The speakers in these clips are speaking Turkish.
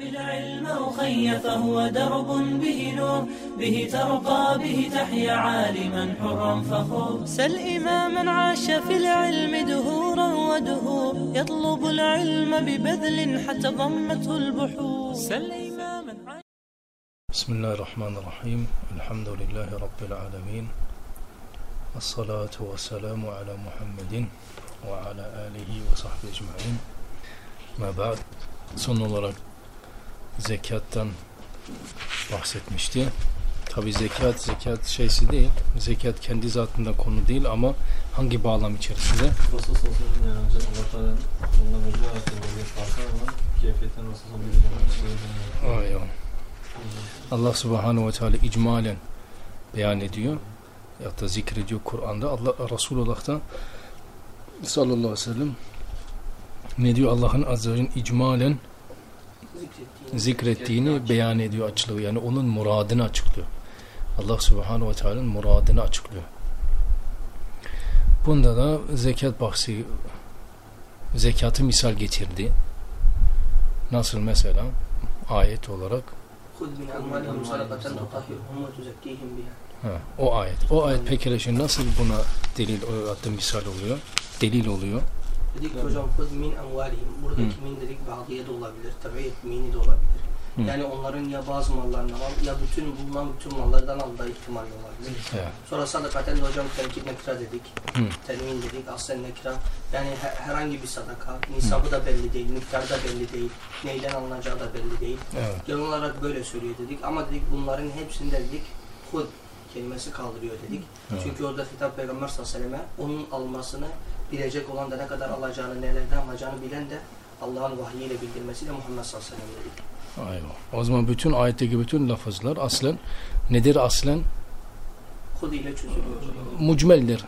بالعلم أخي فهو درب به نور به ترقى به تحيا عالما حرا فخور سل إماما عاش في العلم دهورا ودهور يطلب العلم ببذل حتى ضمته البحور سل إماما عاش بسم الله الرحمن الرحيم الحمد لله رب العالمين الصلاة والسلام على محمد وعلى آله وصحبه ecmaîn. Ma ba'd. Son olarak zekattan bahsetmişti. Tabi zekat, zekat şeysi değil. Zekat kendi zatında konu değil ama hangi bağlam içerisinde? Sallallahu aleyhi ve sellem Allah Teala kuluna verdiği hakkında bir farkı ama keyfiyetten sallallahu aleyhi ve sellem Aynen. Allah subhanahu ve teala icmalen beyan ediyor. Ya da zikrediyor Kur'an'da. Allah Resulullah da sallallahu aleyhi ve sellem ne diyor Allah'ın azze ve celle icmalen zikrettiğini beyan ediyor, açıklıyor. Yani onun muradını açıklıyor. Allah subhanahu ve teala'nın muradını açıklıyor. Bunda da zekat bahsi zekatı misal getirdi. Nasıl mesela ayet olarak ha, o ayet. O ayet peki şimdi nasıl buna delil attı misal oluyor? Delil oluyor. Dedik ki hocam خذ min amvalihim. Buradaki min dedik bağlıya da olabilir. Tabiiyet mini de olabilir. Hı. Yani onların ya bazı mallarından al ya bütün bulunan bütün mallardan al da ihtimali olabilir. Evet. Sonra sadakaten de hocam terkip nekra dedik. Hı. Termin dedik. Aslen nekra. Yani he- herhangi bir sadaka. Nisabı da belli değil. Miktarı da belli değil. Neyden alınacağı da belli değil. Evet. Genel olarak böyle söylüyor dedik. Ama dedik bunların hepsinde dedik hud kelimesi kaldırıyor dedik. Evet. Çünkü orada hitap Peygamber sallallahu aleyhi ve selleme onun almasını bilecek olan da ne kadar alacağını, nelerden alacağını bilen de Allah'ın vahyiyle bildirmesiyle Muhammed sallallahu aleyhi ve sellem dedik. Aynen. O zaman bütün ayetteki bütün lafızlar aslen nedir aslen? Hud ile çözülüyor. Mucmeldir.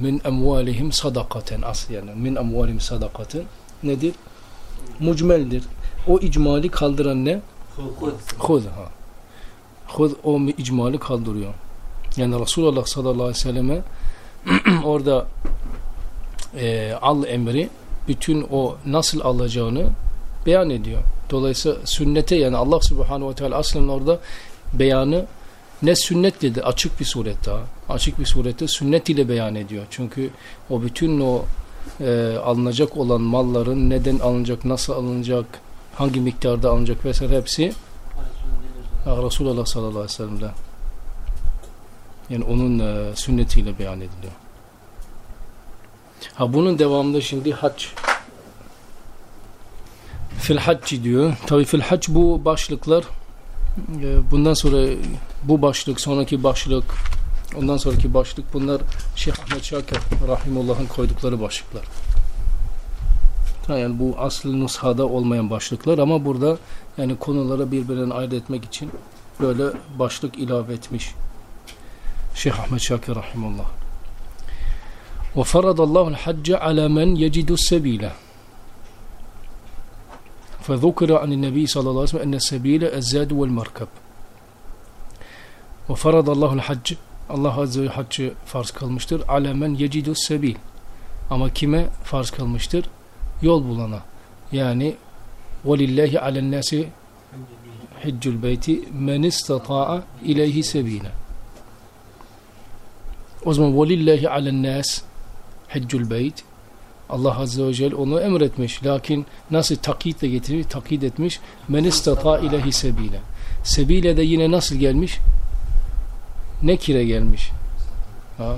Min emvalihim sadakaten aslen. Yani min emvalihim sadakaten nedir? Mucmeldir. O icmali kaldıran ne? hud. Hud. Ha. Hud o icmali kaldırıyor. Yani Resulullah sallallahu aleyhi ve selleme orada e, al emri bütün o nasıl alacağını beyan ediyor. Dolayısıyla sünnete yani Allah subhanahu ve teala aslen orada beyanı ne sünnet dedi açık bir surette açık bir surette sünnet ile beyan ediyor. Çünkü o bütün o e, alınacak olan malların neden alınacak, nasıl alınacak, hangi miktarda alınacak vesaire hepsi Resulullah sallallahu aleyhi ve sellem'den. Yani onun e, sünnetiyle beyan ediliyor. Ha bunun devamında şimdi hac. Fil hacci diyor. Tabi fil hac bu başlıklar e, bundan sonra bu başlık, sonraki başlık, ondan sonraki başlık bunlar Şeyh Ahmet Şakir Rahimullah'ın koydukları başlıklar. Yani bu aslı nushada olmayan başlıklar ama burada yani konuları birbirinden ayırt etmek için böyle başlık ilave etmiş. Şeyh Ahmet Şakir Rahimullah. وفرض الله الحج على من يجد السبيل فذكر عن النبي صلى الله عليه وسلم أن السبيل الزاد والمركب وفرض الله الحج Allah Azze ve haccı farz kılmıştır. Ala men yecidu sebil. Ama kime farz kılmıştır? Yol bulana. Yani وَلِلَّهِ عَلَى النَّاسِ hiccül beyti men istata'a ileyhi sebile. O zaman velillahi alen nas hiccül beyt Allah Azze ve Celle onu emretmiş. Lakin nasıl takitle getirmiş? Takit etmiş. Men istata ileyhi sebile. Sebile de yine nasıl gelmiş? Nekire gelmiş. Ha?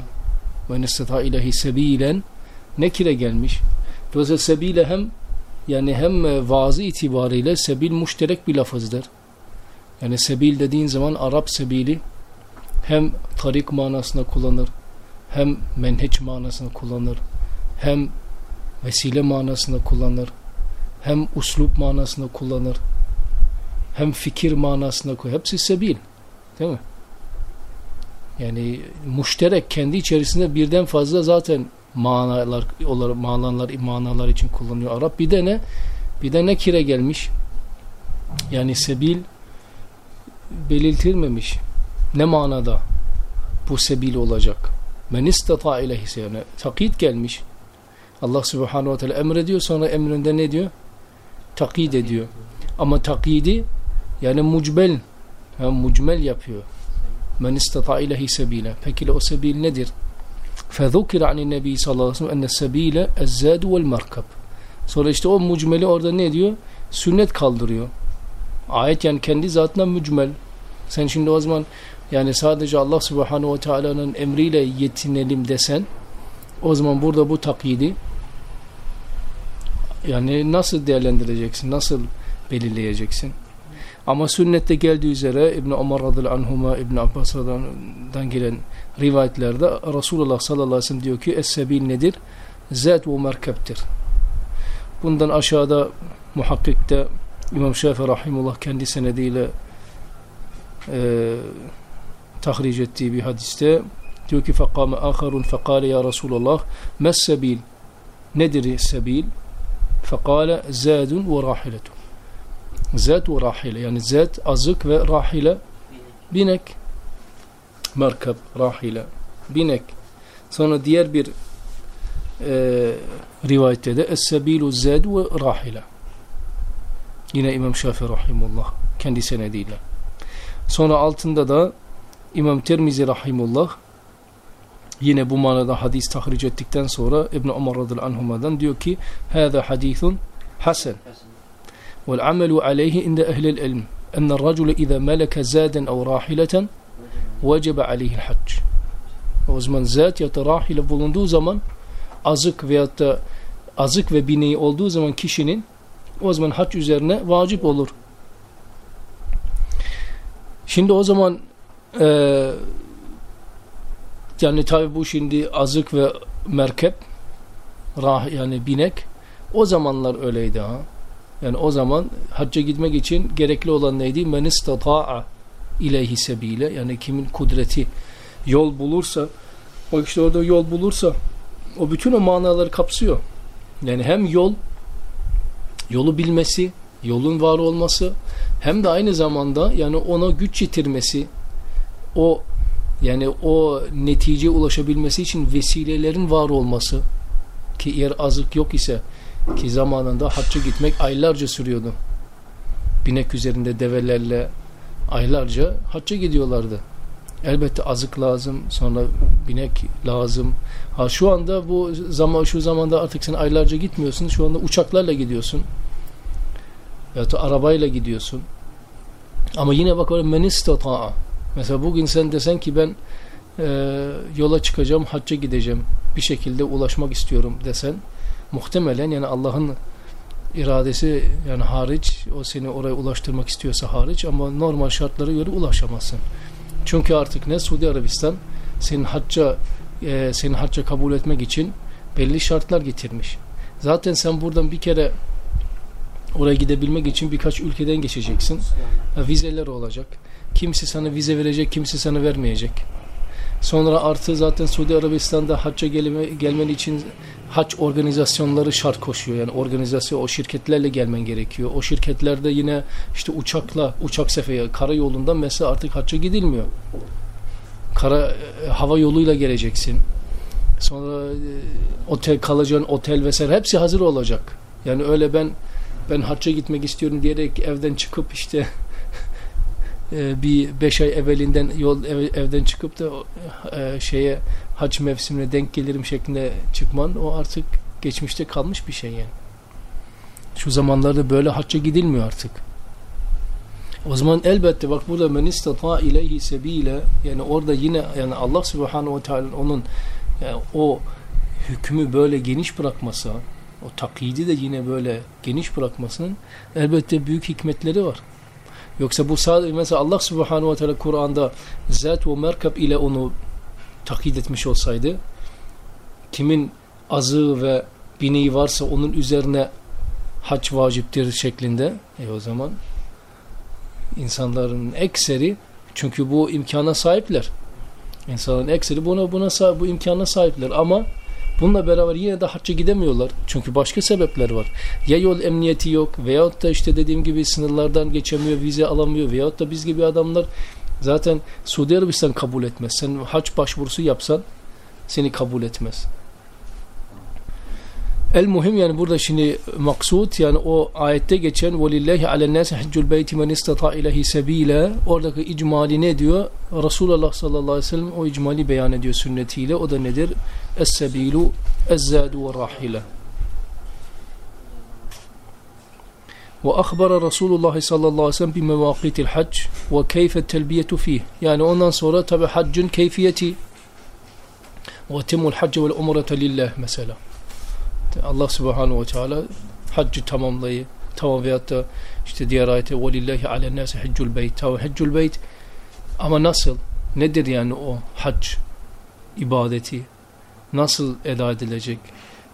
Men istata ileyhi sebilen nekire gelmiş. Dolayısıyla sebile hem yani hem e, vaazı itibariyle sebil müşterek bir lafızdır. Yani sebil dediğin zaman Arap sebili hem tarik manasında kullanır, hem menheç manasında kullanır, hem vesile manasında kullanır, hem uslup manasında kullanır, hem fikir manasında kullanır. Hepsi sebil. Değil mi? Yani müşterek kendi içerisinde birden fazla zaten manalar olarak manalar manalar için kullanıyor Arap. Bir de ne? Bir de ne kire gelmiş? Yani sebil belirtilmemiş. Ne manada bu sebil olacak? Men istata ileyhi yani takit gelmiş. Allah subhanahu ve teala emrediyor sonra emrinde ne diyor? Takid ediyor. Ama takyidi yani mucbel yani mucmel yapıyor. Men istata ilahi sebile. Peki o sebil nedir? فذكر عن النبي sallallahu aleyhi ve sellem enne sebile ezzadu vel merkab. Sonra işte o mucmeli orada ne diyor? Sünnet kaldırıyor. Ayet yani kendi zatına mücmel. Sen şimdi o zaman yani sadece Allah subhanahu ve teala'nın emriyle yetinelim desen o zaman burada bu takyidi yani nasıl değerlendireceksin? Nasıl belirleyeceksin? Ama sünnette geldiği üzere İbn Ömer radıyallahu anhuma İbn Abbas radıyallahu gelen rivayetlerde Resulullah sallallahu aleyhi ve sellem diyor ki es-sebil nedir? Zat ve merkeptir. Bundan aşağıda muhakkikte İmam Şafii rahimullah kendi senediyle e, tahric ettiği bir hadiste diyor ki فَقَامَ آخَرٌ فَقَالَ يَا رَسُولَ اللّٰهِ مَا السَّبِيلِ Nedir sebil? فَقَالَ زَادٌ وَرَاحِلَةٌ Zat ve rahile yani zat azık ve rahile binek merkep rahile binek sonra diğer bir e, rivayette de es-sebilu zad ve rahile yine İmam Şafii rahimullah kendi senediyle sonra altında da İmam Tirmizi rahimullah yine bu manada hadis tahric ettikten sonra İbn Ömer radıyallahu anhuma'dan diyor ki hâzâ hadîthun hasen والعمل عليه عند أهل العلم أن الرجل إذا ملك زادا أو راحلة وجب عليه الحج o zaman zat ya da rahile bulunduğu zaman azık veyahut da azık ve bineği olduğu zaman kişinin o zaman hac üzerine vacip olur. Şimdi o zaman e, yani tabi bu şimdi azık ve merkep rah yani binek o zamanlar öyleydi ha. Yani o zaman hacca gitmek için gerekli olan neydi? Men istata'a ileyhi yani kimin kudreti yol bulursa o işte orada yol bulursa o bütün o manaları kapsıyor. Yani hem yol yolu bilmesi, yolun var olması hem de aynı zamanda yani ona güç yitirmesi o yani o neticeye ulaşabilmesi için vesilelerin var olması ki eğer azık yok ise ki zamanında hacca gitmek aylarca sürüyordu. Binek üzerinde develerle aylarca hacca gidiyorlardı. Elbette azık lazım, sonra binek lazım. Ha şu anda bu zaman şu zamanda artık sen aylarca gitmiyorsun. Şu anda uçaklarla gidiyorsun. Ya da arabayla gidiyorsun. Ama yine bak öyle men istata'a. Mesela bugün sen desen ki ben e, yola çıkacağım, hacca gideceğim. Bir şekilde ulaşmak istiyorum desen muhtemelen yani Allah'ın iradesi yani hariç o seni oraya ulaştırmak istiyorsa hariç ama normal şartlara göre ulaşamazsın. Çünkü artık ne Suudi Arabistan senin hacca e, senin hacca kabul etmek için belli şartlar getirmiş. Zaten sen buradan bir kere oraya gidebilmek için birkaç ülkeden geçeceksin. Vizeler olacak. Kimisi sana vize verecek, kimisi sana vermeyecek. Sonra artı zaten Suudi Arabistan'da hacca gelme, gelmen için hac organizasyonları şart koşuyor. Yani organizasyon o şirketlerle gelmen gerekiyor. O şirketlerde yine işte uçakla, uçak seferi, karayolundan mesela artık hacca gidilmiyor. Kara e, hava yoluyla geleceksin. Sonra e, otel kalacağın otel vesaire hepsi hazır olacak. Yani öyle ben ben hacca gitmek istiyorum diyerek evden çıkıp işte e, bir beş ay evvelinden yol ev, evden çıkıp da e, şeye hac mevsimine denk gelirim şeklinde çıkman o artık geçmişte kalmış bir şey yani. Şu zamanlarda böyle hacca gidilmiyor artık. O zaman elbette bak burada men istata ileyhi sebile yani orada yine yani Allah subhanahu ve teala onun yani o hükmü böyle geniş bırakması o taklidi de yine böyle geniş bırakmasının elbette büyük hikmetleri var. Yoksa bu sadece mesela Allah subhanahu ve teala Kur'an'da zat ve merkep ile onu takid etmiş olsaydı kimin azığı ve bineği varsa onun üzerine hac vaciptir şeklinde e o zaman insanların ekseri çünkü bu imkana sahipler. İnsanların ekseri buna buna bu imkana sahipler ama Bununla beraber yine de hacca gidemiyorlar. Çünkü başka sebepler var. Ya yol emniyeti yok veyahut da işte dediğim gibi sınırlardan geçemiyor, vize alamıyor veyahut da biz gibi adamlar zaten Suudi Arabistan kabul etmez. Sen hac başvurusu yapsan seni kabul etmez. El muhim yani burada şimdi maksut yani o ayette geçen velillahi alen nasi haccul beyti men istata ilahi sebila oradaki icmali ne diyor? Resulullah sallallahu aleyhi ve sellem o icmali beyan ediyor sünnetiyle. O da nedir? السبيل الزاد والراحلة وأخبر رسول الله صلى الله عليه وسلم بمواقيت الحج وكيف التلبية فيه yani ondan sonra tabi haccın keyfiyeti وَتِمُّ الْحَجَّ وَالْاُمْرَةَ لِلّٰهِ mesela Allah subhanahu ve teala haccı tamamlayı tamam veyahut da işte diğer ayette وَلِلَّهِ عَلَى النَّاسِ حِجُّ الْبَيْتِ tamam حِجُّ الْبَيْتِ ama nasıl nedir yani o hac ibadeti nasıl eda edilecek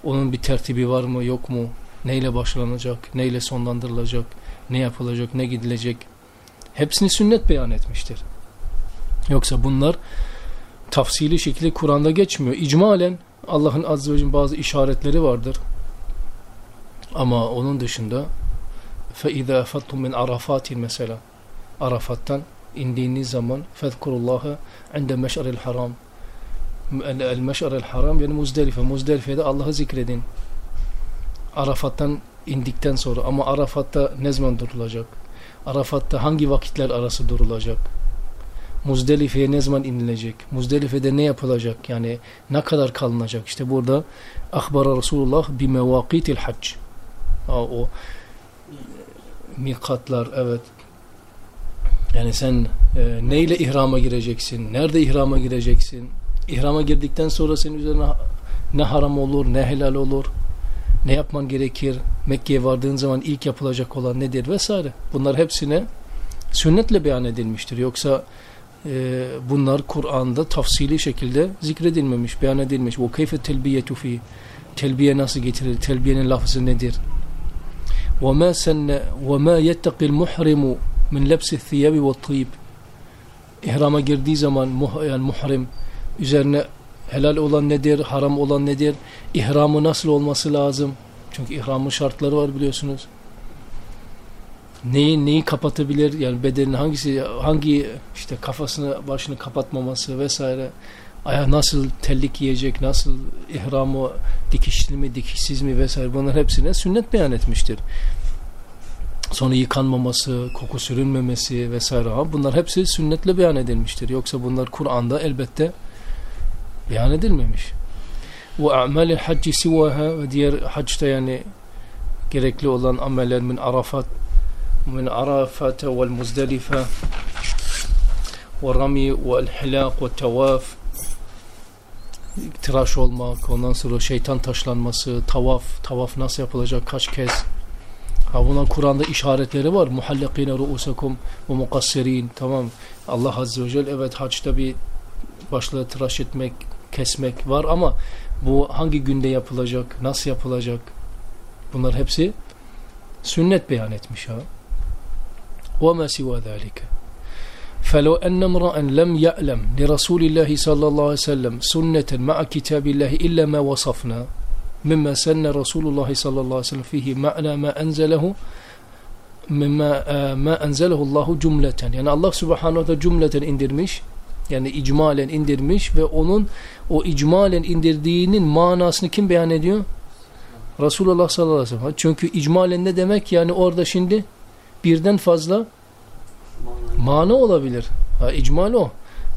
onun bir tertibi var mı yok mu neyle başlanacak neyle sonlandırılacak ne yapılacak ne gidilecek hepsini sünnet beyan etmiştir yoksa bunlar tafsili şekilde Kur'an'da geçmiyor icmalen Allah'ın azze ve celle bazı işaretleri vardır. Ama onun dışında فَاِذَا فَتُّمْ مِنْ عَرَفَاتٍ mesela Arafat'tan indiğiniz zaman فَذْكُرُ اللّٰهَ عِنْدَ مَشْعَرِ El Meş'arel Haram yani Muzdelife. Muzdelife'de Allah'ı zikredin. Arafat'tan indikten sonra ama Arafat'ta ne zaman durulacak? Arafat'ta hangi vakitler arası durulacak? Muzdelife'ye ne zaman inilecek? Muzdelife'de ne yapılacak? Yani ne kadar kalınacak? İşte burada Akbara Resulullah bi mevakitil hac. Aa, o mikatlar evet. Yani sen e, neyle ihrama gireceksin? Nerede ihrama gireceksin? İhrama girdikten sonra senin üzerine ne haram olur, ne helal olur? Ne yapman gerekir? Mekke'ye vardığın zaman ilk yapılacak olan nedir vesaire. Bunlar hepsine sünnetle beyan edilmiştir. Yoksa e, bunlar Kur'an'da tafsili şekilde zikredilmemiş, beyan edilmiş. O keyfe telbiyetu fi telbiye nasıl getirilir? Telbiyenin lafzı nedir? وَمَا سَنَّ وَمَا يَتَّقِ الْمُحْرِمُ مِنْ لَبْسِ الثِّيَابِ وَالطِّيبِ İhrama girdiği zaman muh, yani muhrim üzerine helal olan nedir, haram olan nedir? İhramı nasıl olması lazım? Çünkü ihramın şartları var biliyorsunuz. Neyi neyi kapatabilir? Yani bedenin hangisi hangi işte kafasını başını kapatmaması vesaire. Aya nasıl tellik yiyecek nasıl ihramı dikişli mi dikişsiz mi vesaire? Bunlar hepsine sünnet beyan etmiştir. Sonra yıkanmaması koku sürünmemesi vesaire. Bunlar hepsi sünnetle beyan edilmiştir. Yoksa bunlar Kur'an'da elbette beyan edilmemiş. Ve ameli hacci sivaha ve diğer hacda yani gerekli olan ameller min arafat min arafate vel muzdelife ve rami vel hilak ve tevaf tıraş olmak, ondan sonra şeytan taşlanması, tavaf, tavaf nasıl yapılacak, kaç kez. Ha buna Kur'an'da işaretleri var. Muhallakine ru'usakum ve mukasserin. Tamam. Allah Azze ve Celle evet haçta bir başlığı tıraş etmek kesmek var ama bu hangi günde yapılacak, nasıl yapılacak? Bunlar hepsi sünnet beyan etmiş ha. وما سوى ذلك فلو أن امرأ لم يعلم لرسول الله صلى الله عليه وسلم سنة مع كتاب الله إلا ما وصفنا مما سن رسول الله صلى الله عليه وسلم فيه معنى ما أنزله مما ما أنزله الله جملة yani Allah subhanahu wa ta'ala cümleten indirmiş yani icmalen indirmiş ve onun o icmalen indirdiğinin manasını kim beyan ediyor? Resulullah sallallahu aleyhi ve sellem. Çünkü icmalen ne demek? Yani orada şimdi birden fazla mana olabilir. Ha, icmal o.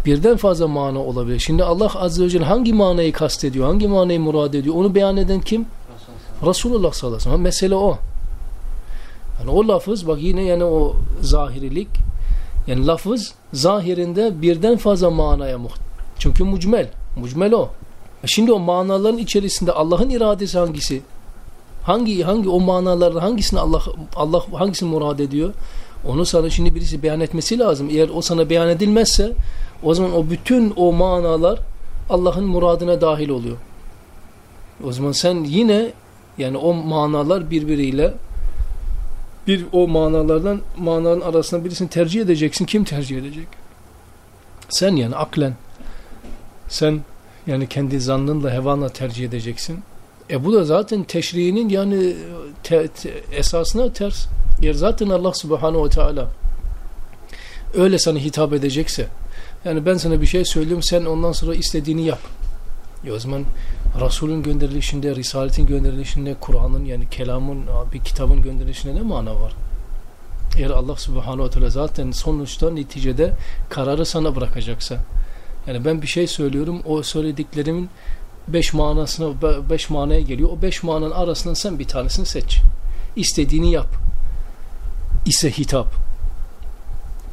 Birden fazla mana olabilir. Şimdi Allah Azze ve Celle hangi manayı kastediyor, hangi manayı murad ediyor onu beyan eden kim? Resulullah sallallahu aleyhi ve sellem. Mesele o. Yani o lafız bak yine yani o zahirilik yani lafız zahirinde birden fazla manaya muht. Çünkü mucmel. Mucmel o. E şimdi o manaların içerisinde Allah'ın iradesi hangisi? Hangi hangi o manalarda hangisini Allah Allah hangisini murad ediyor? Onu sana şimdi birisi beyan etmesi lazım. Eğer o sana beyan edilmezse o zaman o bütün o manalar Allah'ın muradına dahil oluyor. O zaman sen yine yani o manalar birbiriyle bir o manalardan manaların arasında birisini tercih edeceksin. Kim tercih edecek? Sen yani aklen. Sen yani kendi zannınla hevanla tercih edeceksin. E bu da zaten teşriğinin yani te, te, esasına ters. Yer zaten Allah subhanahu ve teala öyle sana hitap edecekse yani ben sana bir şey söylüyorum sen ondan sonra istediğini yap. E o zaman Resul'ün gönderilişinde, Risaletin gönderilişinde, Kur'an'ın yani kelamın, bir kitabın gönderilişinde ne mana var? Eğer Allah subhanahu ve teala zaten sonuçta neticede kararı sana bırakacaksa. Yani ben bir şey söylüyorum, o söylediklerimin beş manasına, beş manaya geliyor. O beş mananın arasından sen bir tanesini seç. İstediğini yap. İse hitap.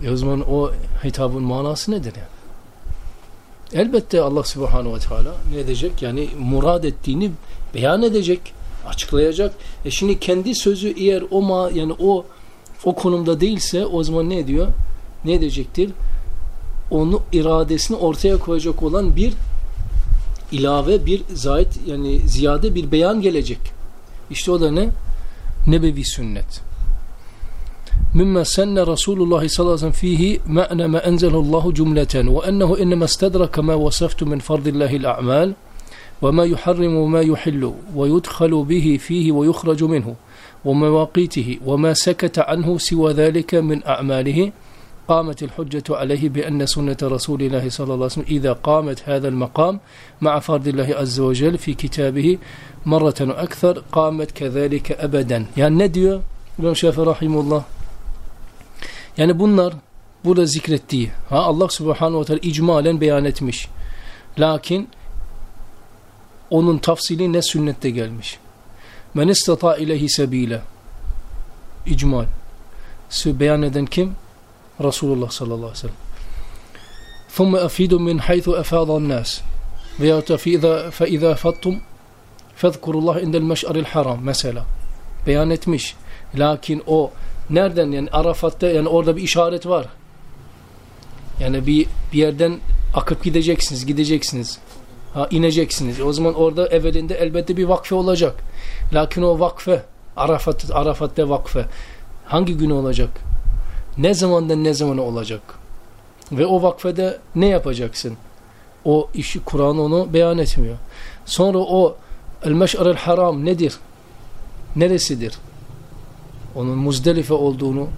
E o zaman o hitabın manası nedir yani? Elbette Allah subhanahu ve teala ne edecek? Yani murad ettiğini beyan edecek, açıklayacak. E şimdi kendi sözü eğer o ma yani o o konumda değilse o zaman ne ediyor? Ne edecektir? Onu iradesini ortaya koyacak olan bir ilave bir zayit yani ziyade bir beyan gelecek. İşte o da ne? Nebevi sünnet. مما سن رسول الله صلى الله عليه وسلم فيه معنى ما أنزله الله جملة وأنه إنما استدرك ما وصفت من فرض الله الأعمال وما يحرم وما يحل ويدخل به فيه ويخرج منه ومواقيته وما سكت عنه سوى ذلك من أعماله. قامت الحجة عليه بأن سنة رسول الله صلى الله عليه وسلم إذا قامت هذا المقام مع فرض الله عز وجل في كتابه مرة أكثر قامت كذلك أبدا. يعني İmam Şafii Rahimullah yani bunlar burada zikrettiği ha Allah Subhanahu ve Teala icmalen beyan etmiş. Lakin onun tafsili ne sünnette gelmiş. Men istata ilehi sebile icmal. Beyan eden kim? Resulullah sallallahu aleyhi ve sellem. ثم أفيد من حيث أفاض الناس veyahut da فإذا فَضْتُمْ فَذْكُرُوا اللّٰهِ اِنْدَ الْمَشْعَرِ الْحَرَامِ mesela beyan etmiş. Lakin o nereden yani Arafat'ta yani orada bir işaret var. Yani bir bir yerden akıp gideceksiniz, gideceksiniz. Ha ineceksiniz. O zaman orada evvelinde elbette bir vakfe olacak. Lakin o vakfe Arafat Arafat'ta vakfe hangi günü olacak? Ne zamandan ne zamana olacak? Ve o vakfede ne yapacaksın? O işi Kur'an onu beyan etmiyor. Sonra o El-Meş'ar el-Haram nedir? Neresidir? Onun Muzdelife olduğunu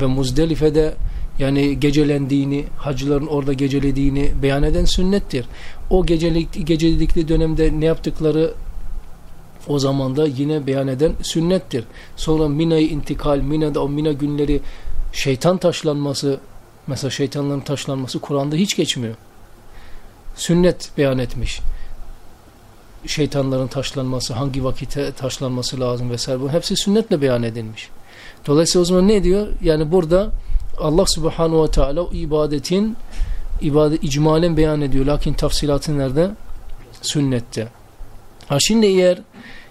ve Muzdelife'de yani gecelendiğini, hacıların orada gecelediğini beyan eden sünnettir. O gecelik, gecelikli dönemde ne yaptıkları o zaman da yine beyan eden sünnettir. Sonra Mina'yı intikal, Mina'da o Mina günleri şeytan taşlanması, mesela şeytanların taşlanması Kur'an'da hiç geçmiyor. Sünnet beyan etmiş. Şeytanların taşlanması, hangi vakitte taşlanması lazım vesaire. Bu hepsi sünnetle beyan edilmiş. Dolayısıyla o zaman ne diyor? Yani burada Allah subhanahu ve teala ibadetin ibadet icmalen beyan ediyor. Lakin tafsilatı nerede? Sünnette. Ha şimdi eğer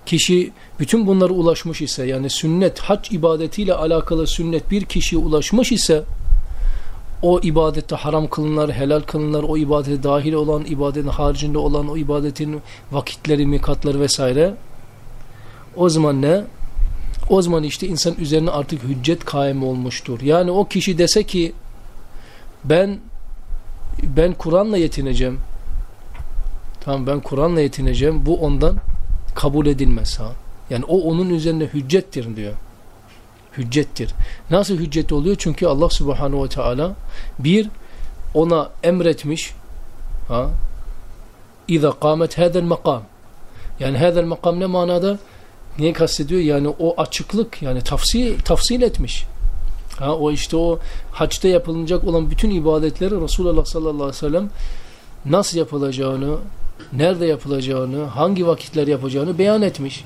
kişi bütün bunlara ulaşmış ise yani sünnet hac ibadetiyle alakalı sünnet bir kişiye ulaşmış ise o ibadette haram kılınlar, helal kılınlar, o ibadete dahil olan, ibadetin haricinde olan o ibadetin vakitleri, mikatları vesaire o zaman ne? O zaman işte insan üzerine artık hüccet kaim olmuştur. Yani o kişi dese ki ben ben Kur'an'la yetineceğim. Tamam ben Kur'an'la yetineceğim. Bu ondan kabul edilmez ha. Yani o onun üzerine hüccettir diyor. Hüccettir. Nasıl hüccet oluyor? Çünkü Allah Subhanahu ve Teala bir ona emretmiş ha İza kâmet hâzel makam yani hâzel makam ne manada? Niye kastediyor? Yani o açıklık yani tafsil, tafsil etmiş. Ha, o işte o haçta yapılacak olan bütün ibadetleri Resulullah sallallahu aleyhi ve sellem nasıl yapılacağını, nerede yapılacağını, hangi vakitler yapacağını beyan etmiş.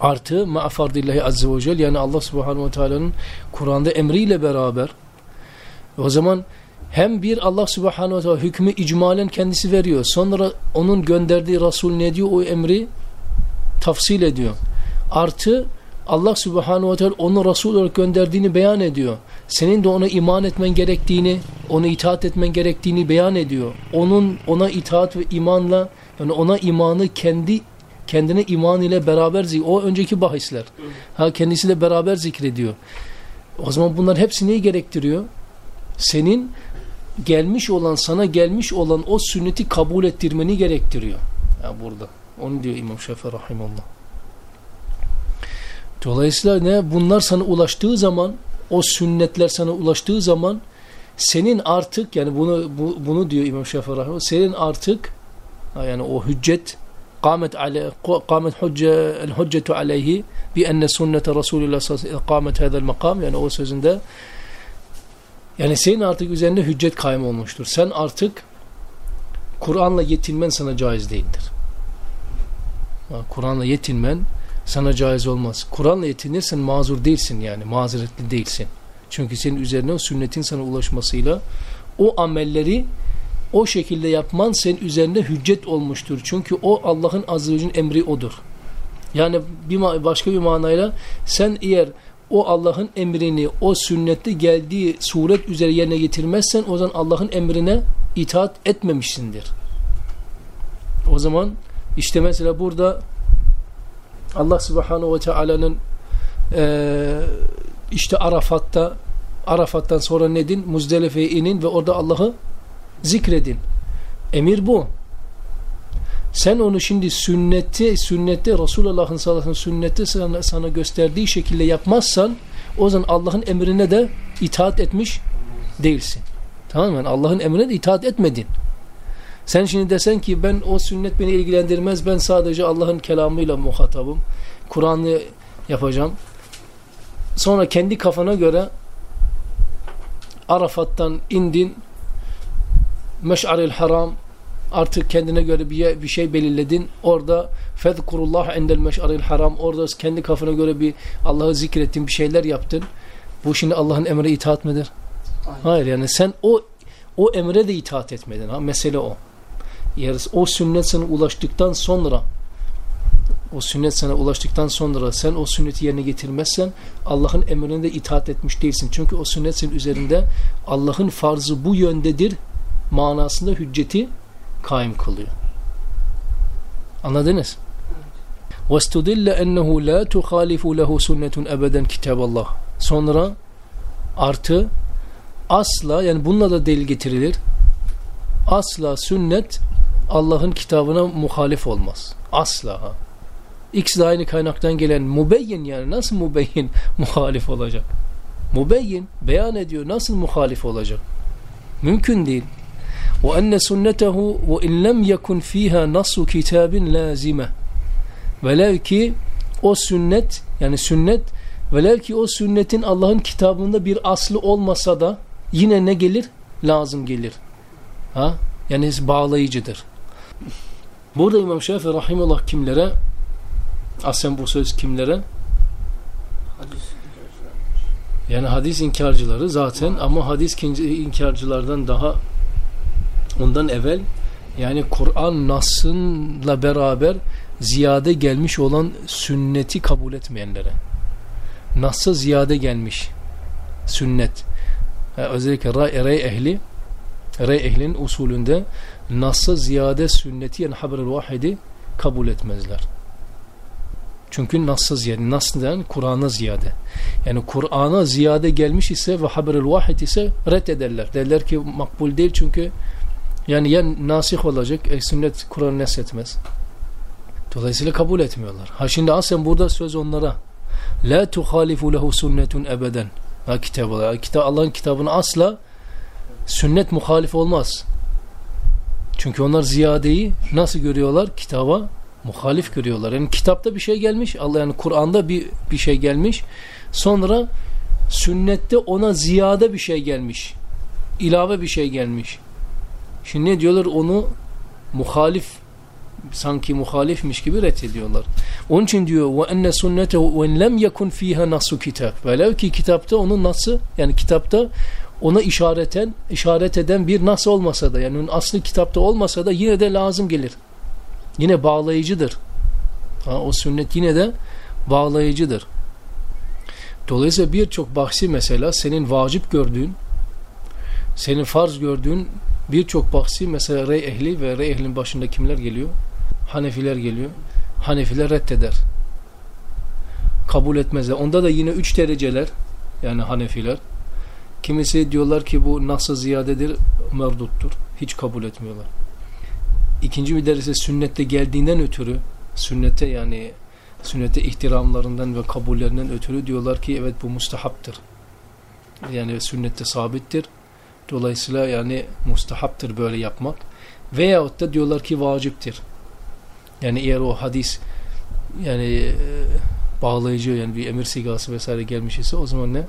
Artı ma'fardillahi azze ve celle yani Allah subhanahu ve teala'nın Kur'an'da emriyle beraber o zaman hem bir Allah subhanahu ve teala hükmü icmalen kendisi veriyor. Sonra onun gönderdiği Resul ne diyor? O emri tafsil ediyor. Artı Allah subhanahu ve teala onu Resul olarak gönderdiğini beyan ediyor. Senin de ona iman etmen gerektiğini, ona itaat etmen gerektiğini beyan ediyor. Onun ona itaat ve imanla yani ona imanı kendi kendine iman ile beraber o önceki bahisler. Ha kendisiyle beraber zikrediyor. O zaman bunlar hepsi neyi gerektiriyor? Senin gelmiş olan sana gelmiş olan o sünneti kabul ettirmeni gerektiriyor. Ya burada. Onu diyor İmam Şafii rahimullah. Dolayısıyla ne? Bunlar sana ulaştığı zaman o sünnetler sana ulaştığı zaman senin artık yani bunu bu, bunu diyor İmam Şafii rahimullah senin artık yani o hüccet قامت على قامت حجة الحجة عليه بأن سنة رسول الله صلى الله عليه وسلم قامت هذا المقام yani o sözünde yani senin artık üzerinde hüccet kaym olmuştur. Sen artık Kur'an'la yetinmen sana caiz değildir. Kur'an'la yetinmen sana caiz olmaz. Kur'an'la yetinirsen mazur değilsin yani mazeretli değilsin. Çünkü senin üzerine o sünnetin sana ulaşmasıyla o amelleri o şekilde yapman senin üzerinde hüccet olmuştur. Çünkü o Allah'ın azze emri odur. Yani bir başka bir manayla sen eğer o Allah'ın emrini o sünnette geldiği suret üzere yerine getirmezsen o zaman Allah'ın emrine itaat etmemişsindir. O zaman işte mesela burada Allah subhanahu ve teala'nın e, işte Arafat'ta Arafat'tan sonra ne din? Muzdelife'ye inin ve orada Allah'ı zikredin. Emir bu. Sen onu şimdi sünnette, sünnette Resulullah'ın sallallahu aleyhi sünnette sana, sana gösterdiği şekilde yapmazsan o zaman Allah'ın emrine de itaat etmiş değilsin. Tamam mı? Yani Allah'ın emrine de itaat etmedin. Sen şimdi desen ki ben o sünnet beni ilgilendirmez. Ben sadece Allah'ın kelamıyla muhatabım. Kur'an'ı yapacağım. Sonra kendi kafana göre Arafat'tan indin Meş'aril Haram artık kendine göre bir, bir şey belirledin. Orada fezkurullah endel meş'aril haram. Orada kendi kafana göre bir Allah'ı zikrettin, bir şeyler yaptın. Bu şimdi Allah'ın emre itaat midir? Hayır yani sen o o emre de itaat etmedin. Ha mesele o Eğer o sünnet sana ulaştıktan sonra o sünnet sana ulaştıktan sonra sen o sünneti yerine getirmezsen Allah'ın emrine de itaat etmiş değilsin. Çünkü o sünnet senin üzerinde Allah'ın farzı bu yöndedir manasında hücceti kaim kılıyor. Anladınız? وَاسْتُدِلَّ اَنَّهُ لَا تُخَالِفُ لَهُ سُنَّةٌ اَبَدًا كِتَابَ Allah. Sonra artı asla yani bununla da delil getirilir. Asla sünnet Allah'ın kitabına muhalif olmaz. Asla. Ha. İkisi de aynı kaynaktan gelen mubeyyin yani nasıl mubeyyin muhalif olacak? Mubeyyin beyan ediyor nasıl muhalif olacak? Mümkün değil. وأن سنته وإن لم يكن فيها نص كتاب لازمة velev ki o sünnet yani sünnet velev ki o sünnetin Allah'ın kitabında bir aslı olmasa da yine ne gelir? Lazım gelir. Ha? Yani bağlayıcıdır. Burada İmam Şafii Rahimullah kimlere? Aslen bu söz kimlere? Yani hadis inkarcıları zaten ama hadis inkarcılardan daha ondan evvel yani Kur'an nasınla beraber ziyade gelmiş olan sünneti kabul etmeyenlere nasıl ziyade gelmiş sünnet yani özellikle rey ehli rey ehlin usulünde nasıl ziyade sünneti yani haber-ül vahidi kabul etmezler. Çünkü nasıl ziyade, nasıl yani Kur'an'a ziyade. Yani Kur'an'a ziyade gelmiş ise ve haber-ül vahid ise reddederler. Derler ki makbul değil çünkü yani ya nasih olacak, e, sünnet Kur'an nesletmez. Dolayısıyla kabul etmiyorlar. Ha şimdi aslen burada söz onlara. La tuhalifu lehu sünnetun ebeden. Ha kitabı. Allah'ın kitabını asla sünnet muhalif olmaz. Çünkü onlar ziyadeyi nasıl görüyorlar? Kitaba muhalif görüyorlar. Yani kitapta bir şey gelmiş. Allah yani Kur'an'da bir bir şey gelmiş. Sonra sünnette ona ziyade bir şey gelmiş. İlave bir şey gelmiş. Şimdi ne diyorlar? Onu muhalif sanki muhalifmiş gibi reddediyorlar. Onun için diyor ve enne sünnete ve lem yekun fiha nasu kitap. Velev ki kitapta onun nasıl yani kitapta ona işareten işaret eden bir nas olmasa da yani onun aslı kitapta olmasa da yine de lazım gelir. Yine bağlayıcıdır. Ha, o sünnet yine de bağlayıcıdır. Dolayısıyla birçok bahsi mesela senin vacip gördüğün senin farz gördüğün birçok bahsi mesela rey ehli ve rey ehlinin başında kimler geliyor? Hanefiler geliyor. Hanefiler reddeder. Kabul etmezler. Onda da yine üç dereceler yani Hanefiler. Kimisi diyorlar ki bu nasıl ziyadedir, merduttur. Hiç kabul etmiyorlar. İkinci bir derece sünnette geldiğinden ötürü, sünnete yani sünnete ihtiramlarından ve kabullerinden ötürü diyorlar ki evet bu mustahaptır. Yani sünnette sabittir. Dolayısıyla yani mustahaptır böyle yapmak. Veyahut da diyorlar ki vaciptir. Yani eğer o hadis yani e, bağlayıcı yani bir emir sigası vesaire gelmiş ise o zaman ne?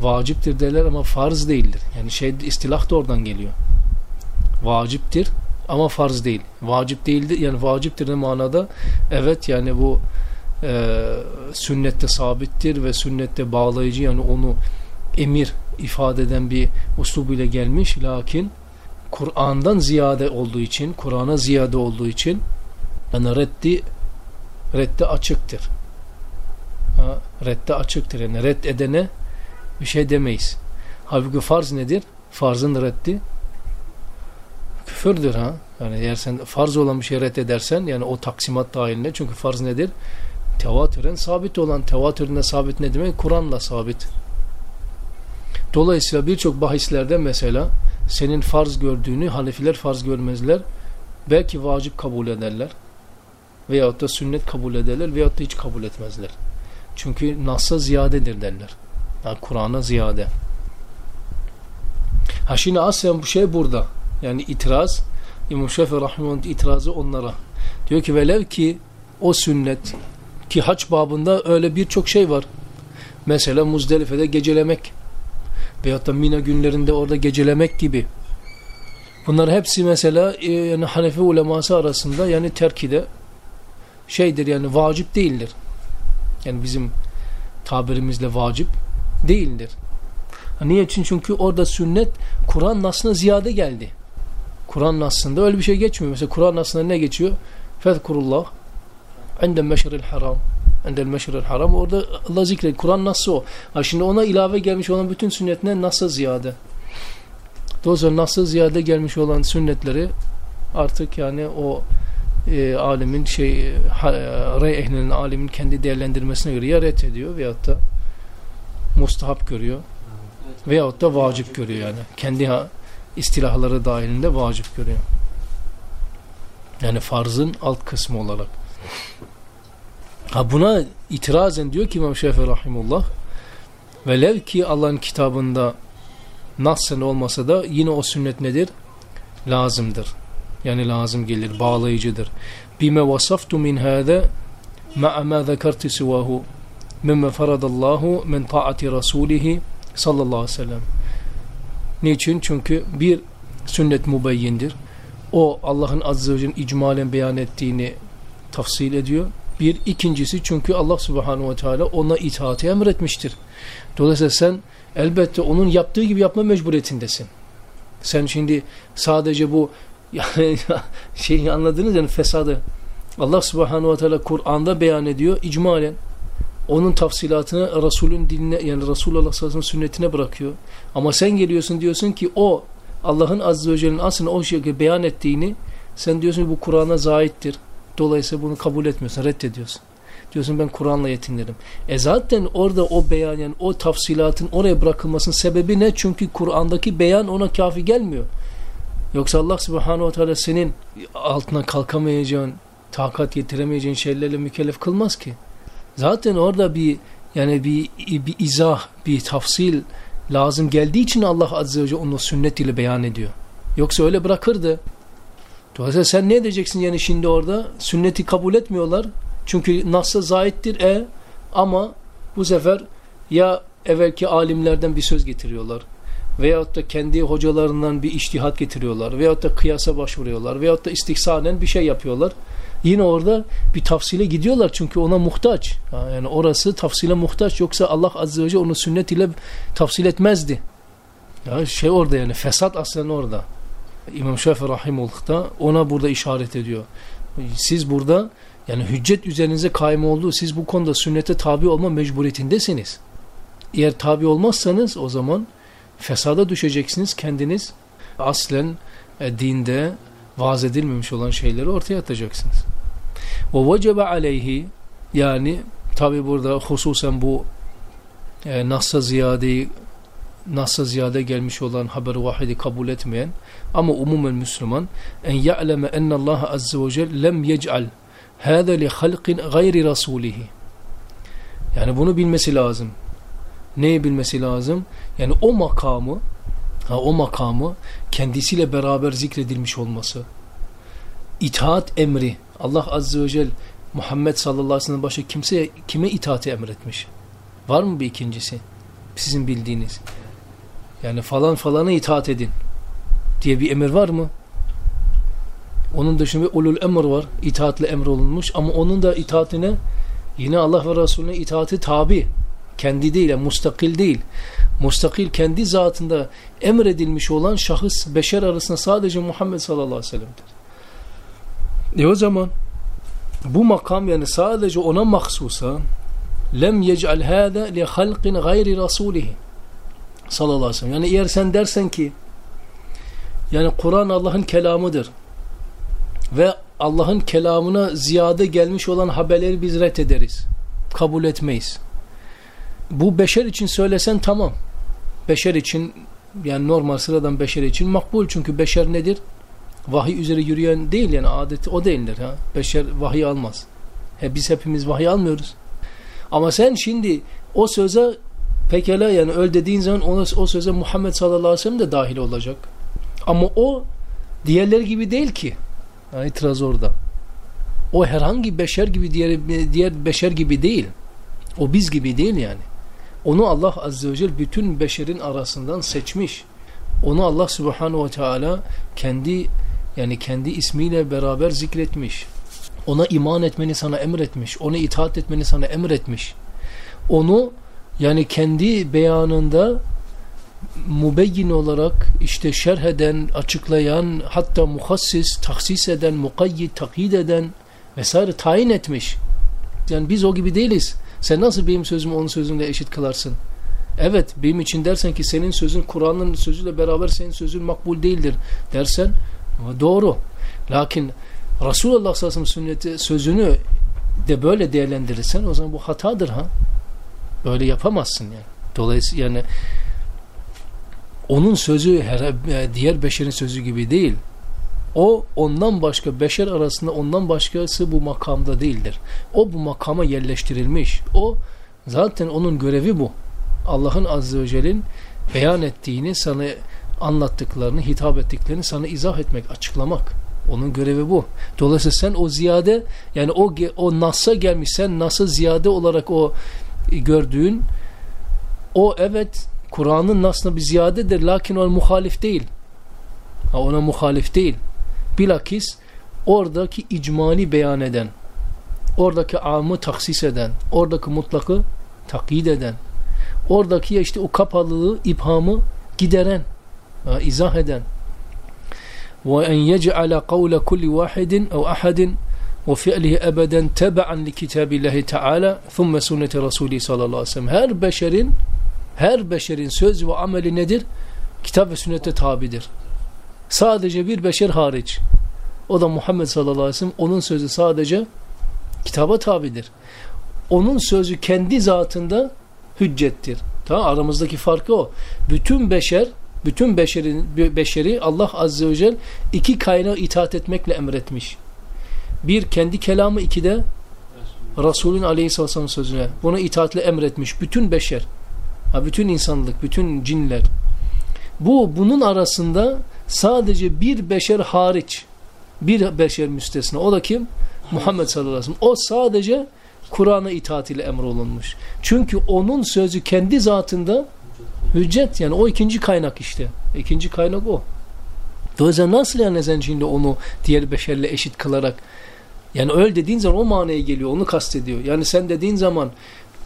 Vaciptir derler ama farz değildir. Yani şey istilah da oradan geliyor. Vaciptir ama farz değil. Vacip değildir yani vaciptir ne manada? Evet yani bu e, sünnette sabittir ve sünnette bağlayıcı yani onu emir ifade eden bir uslubuyla gelmiş lakin Kur'an'dan ziyade olduğu için Kur'an'a ziyade olduğu için yani reddi reddi açıktır. Ha, reddi açıktır. Yani red edene bir şey demeyiz. Halbuki farz nedir? Farzın reddi küfürdür ha. Yani eğer sen farz olan bir şey reddedersen yani o taksimat dahilinde çünkü farz nedir? Tevatüren sabit olan tevatüründe sabit ne demek? Kur'an'la sabit. Dolayısıyla birçok bahislerde mesela senin farz gördüğünü Hanefiler farz görmezler. Belki vacip kabul ederler. Veyahut da sünnet kabul ederler veyahut da hiç kabul etmezler. Çünkü Nas'a ziyadedir derler. Yani Kur'an'a ziyade. Ha şimdi aslen bu şey burada. Yani itiraz İmam Şafii Rahimullah'ın itirazı onlara. Diyor ki velev ki o sünnet ki haç babında öyle birçok şey var. Mesela Muzdelife'de gecelemek veyahut da Mina günlerinde orada gecelemek gibi. Bunlar hepsi mesela e, yani Hanefi uleması arasında yani terkide şeydir yani vacip değildir. Yani bizim tabirimizle vacip değildir. Niye? Çünkü orada sünnet Kur'an nasına ziyade geldi. Kur'an nasında öyle bir şey geçmiyor. Mesela Kur'an nasında ne geçiyor? Fezkurullah inde meşril haram endel meşril haram orada Allah zikrediyor. Kur'an nasıl o? Ha şimdi ona ilave gelmiş olan bütün sünnetine nasıl ziyade? Dolayısıyla nasıl ziyade gelmiş olan sünnetleri artık yani o e, alimin şey ha, ehlinin alimin kendi değerlendirmesine göre ya ret ediyor veyahut da mustahap görüyor veyahut da vacip görüyor yani. Kendi ha, istilahları dahilinde vacip görüyor. Yani farzın alt kısmı olarak. Ha buna itirazen diyor ki İmam Şafii Rahimullah velev ki Allah'ın kitabında nasıl olmasa da yine o sünnet nedir? Lazımdır. Yani lazım gelir, bağlayıcıdır. Bime vasaftu min hâze ma'a ma zekerti sivahu mimme faradallahu min taati rasulihi sallallahu aleyhi ve sellem. Niçin? Çünkü bir sünnet mubeyyindir. O Allah'ın azze ve icmalen beyan ettiğini tafsil ediyor. Bir ikincisi çünkü Allah subhanahu ve teala ona itaati emretmiştir. Dolayısıyla sen elbette onun yaptığı gibi yapma mecburiyetindesin. Sen şimdi sadece bu yani şeyi anladınız yani fesadı. Allah subhanahu ve teala Kur'an'da beyan ediyor icmalen. Onun tafsilatını Resulün diline yani Resulullah sallallahu sünnetine bırakıyor. Ama sen geliyorsun diyorsun ki o Allah'ın azze ve celle'nin aslında o şekilde beyan ettiğini sen diyorsun ki bu Kur'an'a zaittir. Dolayısıyla bunu kabul etmiyorsun, reddediyorsun. Diyorsun ben Kur'an'la yetinirim. E zaten orada o beyan yani o tafsilatın oraya bırakılmasının sebebi ne? Çünkü Kur'an'daki beyan ona kafi gelmiyor. Yoksa Allah subhanahu teala senin altına kalkamayacağın, takat getiremeyeceğin şeylerle mükellef kılmaz ki. Zaten orada bir yani bir, bir izah, bir tafsil lazım geldiği için Allah azze ve celle onu sünnet ile beyan ediyor. Yoksa öyle bırakırdı. Dolayısıyla sen ne edeceksin yani şimdi orada? Sünneti kabul etmiyorlar. Çünkü nasıl zaittir e ama bu sefer ya evvelki alimlerden bir söz getiriyorlar veyahut da kendi hocalarından bir iştihat getiriyorlar veyahut da kıyasa başvuruyorlar veyahut da istihsanen bir şey yapıyorlar. Yine orada bir tafsile gidiyorlar çünkü ona muhtaç. Yani orası tafsile muhtaç yoksa Allah azze ve celle onu sünnet ile tafsil etmezdi. Ya şey orada yani fesat aslında orada. İmam Şafii Rahimullah da ona burada işaret ediyor. Siz burada yani hüccet üzerinize kaim olduğu siz bu konuda sünnete tabi olma mecburiyetindesiniz. Eğer tabi olmazsanız o zaman fesada düşeceksiniz kendiniz aslen e, dinde vaaz edilmemiş olan şeyleri ortaya atacaksınız. Ve vecebe aleyhi yani tabi burada hususen bu e, Nas'a ziyadeyi Nas'a ziyade gelmiş olan haber vahidi kabul etmeyen ama umumen Müslüman en ya'leme enne Allah azze ve celle lem yec'al hâze li halqin gayri rasulihi yani bunu bilmesi lazım. Neyi bilmesi lazım? Yani o makamı ha, o makamı kendisiyle beraber zikredilmiş olması itaat emri Allah Azze ve Celle Muhammed sallallahu aleyhi ve sellem başka kimseye kime itaati emretmiş? Var mı bir ikincisi? Sizin bildiğiniz. Yani falan falana itaat edin diye bir emir var mı? Onun dışında bir ulul emr var. İtaatle emrolunmuş ama onun da itaatine yine Allah ve Resulüne itaati tabi. Kendi değil, yani mustakil değil. Mustakil kendi zatında emredilmiş olan şahıs beşer arasında sadece Muhammed sallallahu aleyhi ve sellem'dir. E o zaman bu makam yani sadece ona mahsusa lem yec'al hâdâ li halqin gayri rasulihi sallallahu aleyhi ve sellem. Yani eğer sen dersen ki yani Kur'an Allah'ın kelamıdır ve Allah'ın kelamına ziyade gelmiş olan haberleri biz reddederiz. Kabul etmeyiz. Bu beşer için söylesen tamam. Beşer için yani normal sıradan beşer için makbul çünkü beşer nedir? Vahiy üzere yürüyen değil yani adeti o değildir. Ha? Beşer vahiy almaz. He, biz hepimiz vahiy almıyoruz. Ama sen şimdi o söze pekala yani öl dediğin zaman ona, o söze Muhammed sallallahu aleyhi ve sellem de dahil olacak. Ama o diğerleri gibi değil ki. Ha, itiraz orada. O herhangi beşer gibi diğer, diğer beşer gibi değil. O biz gibi değil yani. Onu Allah Azze ve Celle bütün beşerin arasından seçmiş. Onu Allah Subhanahu ve Teala kendi yani kendi ismiyle beraber zikretmiş. Ona iman etmeni sana emretmiş. Ona itaat etmeni sana emretmiş. Onu yani kendi beyanında mübeyyin olarak işte şerh eden, açıklayan, hatta muhassis, taksis eden, mukayyid, takyid eden vesaire tayin etmiş. Yani biz o gibi değiliz. Sen nasıl benim sözümü onun sözünle eşit kılarsın? Evet benim için dersen ki senin sözün Kur'an'ın sözüyle beraber senin sözün makbul değildir dersen doğru. Lakin Resulullah sallallahu sünneti sözünü de böyle değerlendirirsen o zaman bu hatadır ha. Böyle yapamazsın yani. Dolayısıyla yani onun sözü her, diğer beşerin sözü gibi değil. O ondan başka beşer arasında ondan başkası bu makamda değildir. O bu makama yerleştirilmiş. O zaten onun görevi bu. Allah'ın azze ve celle'nin beyan ettiğini sana anlattıklarını, hitap ettiklerini sana izah etmek, açıklamak. Onun görevi bu. Dolayısıyla sen o ziyade yani o o Nas'a gelmiş sen Nas'ı ziyade olarak o gördüğün o evet Kur'an'ın Nas'ına bir ziyadedir lakin o muhalif değil. Ha, ona muhalif değil. Bilakis oradaki icmali beyan eden, oradaki amı taksis eden, oradaki mutlakı takyid eden, oradaki işte o kapalılığı, ibhamı gideren, ha, izah eden. وَاَنْ يَجْعَلَ قَوْلَ كُلِّ وَاحِدٍ اَوْ اَحَدٍ وَفِعْلِهِ اَبَدًا تَبَعًا لِكِتَابِ اللّٰهِ تَعَالَى ثُمَّ سُنَّةِ رَسُولِهِ sallallahu aleyhi ve sellem. Her beşerin her beşerin söz ve ameli nedir? Kitap ve sünnete tabidir. Sadece bir beşer hariç. O da Muhammed sallallahu aleyhi ve sellem onun sözü sadece kitaba tabidir. Onun sözü kendi zatında hüccettir. Tamam aramızdaki farkı o. Bütün beşer bütün beşerin beşeri Allah azze ve celle iki kaynağı itaat etmekle emretmiş. Bir kendi kelamı, iki de Resulün aleyhisselam sözüne. Buna itaatle emretmiş. Bütün beşer. Ha, bütün insanlık, bütün cinler. Bu bunun arasında sadece bir beşer hariç bir beşer müstesna. O da kim? Muhammed sallallahu aleyhi ve sellem. O sadece Kur'an'a itaat ile emrolunmuş. Çünkü onun sözü kendi zatında hüccet yani o ikinci kaynak işte. İkinci kaynak o. Dolayısıyla nasıl yani sen şimdi onu diğer beşerle eşit kılarak yani öyle dediğin zaman o manaya geliyor. Onu kastediyor. Yani sen dediğin zaman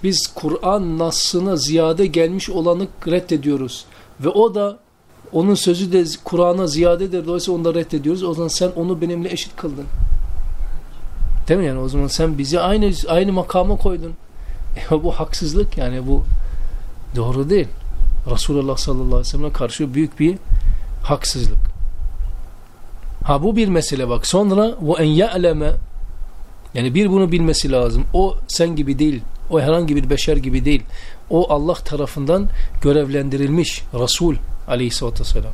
biz Kur'an nasına ziyade gelmiş olanı reddediyoruz. Ve o da onun sözü de Kur'an'a ziyadedir. Dolayısıyla onu da reddediyoruz. O zaman sen onu benimle eşit kıldın. Değil mi yani? O zaman sen bizi aynı aynı makama koydun. E, bu haksızlık yani bu doğru değil. Resulullah sallallahu aleyhi ve sellem'e karşı büyük bir haksızlık. Ha bu bir mesele bak. Sonra bu en ya'leme yani bir bunu bilmesi lazım. O sen gibi değil. O herhangi bir beşer gibi değil. O Allah tarafından görevlendirilmiş Resul aleyhissalatü vesselam.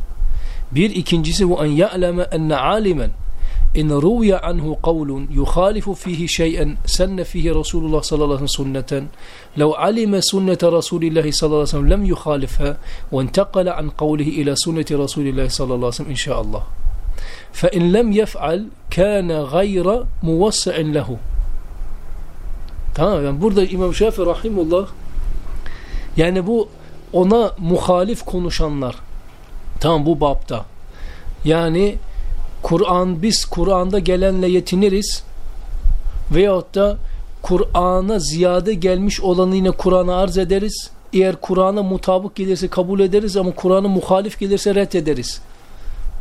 Bir ikincisi bu en ya'leme enne alimen in ruya anhu kavlun yukhalifu fihi şey'en senne fihi Resulullah sallallahu aleyhi ve sellem sünneten lev alime sünnete Resulillahi sallallahu aleyhi ve sellem lem yukhalifha ve intekale an kavlihi ila sünneti Resulillahi sallallahu aleyhi ve sellem inşaallah. فَاِنْ لَمْ يَفْعَلْ كَانَ غَيْرَ مُوَسَّعٍ لَهُ Tamam yani burada İmam Şafii Rahimullah yani bu ona muhalif konuşanlar tamam bu babda yani Kur'an biz Kur'an'da gelenle yetiniriz veyahut da Kur'an'a ziyade gelmiş olanı yine Kur'an'a arz ederiz. Eğer Kur'an'a mutabık gelirse kabul ederiz ama Kur'an'a muhalif gelirse reddederiz.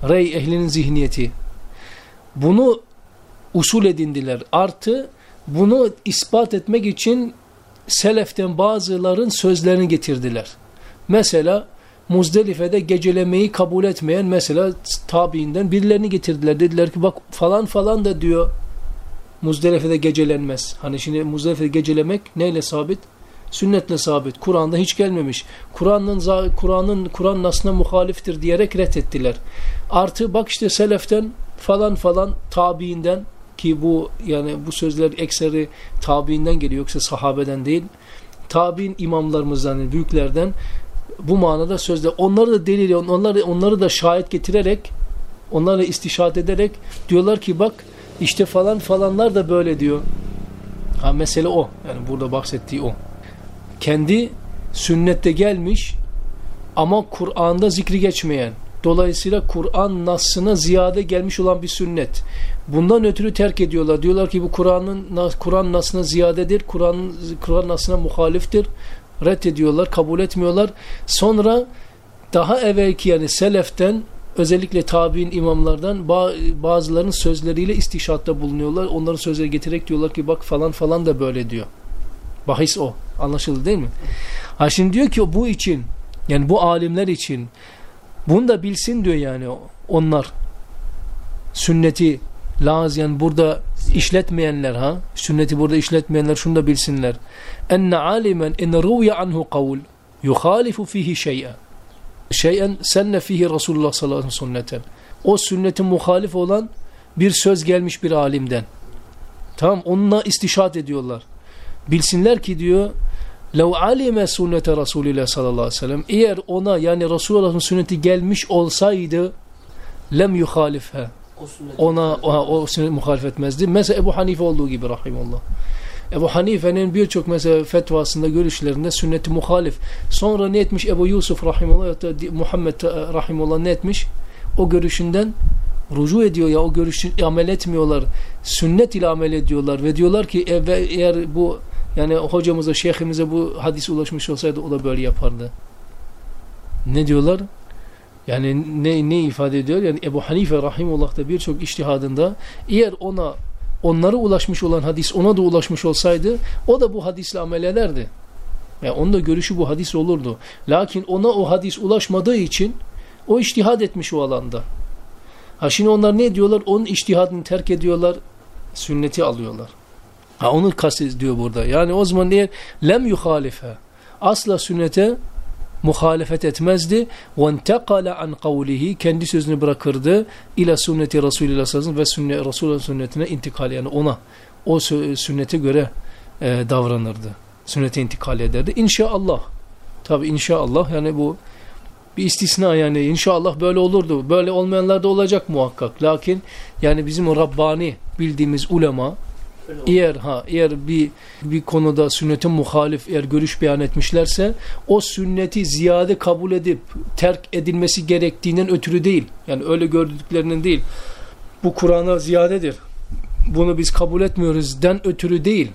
Rey ehlinin zihniyeti. Bunu usul edindiler. Artı bunu ispat etmek için seleften bazıların sözlerini getirdiler. Mesela Muzdelife'de gecelemeyi kabul etmeyen mesela tabiinden birilerini getirdiler. Dediler ki bak falan falan da diyor Muzdelife'de gecelenmez. Hani şimdi Muzdelife'de gecelemek neyle sabit? Sünnetle sabit. Kur'an'da hiç gelmemiş. Kur'an'ın Kur'an'ın Kur'an nasına muhaliftir diyerek reddettiler. Artı bak işte seleften falan falan tabiinden ki bu yani bu sözler ekseri tabiinden geliyor yoksa sahabeden değil. Tabiin imamlarımızdan, büyüklerden bu manada sözler. Onları da delil, onları, onları da şahit getirerek, onlarla istişat ederek diyorlar ki bak işte falan falanlar da böyle diyor. Ha mesele o. Yani burada bahsettiği o. Kendi sünnette gelmiş ama Kur'an'da zikri geçmeyen. Dolayısıyla Kur'an nasına ziyade gelmiş olan bir sünnet. Bundan ötürü terk ediyorlar. Diyorlar ki bu Kur'an'ın Kur'an nasına ziyadedir. Kur'an Kur'an nasına muhaliftir. Reddediyorlar, kabul etmiyorlar. Sonra daha evvelki yani seleften özellikle tabi'in imamlardan bazılarının sözleriyle istişatta bulunuyorlar. Onların sözleri getirerek diyorlar ki bak falan falan da böyle diyor. Bahis o. Anlaşıldı değil mi? Ha şimdi diyor ki bu için yani bu alimler için bunu da bilsin diyor yani onlar. Sünneti lazım yani burada işletmeyenler ha sünneti burada işletmeyenler şunu da bilsinler. Enne alimen in ruya anhu kavl yuhalifu fihi şey'e şeyen senne fihi Resulullah sallallahu aleyhi ve sünneten. O sünnetin muhalif olan bir söz gelmiş bir alimden. Tamam onunla istişat ediyorlar. Bilsinler ki diyor لَوْ عَلِمَ سُنَّةَ رَسُولِ اللّٰهِ sallallahu aleyhi ve sellem eğer ona yani Resulullah'ın sünneti gelmiş olsaydı lem yuhalifhe ona o, o sünnet muhalif etmezdi. Mesela Ebu Hanife olduğu gibi rahimullah. Ebu Hanife'nin birçok mesela fetvasında görüşlerinde sünneti muhalif. Sonra ne etmiş Ebu Yusuf rahimullah ya da Muhammed rahimullah ne etmiş? O görüşünden rucu ediyor ya o görüşü amel etmiyorlar. Sünnet ile amel ediyorlar ve diyorlar ki e, eğer bu yani hocamıza, şeyhimize bu hadis ulaşmış olsaydı o da böyle yapardı. Ne diyorlar? Yani ne, ne ifade ediyor? Yani Ebu Hanife rahimullah da birçok iştihadında eğer ona onlara ulaşmış olan hadis ona da ulaşmış olsaydı o da bu hadisle amel ederdi. Yani onun da görüşü bu hadis olurdu. Lakin ona o hadis ulaşmadığı için o iştihad etmiş o alanda. Ha şimdi onlar ne diyorlar? Onun iştihadını terk ediyorlar, sünneti alıyorlar. Ha onu kastediyor burada. Yani o zaman diye lem yuhalife. Asla sünnete muhalefet etmezdi. وَانْتَقَلَ an قَوْلِهِ Kendi sözünü bırakırdı. ila sünneti Resulullah sallallahu ve sünnet, Resulullah sünnetine intikal yani ona o sünnete göre e, davranırdı. Sünnete intikal ederdi. İnşallah. Tabi inşallah yani bu bir istisna yani inşallah böyle olurdu. Böyle olmayanlar da olacak muhakkak. Lakin yani bizim Rabbani bildiğimiz ulema eğer ha eğer bir bir konuda sünnete muhalif eğer görüş beyan etmişlerse o sünneti ziyade kabul edip terk edilmesi gerektiğinden ötürü değil. Yani öyle gördüklerinin değil. Bu Kur'an'a ziyadedir. Bunu biz kabul etmiyoruz den ötürü değil.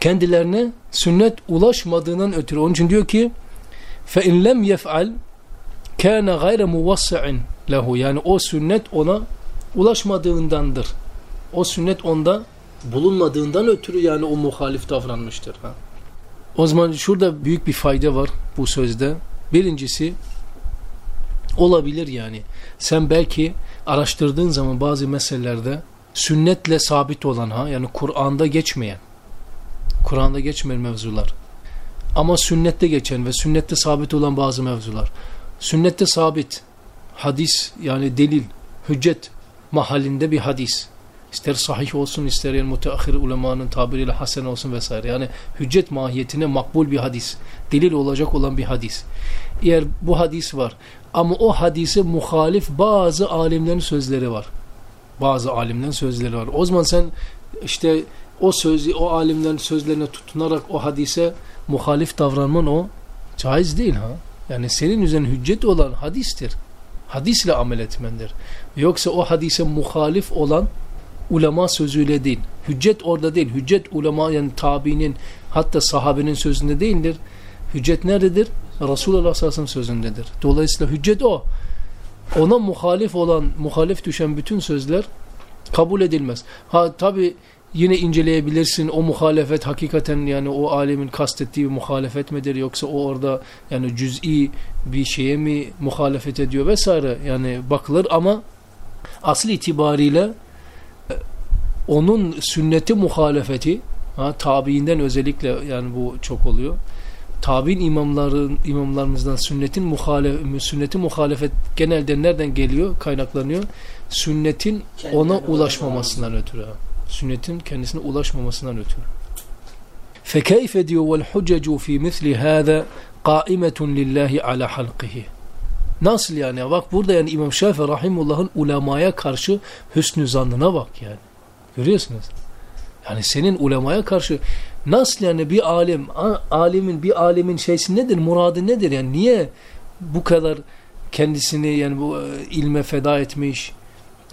Kendilerine sünnet ulaşmadığından ötürü. Onun için diyor ki فَاِنْ لَمْ يَفْعَلْ كَانَ غَيْرَ مُوَسَّعٍ lehu Yani o sünnet ona ulaşmadığındandır. O sünnet onda bulunmadığından ötürü yani o muhalif davranmıştır. Ha. O zaman şurada büyük bir fayda var bu sözde. Birincisi olabilir yani. Sen belki araştırdığın zaman bazı meselelerde sünnetle sabit olan ha yani Kur'an'da geçmeyen Kur'an'da geçmeyen mevzular ama sünnette geçen ve sünnette sabit olan bazı mevzular sünnette sabit hadis yani delil hüccet mahallinde bir hadis ister sahih olsun ister yani müteahhir ulemanın tabiriyle hasen olsun vesaire. Yani hüccet mahiyetine makbul bir hadis. Delil olacak olan bir hadis. Eğer bu hadis var ama o hadise muhalif bazı alimlerin sözleri var. Bazı alimlerin sözleri var. O zaman sen işte o sözü, o alimlerin sözlerine tutunarak o hadise muhalif davranman o caiz değil ha. Yani senin üzerine hüccet olan hadistir. Hadisle amel etmendir. Yoksa o hadise muhalif olan ulema sözüyle değil. Hüccet orada değil. Hüccet ulema yani tabiinin hatta sahabenin sözünde değildir. Hüccet nerededir? Resulullah sallallahu sözündedir. Dolayısıyla hüccet o. Ona muhalif olan, muhalif düşen bütün sözler kabul edilmez. Ha tabi yine inceleyebilirsin o muhalefet hakikaten yani o alemin kastettiği bir muhalefet midir yoksa o orada yani cüz'i bir şeye mi muhalefet ediyor vesaire yani bakılır ama asıl itibariyle onun sünneti muhalefeti ha, tabiinden özellikle yani bu çok oluyor. Tabiin imamların imamlarımızdan sünnetin muhalef sünneti muhalefet genelde nereden geliyor? Kaynaklanıyor. Sünnetin Kendine ona ulaşmamasından ötürü. Ha. Sünnetin kendisine ulaşmamasından ötürü. Fekeyfe diyor vel hucecu fi misli hâze kaimetun lillahi ala. Nasıl yani? Bak burada yani İmam Şafii Rahimullah'ın ulemaya karşı hüsnü zannına bak yani. Görüyorsunuz. Yani senin ulemaya karşı nasıl yani bir alim, alimin bir alimin şeysi nedir, muradı nedir? Yani niye bu kadar kendisini yani bu e, ilme feda etmiş,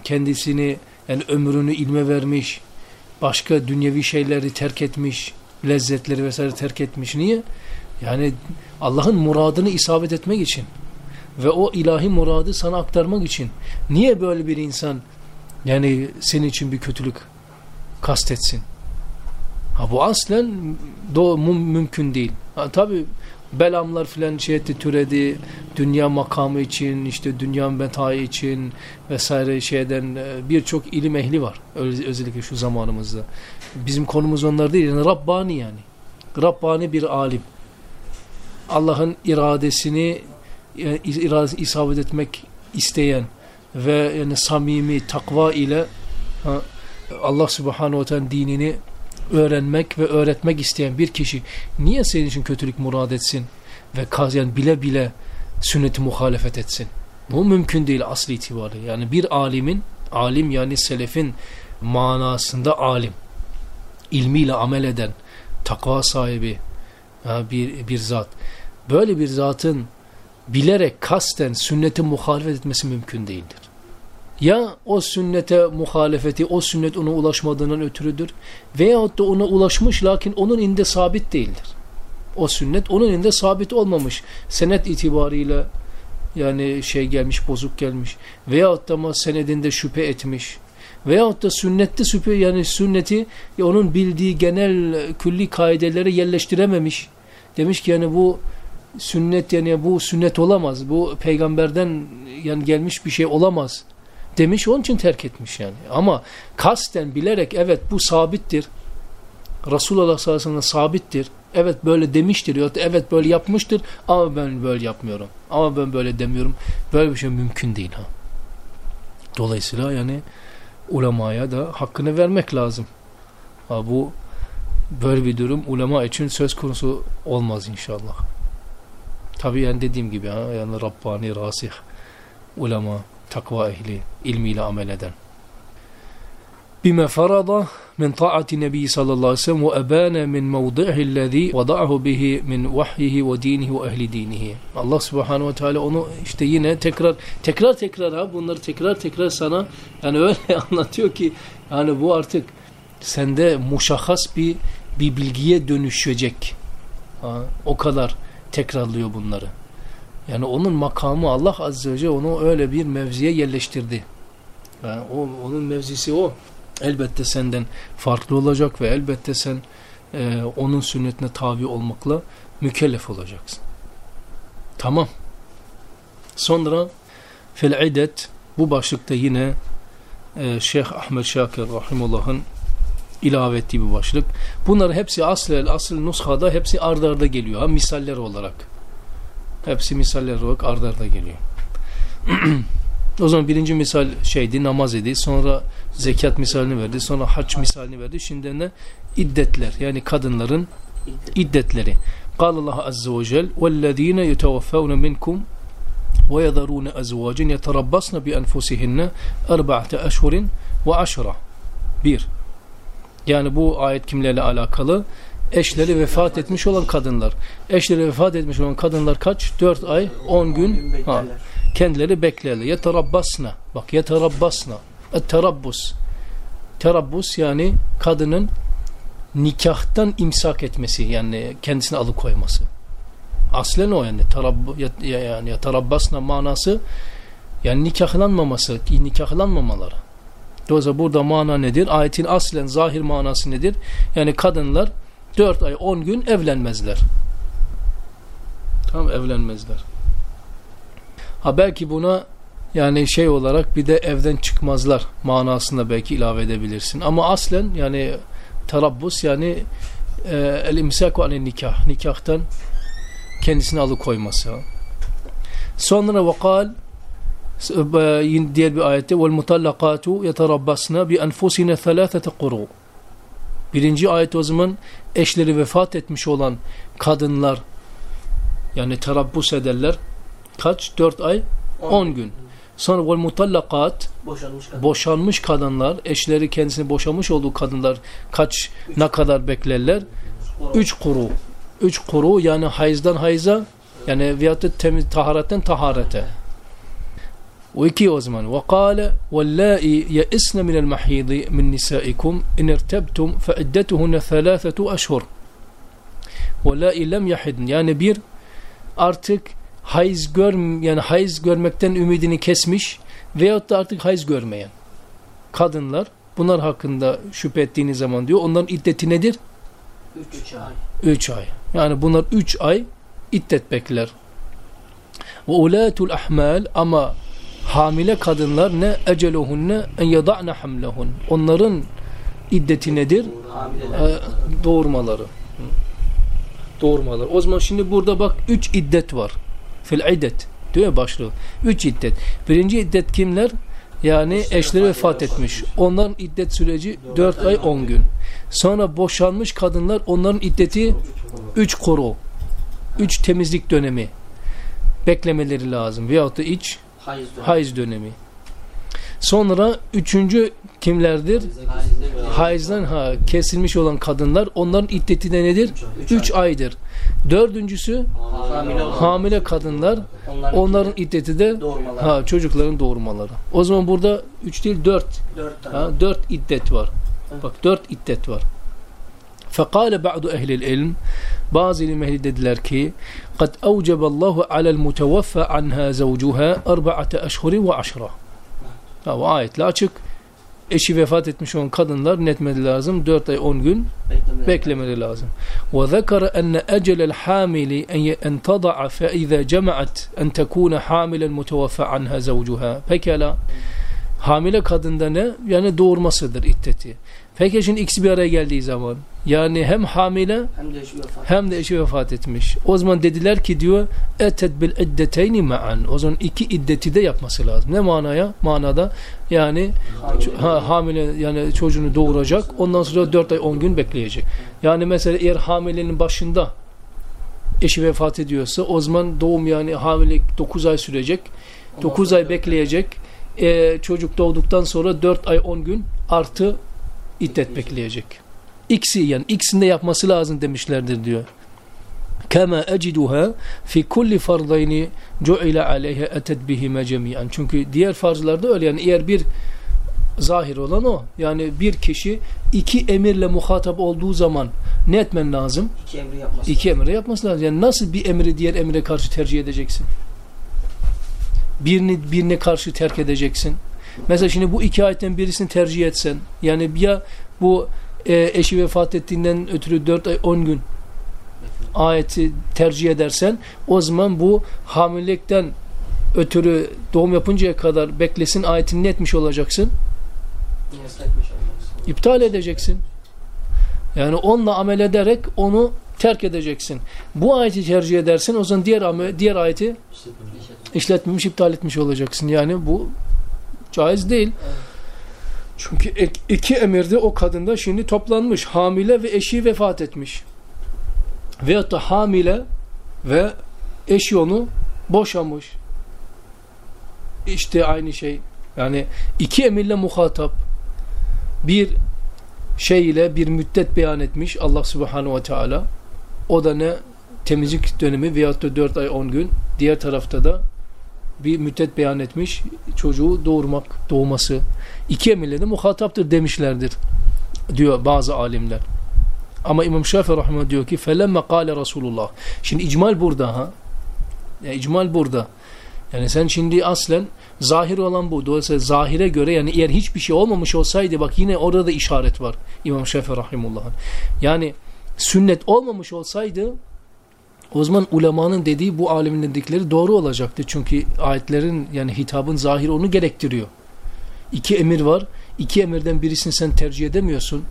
kendisini yani ömrünü ilme vermiş, başka dünyevi şeyleri terk etmiş, lezzetleri vesaire terk etmiş. Niye? Yani Allah'ın muradını isabet etmek için ve o ilahi muradı sana aktarmak için. Niye böyle bir insan yani senin için bir kötülük kastetsin? Ha bu aslen do mümkün değil. Ha, tabi belamlar filan şey etti, türedi dünya makamı için işte dünya metayı için vesaire şeyden e, birçok ilim ehli var özellikle şu zamanımızda bizim konumuz onlar değil yani Rabbani yani Rabbani bir alim Allah'ın iradesini yani iradesini isabet etmek isteyen ve yani samimi takva ile ha, Allah subhanahu wa dinini öğrenmek ve öğretmek isteyen bir kişi niye senin için kötülük murad etsin ve yani bile bile sünneti muhalefet etsin? Bu mümkün değil asli itibariyle. Yani bir alimin, alim yani selefin manasında alim, ilmiyle amel eden, takva sahibi bir, bir zat. Böyle bir zatın bilerek kasten sünneti muhalefet etmesi mümkün değildir. Ya o sünnete muhalefeti, o sünnet ona ulaşmadığından ötürüdür veyahut da ona ulaşmış lakin onun inde sabit değildir. O sünnet onun inde sabit olmamış. Senet itibariyle yani şey gelmiş, bozuk gelmiş. Veyahut da ama senedinde şüphe etmiş. Veyahut da sünnette şüphe yani sünneti ya onun bildiği genel külli kaidelere yerleştirememiş. Demiş ki yani bu sünnet yani bu sünnet olamaz. Bu peygamberden yani gelmiş bir şey olamaz demiş onun için terk etmiş yani. Ama kasten bilerek evet bu sabittir. Resulullah sallallahu aleyhi ve sellem sabittir. Evet böyle demiştir. Ya evet böyle yapmıştır ama ben böyle yapmıyorum. Ama ben böyle demiyorum. Böyle bir şey mümkün değil ha. Dolayısıyla yani ulemaya da hakkını vermek lazım. Ha, bu böyle bir durum ulema için söz konusu olmaz inşallah. Tabii yani dediğim gibi ha yani Rabbani, Rasih ulema takva ehli, ilmiyle amel eden. Bime farada min taati nebi sallallahu aleyhi ve sellem ve ebane min mevdihi lezi vada'ahu bihi min vahyihi ve dinihi ve ehli dinihi. Allah subhanahu ve teala onu işte yine tekrar tekrar tekrar ha bunları tekrar tekrar sana yani öyle anlatıyor ki yani bu artık sende muşahhas bir bir bilgiye dönüşecek. Ha, o kadar tekrarlıyor bunları. Yani onun makamı Allah Azze ve Celle onu öyle bir mevziye yerleştirdi. Yani o, onun mevzisi o. Elbette senden farklı olacak ve elbette sen e, onun sünnetine tabi olmakla mükellef olacaksın. Tamam. Sonra fil bu başlıkta yine e, Şeyh Ahmet Şakir Rahimullah'ın ilave ettiği bir başlık. Bunlar hepsi asıl asıl nushada hepsi ardarda arda geliyor. Ha, misaller olarak. Hepsi misaller olarak ardarda arda geliyor. o zaman birinci misal şeydi namaz idi. Sonra zekat misalini verdi. Sonra hac misalini verdi. Şimdi ne? İddetler. Yani kadınların iddetleri. قال الله عز وجل والذين يتوفون منكم وَيَذَرُونَ أَزْوَاجٍ يَتَرَبَّصْنَ بِأَنْفُسِهِنَّ أَرْبَعَةَ أَشْهُرٍ وَعَشْرًا Bir. Yani bu ayet kimlerle alakalı? Eşleri vefat etmiş olan kadınlar. Eşleri vefat etmiş olan kadınlar kaç? 4 ay, 10 gün ha, kendileri beklerler. Yeterabbasna. Bak yeterabbasna. Et-terabbus. Terabbus yani kadının nikahtan imsak etmesi yani kendisini alıkoyması. Aslen o yani ya- yani yeterabbasna manası yani nikahlanmaması, nikahlanmamaları. Dolayısıyla burada mana nedir? Ayetin aslen zahir manası nedir? Yani kadınlar 4 ay 10 gün evlenmezler. Tamam evlenmezler. Ha belki buna yani şey olarak bir de evden çıkmazlar manasında belki ilave edebilirsin. Ama aslen yani tarabbus yani e, el imsak ve nikah. Nikahtan kendisini alıkoyması. Sonra vakal yine diğer bir ayette vel mutallakatu yeterabbasna bi enfusina thalâthete kuru. Birinci ayet o zaman eşleri vefat etmiş olan kadınlar yani terabbus ederler. Kaç? 4 ay 10 gün. Sonra vel mutallakat Boşanmış kadın. boşanmış kadınlar, eşleri kendisini boşamış olduğu kadınlar kaç ne kadar beklerler? Kuru. 3 kuru. 3 kuru yani hayızdan hayza yani veyahut da temiz taharetten taharete. Ve kâle vellâi yeisne minel mahîdi min nisâikum in irtebtum fe iddetuhunne thalâthetu eşhur. Vellâi lem yahidn. Yani bir artık hayız gör yani hayız görmekten ümidini kesmiş veyahut da artık hayız görmeyen kadınlar bunlar hakkında şüphe ettiğiniz zaman diyor onların iddeti nedir? 3 ay. 3 ay. Yani bunlar 3 ay iddet bekler. Ve ulatul ahmal ama hamile kadınlar ne eceluhunne en yada'ne hamlehun. Onların iddeti nedir? Hamileler. Ee, doğurmaları. Doğurmaları. O zaman şimdi burada bak 3 iddet var. Fil iddet. Diyor başlığı. 3 iddet. Birinci iddet kimler? Yani eşleri vefat etmiş. Onların iddet süreci 4 ay 10 gün. Sonra boşanmış kadınlar onların iddeti 3 kuru. 3 temizlik dönemi. Beklemeleri lazım. Veyahut da iç Hayız dönemi. hayız dönemi. Sonra üçüncü kimlerdir? Hayızdan ha, kesilmiş olan kadınlar onların iddeti de nedir? 3 aydır. Dördüncüsü Hamile kadınlar Onların, onların iddeti de ha, çocukların doğurmaları. O zaman burada 3 değil 4 4 tane. Ha, dört iddet var. Bak dört iddet var. فقال بعض أهل العلم بعض المهل ددلر قد أوجب الله على المتوفى عنها زوجها أربعة أشهر وعشرة. أو آية لا تشك إشي وفاتت مشون قدن لر نت مد لازم دورت أي أون جن بيكل مد لازم. وذكر أن أجل الحامل أن تضع فإذا جمعت أن تكون حاملا متوفى عنها زوجها. بكلا حامل قدن دنا يعني دور مصدر إتتي. Peki şimdi ikisi bir araya geldiği zaman yani hem hamile Hem de eşi vefat. hem de eşi vefat etmiş. O zaman dediler ki diyor etet bil iddeteyni ma'an. O zaman iki iddeti de yapması lazım. Ne manaya? Manada yani Hamile. ha, hamile yani çocuğunu doğuracak. Ondan sonra 4 ay 10 gün bekleyecek. Yani mesela eğer hamilenin başında eşi vefat ediyorsa o zaman doğum yani hamilelik 9 ay sürecek. 9 ay bekleyecek. Ee, çocuk doğduktan sonra 4 ay 10 gün artı iddet bekleyecek. İkisi yani ikisini de yapması lazım demişlerdir diyor. Kema eciduha fi kulli fardayni cu'ila aleyha etet bihime cemiyan. Çünkü diğer farzlarda öyle yani eğer bir zahir olan o. Yani bir kişi iki emirle muhatap olduğu zaman ne etmen lazım? İki emri yapması. İki emri yapması lazım. Yani nasıl bir emri diğer emre karşı tercih edeceksin? Birini birine karşı terk edeceksin. Mesela şimdi bu iki ayetten birisini tercih etsen yani ya bu e, eşi vefat ettiğinden ötürü 4 ay 10 gün ayeti tercih edersen o zaman bu hamilelikten ötürü doğum yapıncaya kadar beklesin ayetini ne etmiş olacaksın? İptal edeceksin. Yani onunla amel ederek onu terk edeceksin. Bu ayeti tercih edersen o zaman diğer diğer ayeti işletmemiş, iptal etmiş olacaksın. Yani bu caiz değil. Çünkü iki emirde o kadında şimdi toplanmış. Hamile ve eşi vefat etmiş. Veyahut da hamile ve eşi onu boşamış. işte aynı şey. Yani iki emirle muhatap. Bir şey ile bir müddet beyan etmiş Allah Subhanahu ve Teala. O da ne? Temizlik dönemi veyahut da 4 ay 10 gün. Diğer tarafta da bir müddet beyan etmiş. Çocuğu doğurmak, doğması. İki emirle de muhataptır demişlerdir. Diyor bazı alimler. Ama İmam Şafii rahmetullah diyor ki felemme kâle Resulullah. Şimdi icmal burada ha. Ya icmal burada. Yani sen şimdi aslen zahir olan bu. Dolayısıyla zahire göre yani eğer hiçbir şey olmamış olsaydı bak yine orada da işaret var. İmam Şafii rahimullah'ın. Yani sünnet olmamış olsaydı o zaman ulemanın dediği bu alimin dedikleri doğru olacaktı. Çünkü ayetlerin yani hitabın zahiri onu gerektiriyor. İki emir var. İki emirden birisini sen tercih edemiyorsun.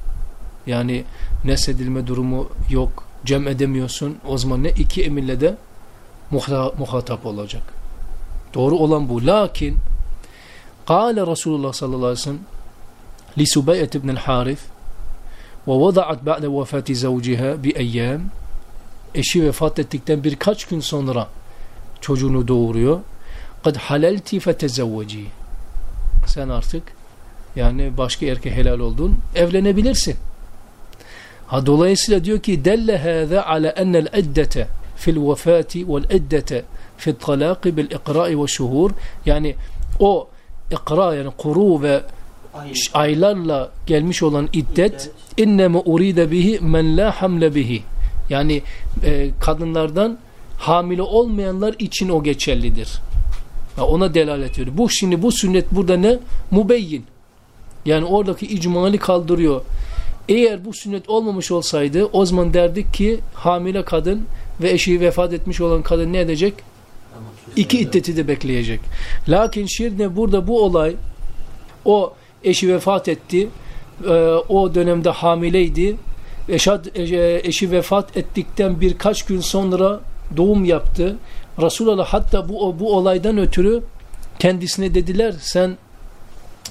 Yani nesedilme durumu yok. Cem edemiyorsun. O zaman ne? iki emirle de muhatap olacak. Doğru olan bu. Lakin Kale Resulullah sallallahu aleyhi ve sellem li Subeyet ibn el-Harif ve vada'at ba'de vefati bi eyyam eşi vefat ettikten birkaç gün sonra çocuğunu doğuruyor. Kad halelti fetezevveci sen artık yani başka erkeğe helal oldun evlenebilirsin. Ha dolayısıyla diyor ki delle hâzâ ala ennel eddete fil vefati vel eddete fil talaqi bil ikra'i ve şuhur yani o ikra yani kuru ve aylarla gelmiş olan iddet inneme uride bihi men la hamle bihi yani e, kadınlardan hamile olmayanlar için o geçerlidir. Ya ona delalet ediyor. Bu şimdi bu sünnet burada ne? Mubeyyin. Yani oradaki icmali kaldırıyor. Eğer bu sünnet olmamış olsaydı o zaman derdik ki hamile kadın ve eşi vefat etmiş olan kadın ne edecek? İki iddeti de bekleyecek. Lakin şimdi burada bu olay o eşi vefat etti. E, o dönemde hamileydi. Eşad, e, eşi vefat ettikten birkaç gün sonra doğum yaptı. Resulullah hatta bu, bu olaydan ötürü kendisine dediler sen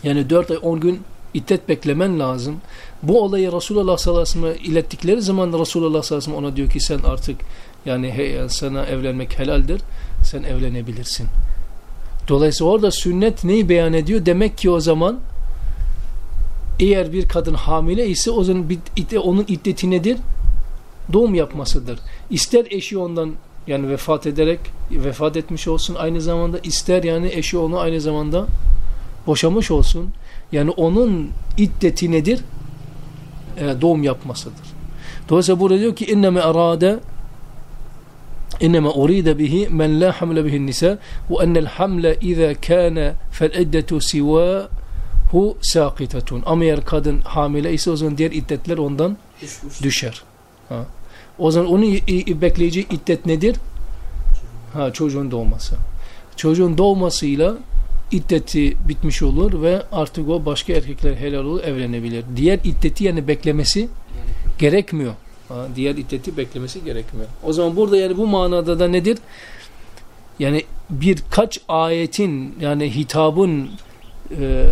yani 4 ay 10 gün iddet beklemen lazım. Bu olayı Resulullah sallallahu aleyhi ve sellem ilettikleri zaman Resulullah sallallahu aleyhi ve sellem ona diyor ki sen artık yani hey, sana evlenmek helaldir. Sen evlenebilirsin. Dolayısıyla orada sünnet neyi beyan ediyor? Demek ki o zaman eğer bir kadın hamile ise o zaman onun iddeti nedir? Doğum yapmasıdır. İster eşi ondan yani vefat ederek vefat etmiş olsun aynı zamanda ister yani eşi onu aynı zamanda boşamış olsun. Yani onun iddeti nedir? Ee, doğum yapmasıdır. Dolayısıyla burada diyor ki inneme arade inneme uride bihi men la hamle bihin nisa ve ennel hamle iza kana fel iddetu siva hu sakitetun. Ama eğer kadın hamile ise o zaman diğer iddetler ondan düşer. Ha. O zaman onun bekleyeceği iddet nedir? Ha, çocuğun doğması. Çocuğun doğmasıyla iddeti bitmiş olur ve artık o başka erkekler helal olur evlenebilir. Diğer iddeti yani beklemesi gerekmiyor. Ha, diğer iddeti beklemesi gerekmiyor. O zaman burada yani bu manada da nedir? Yani birkaç ayetin yani hitabın e,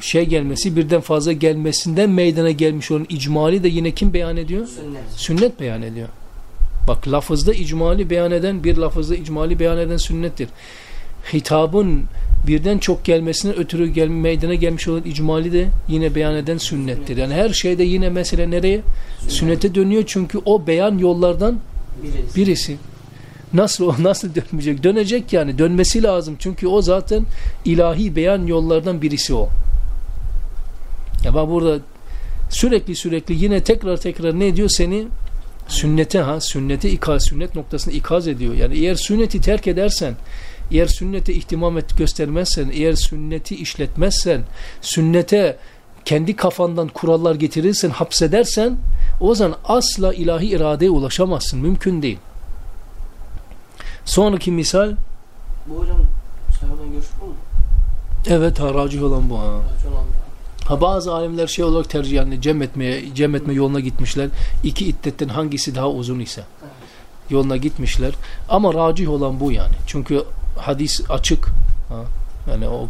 şey gelmesi birden fazla gelmesinden meydana gelmiş olan icmali de yine kim beyan ediyor? Sünnet. Sünnet beyan ediyor. Bak lafızda icmali beyan eden bir lafızda icmali beyan eden sünnettir. Hitabın birden çok gelmesine ötürü gel, meydana gelmiş olan icmali de yine beyan eden sünnettir. Yani her şeyde yine mesele nereye? Sünnet. Sünnete dönüyor çünkü o beyan yollardan birisi. birisi. Nasıl o nasıl dönmeyecek? Dönecek yani dönmesi lazım. Çünkü o zaten ilahi beyan yollardan birisi o. Ya bak burada sürekli sürekli yine tekrar tekrar ne diyor seni? Sünnete ha sünnete ikaz sünnet noktasında ikaz ediyor. Yani eğer sünneti terk edersen eğer sünnete ihtimam et göstermezsen, eğer sünneti işletmezsen, sünnete kendi kafandan kurallar getirirsen, hapsedersen o zaman asla ilahi iradeye ulaşamazsın. Mümkün değil. Sonraki misal Bu hocam sahaben görüşü bu mu? Evet ha racih olan bu ha. Ha bazı alimler şey olarak tercih yani cem etmeye cem etme yoluna gitmişler. İki iddetten hangisi daha uzun ise yoluna gitmişler. Ama racih olan bu yani. Çünkü hadis açık. Ha? Yani o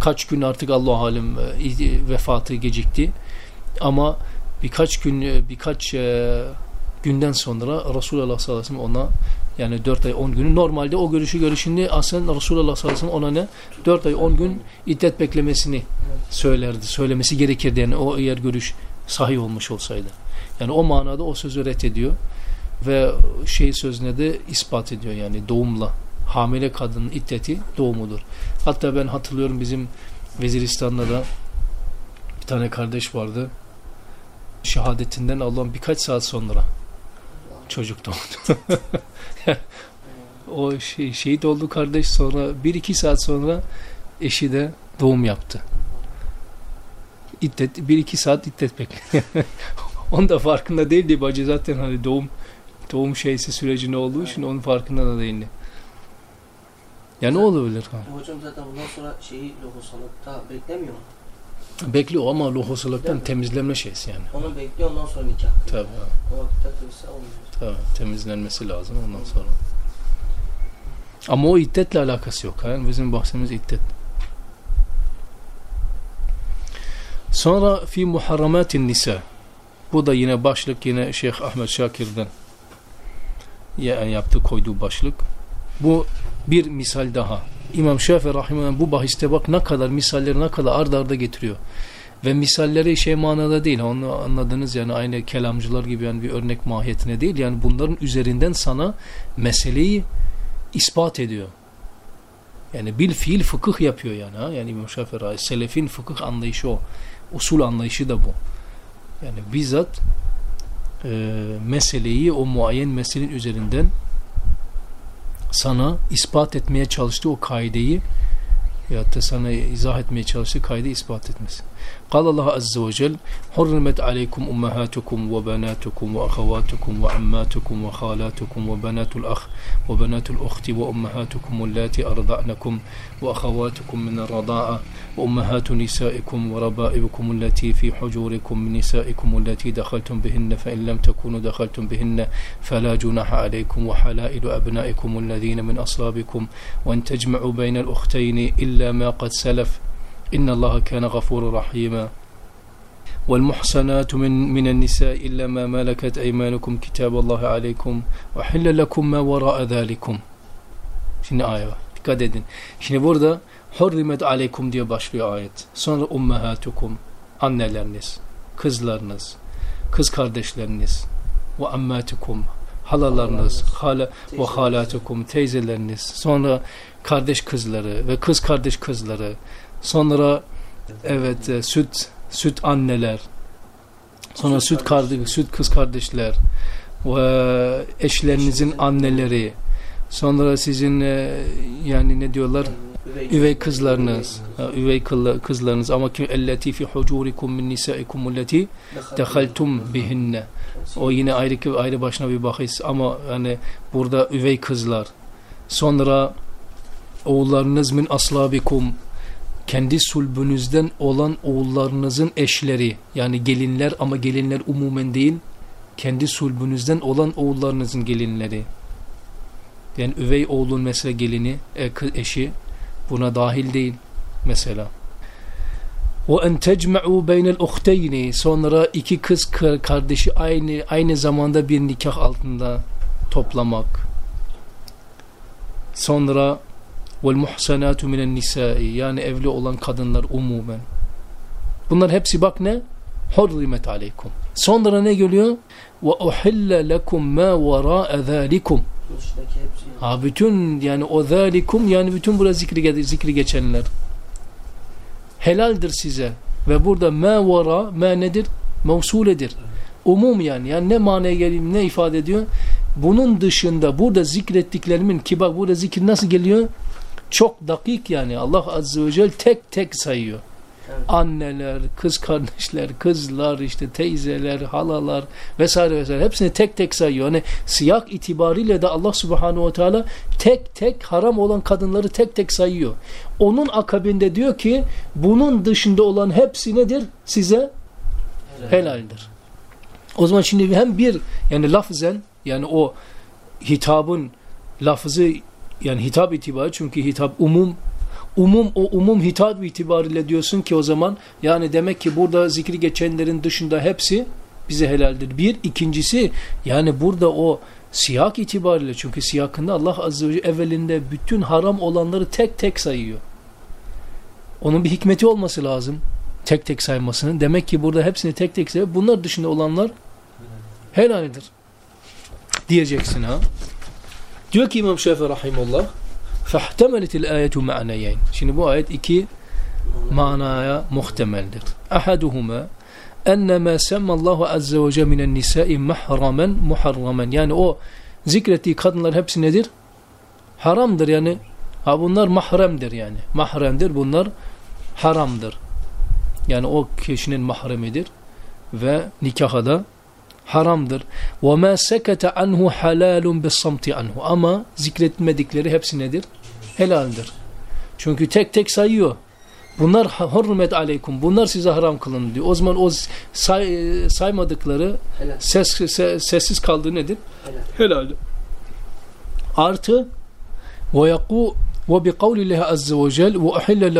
kaç gün artık Allah halim e, vefatı gecikti. Ama birkaç gün e, birkaç e, günden sonra Resulullah sallallahu aleyhi ve sellem ona Yani 4 ay 10 günü. Normalde o görüşü görüşünde aslında Resulullah sallallahu aleyhi ve sellem ona ne? 4 ay 10 gün iddet beklemesini söylerdi. Söylemesi gerekirdi yani o eğer görüş sahih olmuş olsaydı. Yani o manada o sözü reddediyor ve şey sözüne de ispat ediyor yani doğumla hamile kadının iddeti doğumudur. Hatta ben hatırlıyorum bizim Veziristan'da da bir tane kardeş vardı. Şehadetinden Allah'ın birkaç saat sonra çocuk doğdu. o şey, şehit oldu kardeş sonra bir iki saat sonra eşi de doğum yaptı. İddet, bir iki saat iddet bekliyor. onun da farkında değildi bacı zaten hani doğum doğum şeysi süreci ne olduğu için onun farkında da değildi. Ya ne olabilir? Ha? Hocam zaten bundan sonra şeyi lohusalıkta beklemiyor mu? Bekliyor ama lohusalıktan temizlenme şeysi yani. Onu bekliyor ondan sonra nikah. Tabii. O vakitte olmuyor. Tabii temizlenmesi lazım ondan sonra. Ama o iddetle alakası yok. Yani bizim bahsimiz iddet. Sonra fi muharramatin nisa. Bu da yine başlık yine Şeyh Ahmet Şakir'den yaptığı koyduğu başlık. Bu bir misal daha. İmam Şafii Rahimahullah bu bahiste bak ne kadar misalleri ne kadar arda arda getiriyor. Ve misalleri şey manada değil. Onu anladınız yani aynı kelamcılar gibi yani bir örnek mahiyetine değil. Yani bunların üzerinden sana meseleyi ispat ediyor. Yani bil fiil fıkıh yapıyor yani. Ha? Yani İmam Rahimahullah, Selefin fıkıh anlayışı o. Usul anlayışı da bu. Yani bizzat e, meseleyi o muayyen meselenin üzerinden sana ispat etmeye çalıştığı o kaideyi ya da sana izah etmeye çalıştığı kaideyi ispat etmesi. قال الله عز وجل حرمت عليكم أمهاتكم وبناتكم وأخواتكم وعماتكم وخالاتكم وبنات الأخ وبنات الأخت وأمهاتكم اللاتي أرضعنكم وأخواتكم من الرضاعة وأمهات نسائكم وربائبكم التي في حجوركم من نسائكم التي دخلتم بهن فإن لم تكونوا دخلتم بهن فلا جناح عليكم وحلائل أبنائكم الذين من أصلابكم وأن تجمعوا بين الأختين إلا ما قد سلف إن الله كان غفورا رحيما والمحصنات من من النساء إلا ما ملكت أيمانكم كتاب الله عليكم وحل لكم ما وراء ذلكم Şimdi ayet var. Dikkat edin. Şimdi burada hurrimet aleykum diye başlıyor ayet. Sonra ummahatukum anneleriniz, kızlarınız, kız kardeşleriniz ve ammatukum halalarınız, hala ve halatukum teyzeleriniz, sonra kardeş kızları ve kız kardeş kızları, sonra evet e, süt süt anneler, sonra Süt süt kardeş, süt kız kardeşler. Ve eşlerinizin anneleri, sonra sizin e, yani ne diyorlar? Üvey kızlarınız, üvey kızlarınız. Ama kim? Elleti fi hucurikum min nisaikum allati dehaltum. bihinne. O yine ayrı ayrı başına bir bahis ama yani burada üvey kızlar. Sonra oğullarınız min aslabikum kendi sulbünüzden olan oğullarınızın eşleri yani gelinler ama gelinler umumen değil kendi sulbünüzden olan oğullarınızın gelinleri yani üvey oğlun mesela gelini e, kı- eşi buna dahil değil mesela وَاَنْ تَجْمَعُوا بَيْنَ الْاُخْتَيْنِ Sonra iki kız kar- kardeşi aynı aynı zamanda bir nikah altında toplamak. Sonra vel muhsanatu minen nisa'i yani evli olan kadınlar umumen. Bunlar hepsi bak ne? Hurrimet aleykum. Sonra ne geliyor? Ve uhille lekum ma vera'a zalikum. Ha bütün yani o zalikum yani bütün burada zikri, zikri geçenler. Helaldir size. Ve burada ma vara ma nedir? Mevsuledir. Umum yani. Yani ne manaya geleyim ne ifade ediyor? Bunun dışında burada zikrettiklerimin ki bak burada zikir nasıl geliyor? Çok dakik yani. Allah Azze ve Celle tek tek sayıyor. Evet. Anneler, kız kardeşler, kızlar, işte teyzeler, halalar vesaire vesaire hepsini tek tek sayıyor. Hani siyak itibariyle de Allah Subhanahu ve Teala tek tek haram olan kadınları tek tek sayıyor. Onun akabinde diyor ki bunun dışında olan hepsi nedir? Size helaldir. O zaman şimdi hem bir yani lafzen yani o hitabın lafızı yani hitap itibari çünkü hitap umum umum o umum hitap itibariyle diyorsun ki o zaman yani demek ki burada zikri geçenlerin dışında hepsi bize helaldir. Bir. ikincisi yani burada o Siyak itibariyle çünkü siyakında Allah Azze ve Celle evvelinde bütün haram olanları tek tek sayıyor. Onun bir hikmeti olması lazım. Tek tek saymasının. Demek ki burada hepsini tek tek sayıyor. Bunlar dışında olanlar helaldir. Diyeceksin ha. Diyor ki İmam Şafii Rahimullah فَاحْتَمَلَتِ الْآيَةُ مَعْنَيَيْنِ Şimdi bu ayet iki manaya muhtemeldir. Ahaduhuma ennema semmallahu azze ve celle minen nisai mahramen muharramen. Yani o zikrettiği kadınlar hepsi nedir? Haramdır yani. Ha bunlar mahremdir yani. Mahremdir bunlar haramdır. Yani o kişinin mahremidir ve nikaha da haramdır. Ve ma sekete anhu halalun bis anhu. Ama zikretmedikleri hepsi nedir? Helaldir. Çünkü tek tek sayıyor. Bunlar hurmet aleykum. Bunlar size haram kılın diyor. O zaman o say, saymadıkları Helal. ses, ses, sessiz kaldığı nedir? Helal. Helal. Artı ve yaku ve bi kavlillahi azze ve cel ve uhille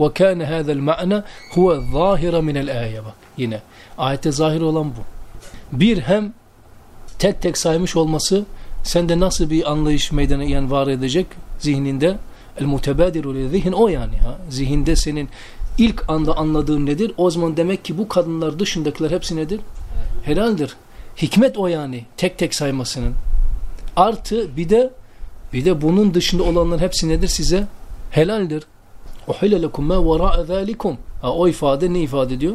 ve kâne hâzel ma'na huve zâhire minel âye bak yine. Ayette zahir olan bu. Bir hem tek tek saymış olması sende nasıl bir anlayış meydana yani var edecek zihninde el mutebadiru zihin o yani ha. Zihinde senin ilk anda anladığın nedir? O zaman demek ki bu kadınlar dışındakiler hepsi nedir? Helaldir. Hikmet o yani tek tek saymasının. Artı bir de bir de bunun dışında olanların hepsi nedir size? Helaldir Uhille lekum ma vera'a zalikum. Ha, o ifade ne ifade ediyor?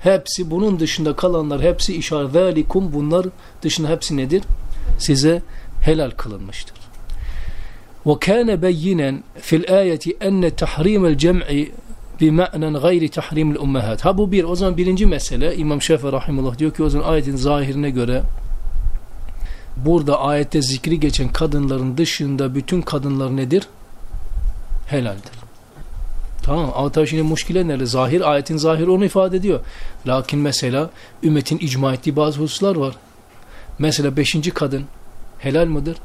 Hepsi bunun dışında kalanlar hepsi işaret zalikum bunlar dışında hepsi nedir? Size helal kılınmıştır. وكان بينا في الآية أن تحريم الجمع بمعنى غير تحريم الأمهات. Ha bu bir. O zaman birinci mesele İmam Şafii Rahimullah diyor ki o zaman ayetin zahirine göre burada ayette zikri geçen kadınların dışında bütün kadınlar nedir? Helaldir. Tamam ama tabii şimdi muşkile nerede? Zahir, ayetin zahiri onu ifade ediyor. Lakin mesela ümmetin icma ettiği bazı hususlar var. Mesela beşinci kadın helal mıdır?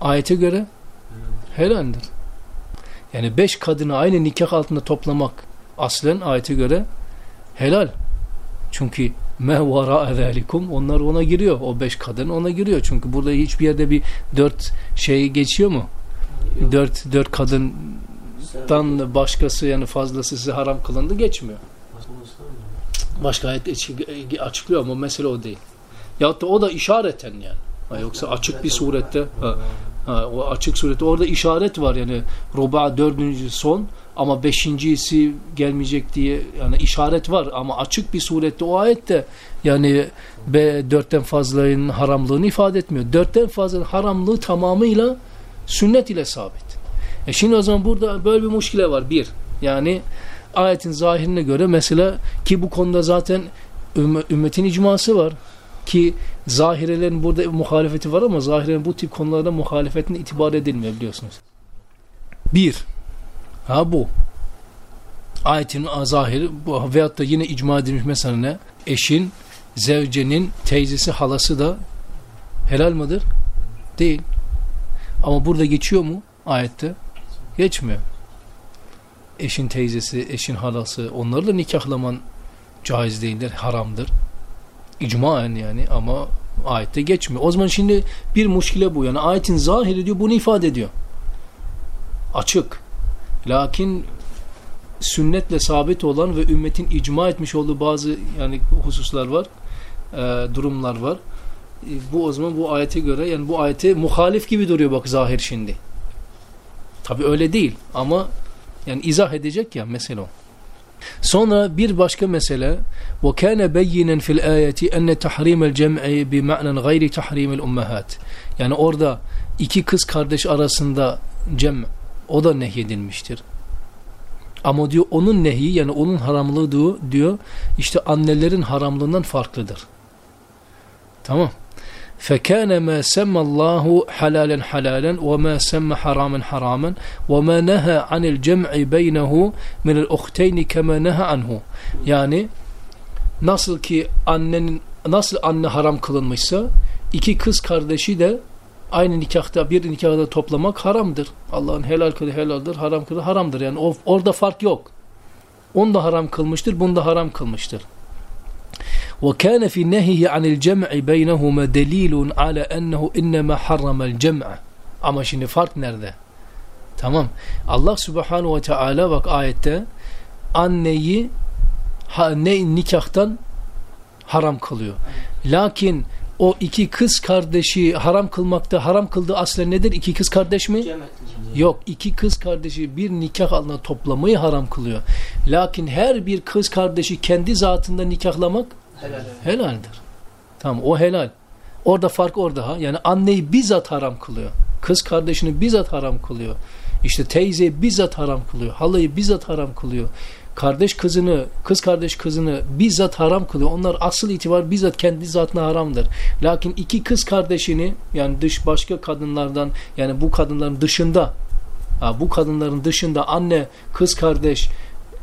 Ayete göre helaldir. Yani beş kadını aynı nikah altında toplamak aslen ayete göre helal. Çünkü mehvara zalikum onlar ona giriyor. O beş kadın ona giriyor. Çünkü burada hiçbir yerde bir dört şey geçiyor mu? Dört, dört kadından başkası yani fazlası size haram kılındı geçmiyor. Başka ayet açıklıyor ama mesele o değil. Ya da o da işareten yani. Yoksa açık bir surette ha, ha, o açık surette orada işaret var yani ruba dördüncü son ama beşincisi gelmeyecek diye yani işaret var ama açık bir surette o ayette yani be dörtten fazlanın haramlığını ifade etmiyor. Dörtten fazlanın haramlığı tamamıyla sünnet ile sabit. E şimdi o zaman burada böyle bir muşkile var. Bir, yani ayetin zahirine göre mesela ki bu konuda zaten ümmetin icması var ki zahirelerin burada muhalefeti var ama zahirelerin bu tip konularda muhalefetine itibar edilmiyor biliyorsunuz. Bir, ha bu. Ayetin zahiri bu, veyahut da yine icma edilmiş mesela ne? Eşin, zevcenin teyzesi, halası da helal mıdır? Değil. Ama burada geçiyor mu ayette? Geçmiyor. Eşin teyzesi, eşin halası onlarla nikahlaman caiz değildir, haramdır. İcmaen yani ama ayette geçmiyor. O zaman şimdi bir muşkile bu. Yani ayetin zahiri diyor bunu ifade ediyor. Açık. Lakin sünnetle sabit olan ve ümmetin icma etmiş olduğu bazı yani hususlar var. E, durumlar var. E, bu o zaman bu ayete göre yani bu ayete muhalif gibi duruyor bak zahir şimdi. Tabi öyle değil ama yani izah edecek ya mesele o. Sonra bir başka mesele وَكَانَ بَيِّنًا فِي الْآيَةِ اَنَّ تَحْرِيمَ الْجَمْعِ بِمَعْنًا غَيْرِ تَحْرِيمِ الْاُمَّهَاتِ Yani orada iki kız kardeş arasında cem o da nehyedilmiştir. Ama diyor onun nehi yani onun haramlığı diyor, diyor işte annelerin haramlığından farklıdır. Tamam. فكان ما سمى الله حلالا حلالا وما سمى حراما حراما وما نهى عن الجمع بينه من الأختين كما نهى عنه yani nasıl ki annenin nasıl anne haram kılınmışsa iki kız kardeşi de aynı nikahta bir nikahda toplamak haramdır. Allah'ın helal kılı helaldir, haram kılı haramdır. Yani o, orada fark yok. Onu da haram kılmıştır, bunu da haram kılmıştır. وكان في نهيه عن الجمع بينهما دليل على أنه إنما حرم الجمع ama şimdi fark nerede? Tamam. Allah Subhanahu ve Teala bak ayette anneyi ha, ne nikahtan haram kılıyor. Lakin o iki kız kardeşi haram kılmakta haram kıldığı aslen nedir? İki kız kardeş mi? Cem ettiler. Yok iki kız kardeşi bir nikah altına toplamayı haram kılıyor. Lakin her bir kız kardeşi kendi zatında nikahlamak Helal. helaldir. Tamam o helal. Orada fark orada ha. Yani anneyi bizzat haram kılıyor. Kız kardeşini bizzat haram kılıyor. İşte teyzeyi bizzat haram kılıyor. Halayı bizzat haram kılıyor. Kardeş kızını, kız kardeş kızını bizzat haram kılıyor. Onlar asıl itibar bizzat kendi zatına haramdır. Lakin iki kız kardeşini yani dış başka kadınlardan yani bu kadınların dışında bu kadınların dışında anne, kız kardeş,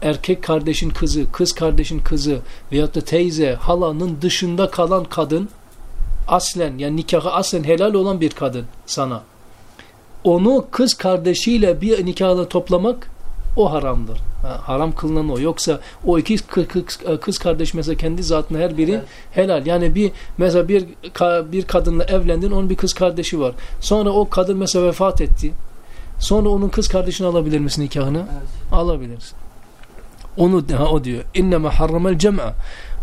erkek kardeşin kızı, kız kardeşin kızı veyahut da teyze, halanın dışında kalan kadın aslen yani nikahı aslen helal olan bir kadın sana. Onu kız kardeşiyle bir nikahla toplamak o haramdır. Ha, haram kılınan o. Yoksa o iki kız, kardeş mesela kendi zatına her biri Evet. helal. Yani bir mesela bir bir kadınla evlendin onun bir kız kardeşi var. Sonra o kadın mesela vefat etti. Sonra onun kız kardeşini alabilir misin nikahını? Evet. alabilirsin. Onu ha, o diyor. İnneme harramel cem'a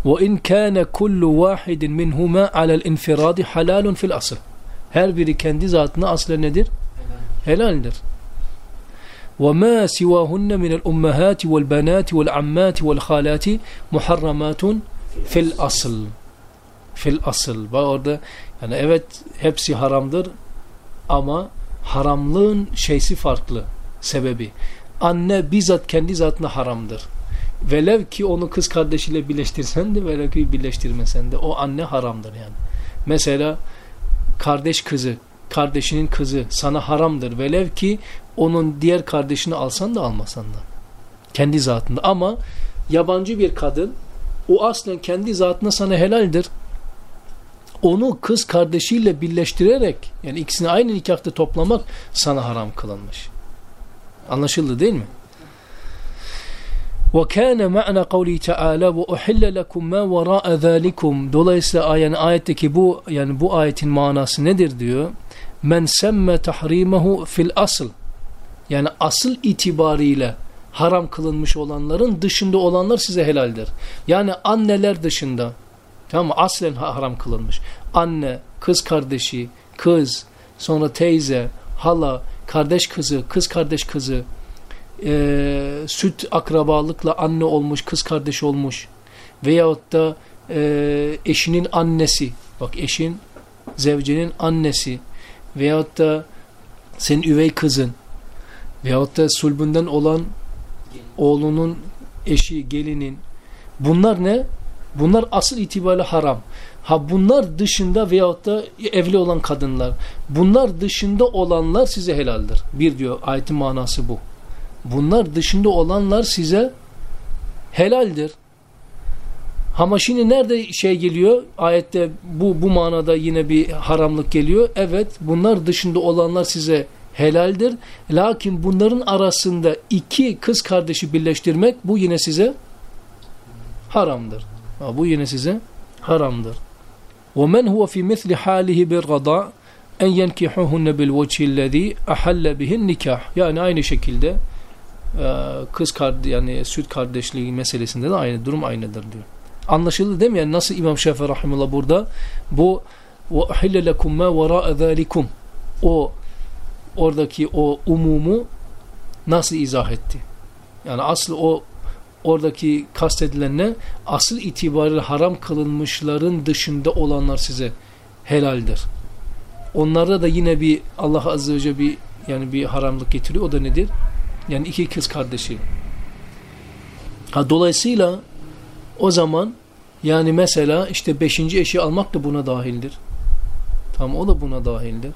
ve in kana kullu vahidin minhuma alel infiradi halalun fil asl. Her biri kendi zatına aslen nedir? Helaldir. وما سواهن من الأمهات والبنات والعمات والخالات محرمات في الأصل في الأصل Bak orada yani evet hepsi haramdır ama haramlığın şeysi farklı sebebi. Anne bizzat kendi zatına haramdır. Velev ki onu kız kardeşiyle birleştirsen de velev ki birleştirmesen de o anne haramdır yani. Mesela kardeş kızı, kardeşinin kızı sana haramdır. Velev ki onun diğer kardeşini alsan da almasan da. Kendi zatında ama yabancı bir kadın o aslen kendi zatına sana helaldir. Onu kız kardeşiyle birleştirerek yani ikisini aynı nikahta toplamak sana haram kılınmış. Anlaşıldı değil mi? وَكَانَ مَعْنَا قَوْلِهِ تَعَالَى وَأُحِلَّ لَكُمْ مَا وَرَاءَ ذَٰلِكُمْ Dolayısıyla yani ayetteki bu yani bu ayetin manası nedir diyor? Men semme tahrimehu fil asıl. Yani asıl itibariyle haram kılınmış olanların dışında olanlar size helaldir. Yani anneler dışında tamam mı? Aslen haram kılınmış. Anne, kız kardeşi, kız, sonra teyze, hala, kardeş kızı, kız kardeş kızı, e, süt akrabalıkla anne olmuş, kız kardeş olmuş veyahut da e, eşinin annesi, bak eşin, zevcenin annesi veyahut da senin üvey kızın veyahut da sulbünden olan oğlunun eşi, gelinin bunlar ne? Bunlar asıl itibariyle haram. Ha bunlar dışında veyahut da evli olan kadınlar. Bunlar dışında olanlar size helaldir. Bir diyor ayetin manası bu. Bunlar dışında olanlar size helaldir. Ama şimdi nerede şey geliyor? Ayette bu bu manada yine bir haramlık geliyor. Evet bunlar dışında olanlar size helaldir. Lakin bunların arasında iki kız kardeşi birleştirmek bu yine size haramdır. Ha, bu yine size haramdır. وَمَنْ هُوَ فِي مِثْلِ حَالِهِ بِالْغَضَاءِ en yenkihuhunne bil vecihillezî ahalle bihin nikah. Yani aynı şekilde e, kız kardeş yani süt kardeşliği meselesinde de aynı durum aynıdır diyor. Anlaşıldı değil mi? Yani nasıl İmam Şafii rahimullah burada bu ve uhille lekum ma vera'a zalikum o oradaki o umumu nasıl izah etti? Yani asıl o oradaki kastedilen ne? Asıl itibariyle haram kılınmışların dışında olanlar size helaldir. Onlarda da yine bir Allah Azze ve Celle bir yani bir haramlık getiriyor. O da nedir? Yani iki kız kardeşi. Ha dolayısıyla o zaman yani mesela işte beşinci eşi almak da buna dahildir. Tamam o da buna dahildir.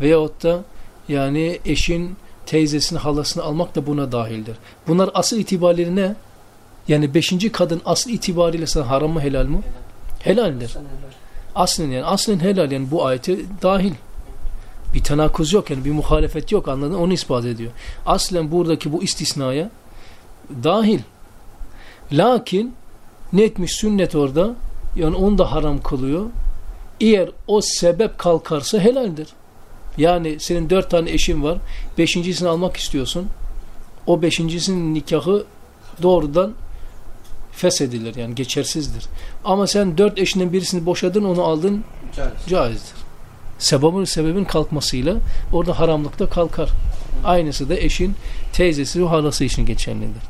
Veyahut da yani eşin teyzesini halasını almak da buna dahildir. Bunlar asıl itibariyle ne? Yani beşinci kadın asıl itibariyle sana haram mı helal mı? Helaldir. Aslen yani aslen helal yani bu ayete dahil. Bir tenakuz yok yani bir muhalefet yok anladın onu ispat ediyor. Aslen buradaki bu istisnaya dahil. Lakin ne etmiş sünnet orada? yani onu da haram kılıyor. Eğer o sebep kalkarsa helaldir. Yani senin dört tane eşin var. Beşincisini almak istiyorsun. O beşincisinin nikahı doğrudan feshedilir yani geçersizdir. Ama sen dört eşinden birisini boşadın onu aldın Caiz. caizdir. Sebebin sebebin kalkmasıyla orada haramlıkta kalkar. Aynısı da eşin teyzesi ve halası için geçerlidir.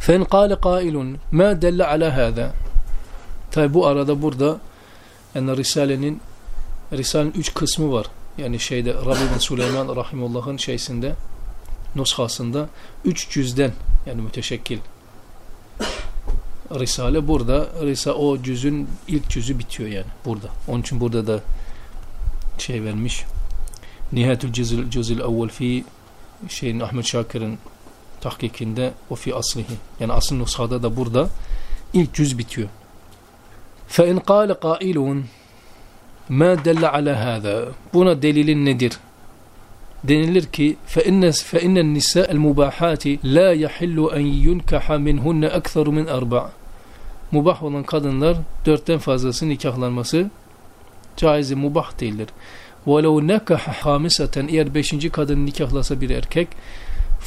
Fen kâle kailun ma delle ala hâzâ Tabi bu arada burada yani Risale'nin Risale'nin üç kısmı var. Yani şeyde Rabbi bin Süleyman Rahimullah'ın şeysinde nushasında üç cüzden yani müteşekkil Risale burada Risa o cüzün ilk cüzü bitiyor yani burada. Onun için burada da şey vermiş. Nihayetül cüzül cüzül evvel fi şeyin Ahmet Şakir'in tahkikinde o fi aslihi. Yani asıl nushada da burada ilk cüz bitiyor. Fe in qâle qailun ma delle ala hâzâ. Buna delilin nedir? denilir ki فإن فإن النساء المباحات لا يحل أن ينكح منهن أكثر من أربع mubah olan kadınlar dörtten fazlası nikahlanması caizi mubah değildir. وَلَوْ نَكَحَ حَامِسَةً Eğer beşinci kadın nikahlasa bir erkek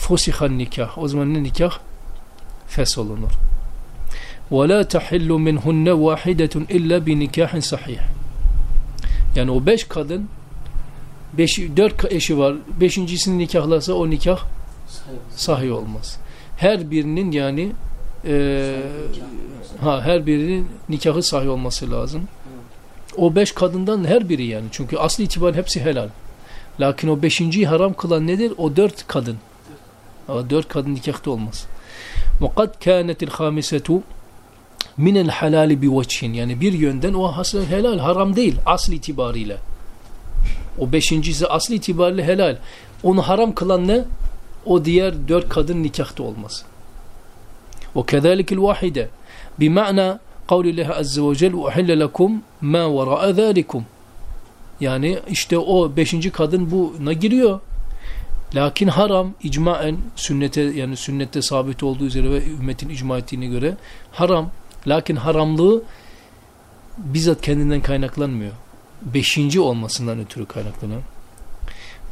فُسِخَ nikah O zaman ne nikah? Fesolunur. وَلَا تَحِلُّ مِنْهُنَّ وَاحِدَةٌ إِلَّا بِنِكَاحٍ صَحِيحٍ Yani o beş kadın beş, dört eşi var. Beşincisini nikahlasa o nikah sahih olmaz. Her birinin yani e, ha her birinin nikahı sahih olması lazım. O beş kadından her biri yani. Çünkü aslı itibariyle hepsi helal. Lakin o beşinciyi haram kılan nedir? O dört kadın. Ama dört kadın nikahta olmaz. وَقَدْ كَانَتِ الْخَامِسَةُ minel halali bi veçhin yani bir yönden o hasıl helal haram değil asıl itibariyle. O beşincisi asıl itibariyle helal. Onu haram kılan ne? O diğer dört kadın nikahta olmaz. Ve kezâlikil vahide bima'na kavlillahi azze ve cel uhille lekum ma vera'a zâlikum yani işte o beşinci kadın buna giriyor. Lakin haram icmaen sünnete yani sünnette sabit olduğu üzere ve ümmetin icma ettiğine göre haram. Lakin haramlığı bizzat kendinden kaynaklanmıyor. Beşinci olmasından ötürü kaynaklanan.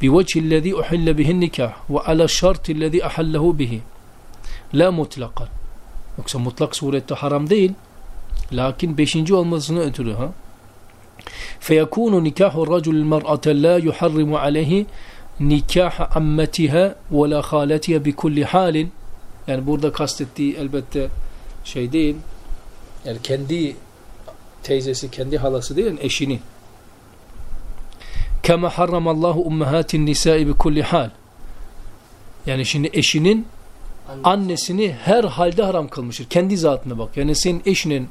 بِوَجْهِ الَّذ۪ي اُحِلَّ بِهِ النِّكَاهِ وَعَلَى الشَّرْتِ الَّذ۪ي اَحَلَّهُ بِهِ La mutlakan. Yoksa mutlak surette haram değil. Lakin beşinci olmasını ötürü ha. Feyekunu nikahu racul mer'ate la yuharrimu aleyhi nikah ammetiha ve la haletiha bi kulli halin. Yani burada kastettiği elbette şey değil. Yani kendi teyzesi, kendi halası değil, yani eşini. Kema harramallahu ummahatin nisa'i bi kulli hal. Yani şimdi eşinin annesini her halde haram kılmıştır. Kendi zatına bak. Yani senin eşinin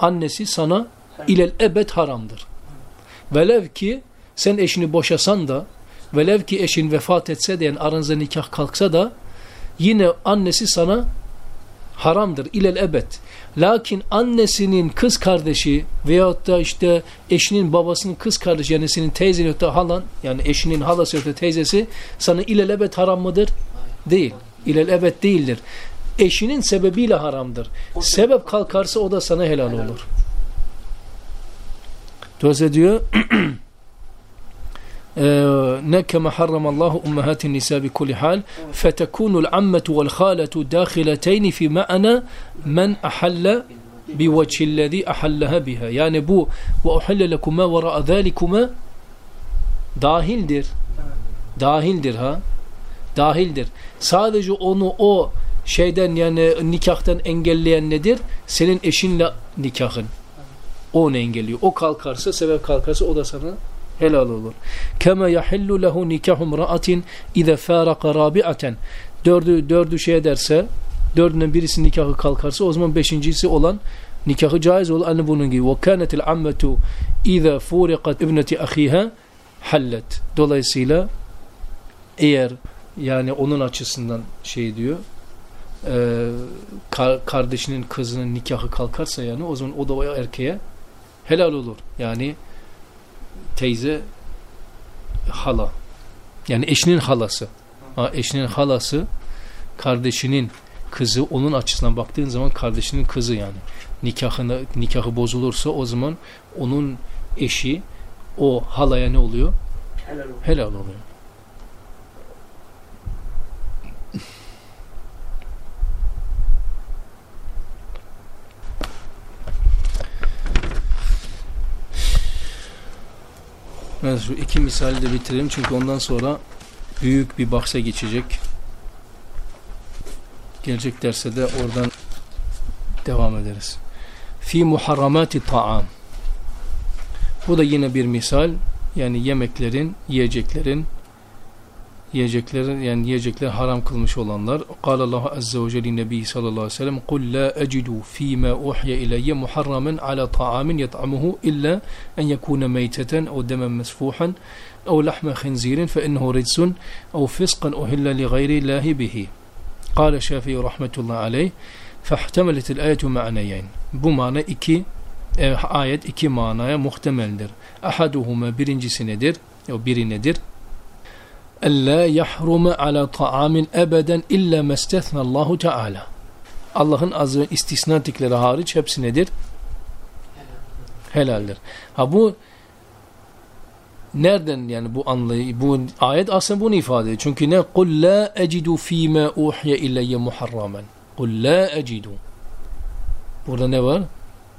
annesi sana ilel ebed haramdır. Velev ki sen eşini boşasan da velev ki eşin vefat etse de yani aranızda nikah kalksa da yine annesi sana haramdır ilel ebed. Lakin annesinin kız kardeşi veyahut da işte eşinin babasının kız kardeşi yani senin teyzen yahut da halan yani eşinin halası yahut da teyzesi sana ilel ebed haram mıdır? Değil. İlel ebed değildir. Eşinin sebebiyle haramdır. Sebep kalkarsa o da sana helal olur. Dolayısıyla diyor ne kema harramallahu ummahatin nisa bi kulli hal fetekunul ammetu vel khalatu dakhileteyn fi ma'na men ahalla bi vecihillezî ahallaha biha. Yani bu ve uhille lekum ma vera'a zâlikuma dahildir. Dahildir ha. Dahildir. Sadece onu o şeyden yani nikahtan engelleyen nedir? Senin eşinle nikahın. O onu engelliyor. O kalkarsa, sebep kalkarsa o da sana helal olur. Kema yahillu lehu nikahu ra'atin ize faraka rabi'aten. Dördü, dördü şey ederse, dördünden birisi nikahı kalkarsa o zaman beşincisi olan nikahı caiz olur. Anne bunun gibi. Kânetil ammetu ize furiqat ibneti ahiha hallet. Dolayısıyla eğer yani onun açısından şey diyor e, kar, kardeşinin kızının nikahı kalkarsa yani o zaman o da o erkeğe helal olur. Yani teyze hala. Yani eşinin halası. Ha, eşinin halası kardeşinin kızı onun açısından baktığın zaman kardeşinin kızı yani. nikahını nikahı bozulursa o zaman onun eşi o halaya ne oluyor? Helal olsun. Helal oluyor. Ben şu iki misali de bitirelim çünkü ondan sonra büyük bir bahse geçecek. Gelecek derse de oradan devam ederiz. Fi muharramati ta'am. Bu da yine bir misal. Yani yemeklerin, yiyeceklerin yiyeceklerin yani yiyecekler haram kılmış olanlar. قال الله عز وجل النبي صلى الله عليه وسلم قل لا أجد فيما أوحي إلي محرما على طعام يطعمه إلا أن يكون ميتة أو دما مسفوحا أو لحم خنزير فإنه رجس أو فسقا أهل لغير الله به قال الشافعي رحمة الله عليه فاحتملت الآية معنيين mana iki e, ayet iki manaya muhtemeldir. Ahaduhuma birincisi nedir? O biri nedir? Ella yahrumu ala ta'amin ebeden illa mestethna Allahu Teala. Allah'ın azı istisna ettikleri hariç hepsi nedir? Helaldir. Ha bu nereden yani bu anlayı bu ayet aslında bunu ifade ediyor. Çünkü ne kul la ecidu fîmâ uhiye ileyye muharramen. Kul la ecidu. Burada ne var?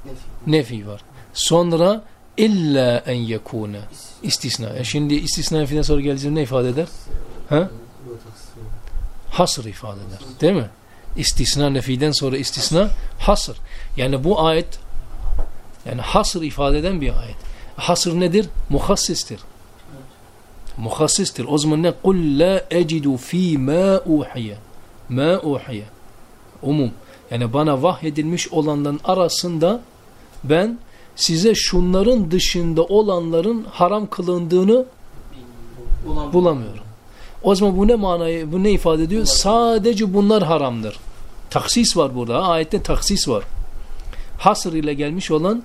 Nefi. Nefi var. Sonra illa en yekune istisna. E şimdi istisna filan sonra geleceğim ne ifade eder? Ha? Hasır ifade eder. Değil mi? İstisna nefiden sonra istisna hasır. Yani bu ayet yani hasır ifade eden bir ayet. Hasır nedir? Muhassistir. Muhassistir. O zaman ne? Kul la ecidu fi ma uhiye. Ma uhiye. Umum. Yani bana vahyedilmiş olanların arasında ben size şunların dışında olanların haram kılındığını Bulam- bulamıyorum. O zaman bu ne manayı, bu ne ifade ediyor? Sadece bunlar haramdır. Taksis var burada. Ayette taksis var. Hasır ile gelmiş olan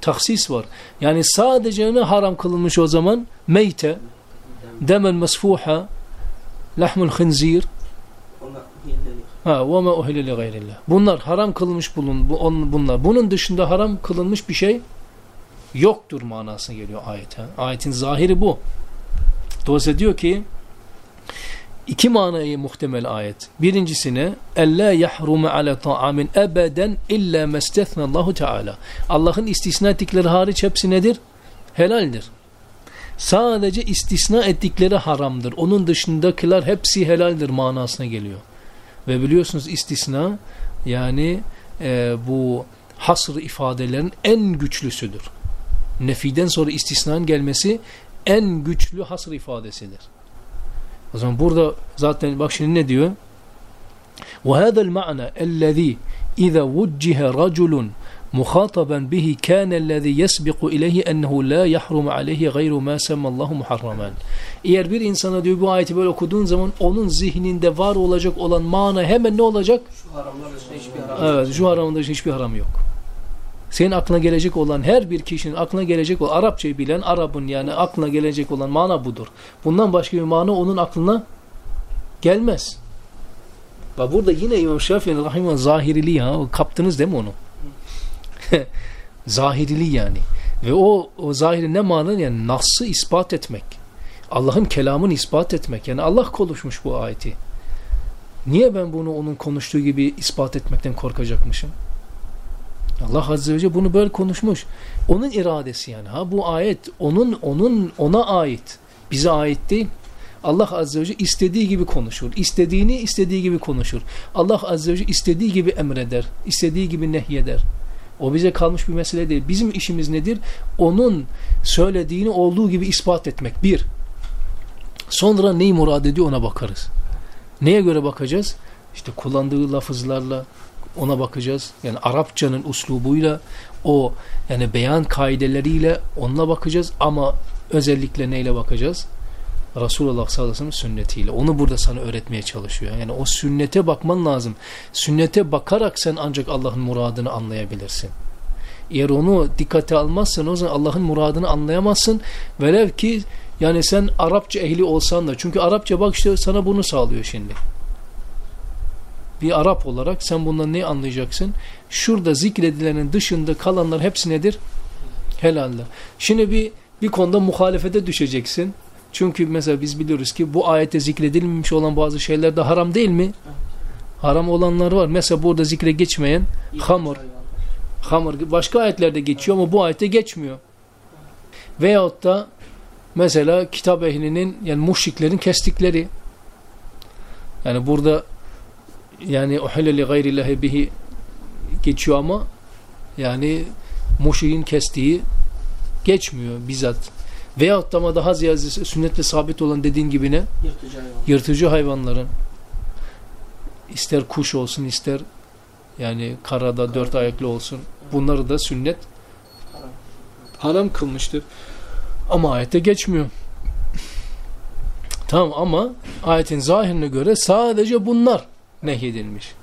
taksis var. Yani sadece ne haram kılınmış o zaman? Meyte, demel mesfuha, lahmul hilleli. Ha ve ma uhille li gayrillah. Bunlar haram kılınmış bulun bu on, bunlar. Bunun dışında haram kılınmış bir şey yoktur manasına geliyor ayet. ha. Ayetin zahiri bu. Dolayısıyla diyor ki iki manayı muhtemel ayet. Birincisine ella yahrumu ala ta'amin ebeden illa mestethna Allahu Teala. Allah'ın istisna ettikleri hariç hepsi nedir? Helaldir. Sadece istisna ettikleri haramdır. Onun dışındakiler hepsi helaldir manasına geliyor. Ve biliyorsunuz istisna yani e, bu hasr ifadelerin en güçlüsüdür. Nefiden sonra istisnanın gelmesi en güçlü hasr ifadesidir. O zaman burada zaten bak şimdi ne diyor? وهذا المعنى الذي إذا وجه رجل muhataben bihi kânellezî yesbiku ileyhi ennehu la yahrum aleyhi gayru mâ semmallahu muharraman. Eğer bir insana diyor bu ayeti böyle okuduğun zaman onun zihninde var olacak olan mana hemen ne olacak? Şu haramlar hiçbir haram Evet, şu haramında hiçbir haram yok. Senin aklına gelecek olan her bir kişinin aklına gelecek olan Arapçayı bilen Arap'ın yani aklına gelecek olan mana budur. Bundan başka bir mana onun aklına gelmez. Ve burada yine İmam Şafii'nin rahimahullah zahiriliği ha kaptınız değil mi onu? zahiriliği yani. Ve o, o zahiri ne mana? Yani nas'ı ispat etmek. Allah'ın kelamını ispat etmek. Yani Allah konuşmuş bu ayeti. Niye ben bunu onun konuştuğu gibi ispat etmekten korkacakmışım? Allah Azze ve Celle bunu böyle konuşmuş. Onun iradesi yani. Ha bu ayet onun onun ona ait. Bize ait değil. Allah Azze ve Celle istediği gibi konuşur. İstediğini istediği gibi konuşur. Allah Azze ve Celle istediği gibi emreder. istediği gibi nehyeder. O bize kalmış bir mesele değil. Bizim işimiz nedir? Onun söylediğini olduğu gibi ispat etmek. Bir. Sonra neyi murad ediyor ona bakarız. Neye göre bakacağız? İşte kullandığı lafızlarla ona bakacağız. Yani Arapçanın uslubuyla o yani beyan kaideleriyle onunla bakacağız ama özellikle neyle bakacağız? Resulullah sallallahu aleyhi ve sellem sünnetiyle. Onu burada sana öğretmeye çalışıyor. Yani o sünnete bakman lazım. Sünnete bakarak sen ancak Allah'ın muradını anlayabilirsin. Eğer onu dikkate almazsan o zaman Allah'ın muradını anlayamazsın. Velev ki yani sen Arapça ehli olsan da çünkü Arapça bak işte sana bunu sağlıyor şimdi. bir Arap olarak sen bundan ne anlayacaksın? Şurada zikredilenin dışında kalanlar hepsi nedir? Helaldir. Şimdi bir bir konuda muhalefete düşeceksin. Çünkü mesela biz biliyoruz ki bu ayette zikredilmemiş olan bazı şeyler de haram değil mi? Haram olanlar var. Mesela burada zikre geçmeyen hamur. Hamur başka ayetlerde geçiyor ama bu ayette geçmiyor. Veyahut da mesela kitap ehlinin yani muşriklerin kestikleri yani burada yani uhille li gayrillahi bihi geçiyor ama yani muşrikin kestiği geçmiyor bizzat. Veyahut da ama daha ziyade sünnetle sabit olan dediğin gibi ne? Yırtıcı hayvan. Yırtıcı hayvanların ister kuş olsun ister yani karada dört ayaklı olsun. Bunları da sünnet Haram. haram kılmıştır. Ama ayette geçmiyor. Tamam ama ayetin zahirine göre sadece bunlar nehyedilmiş.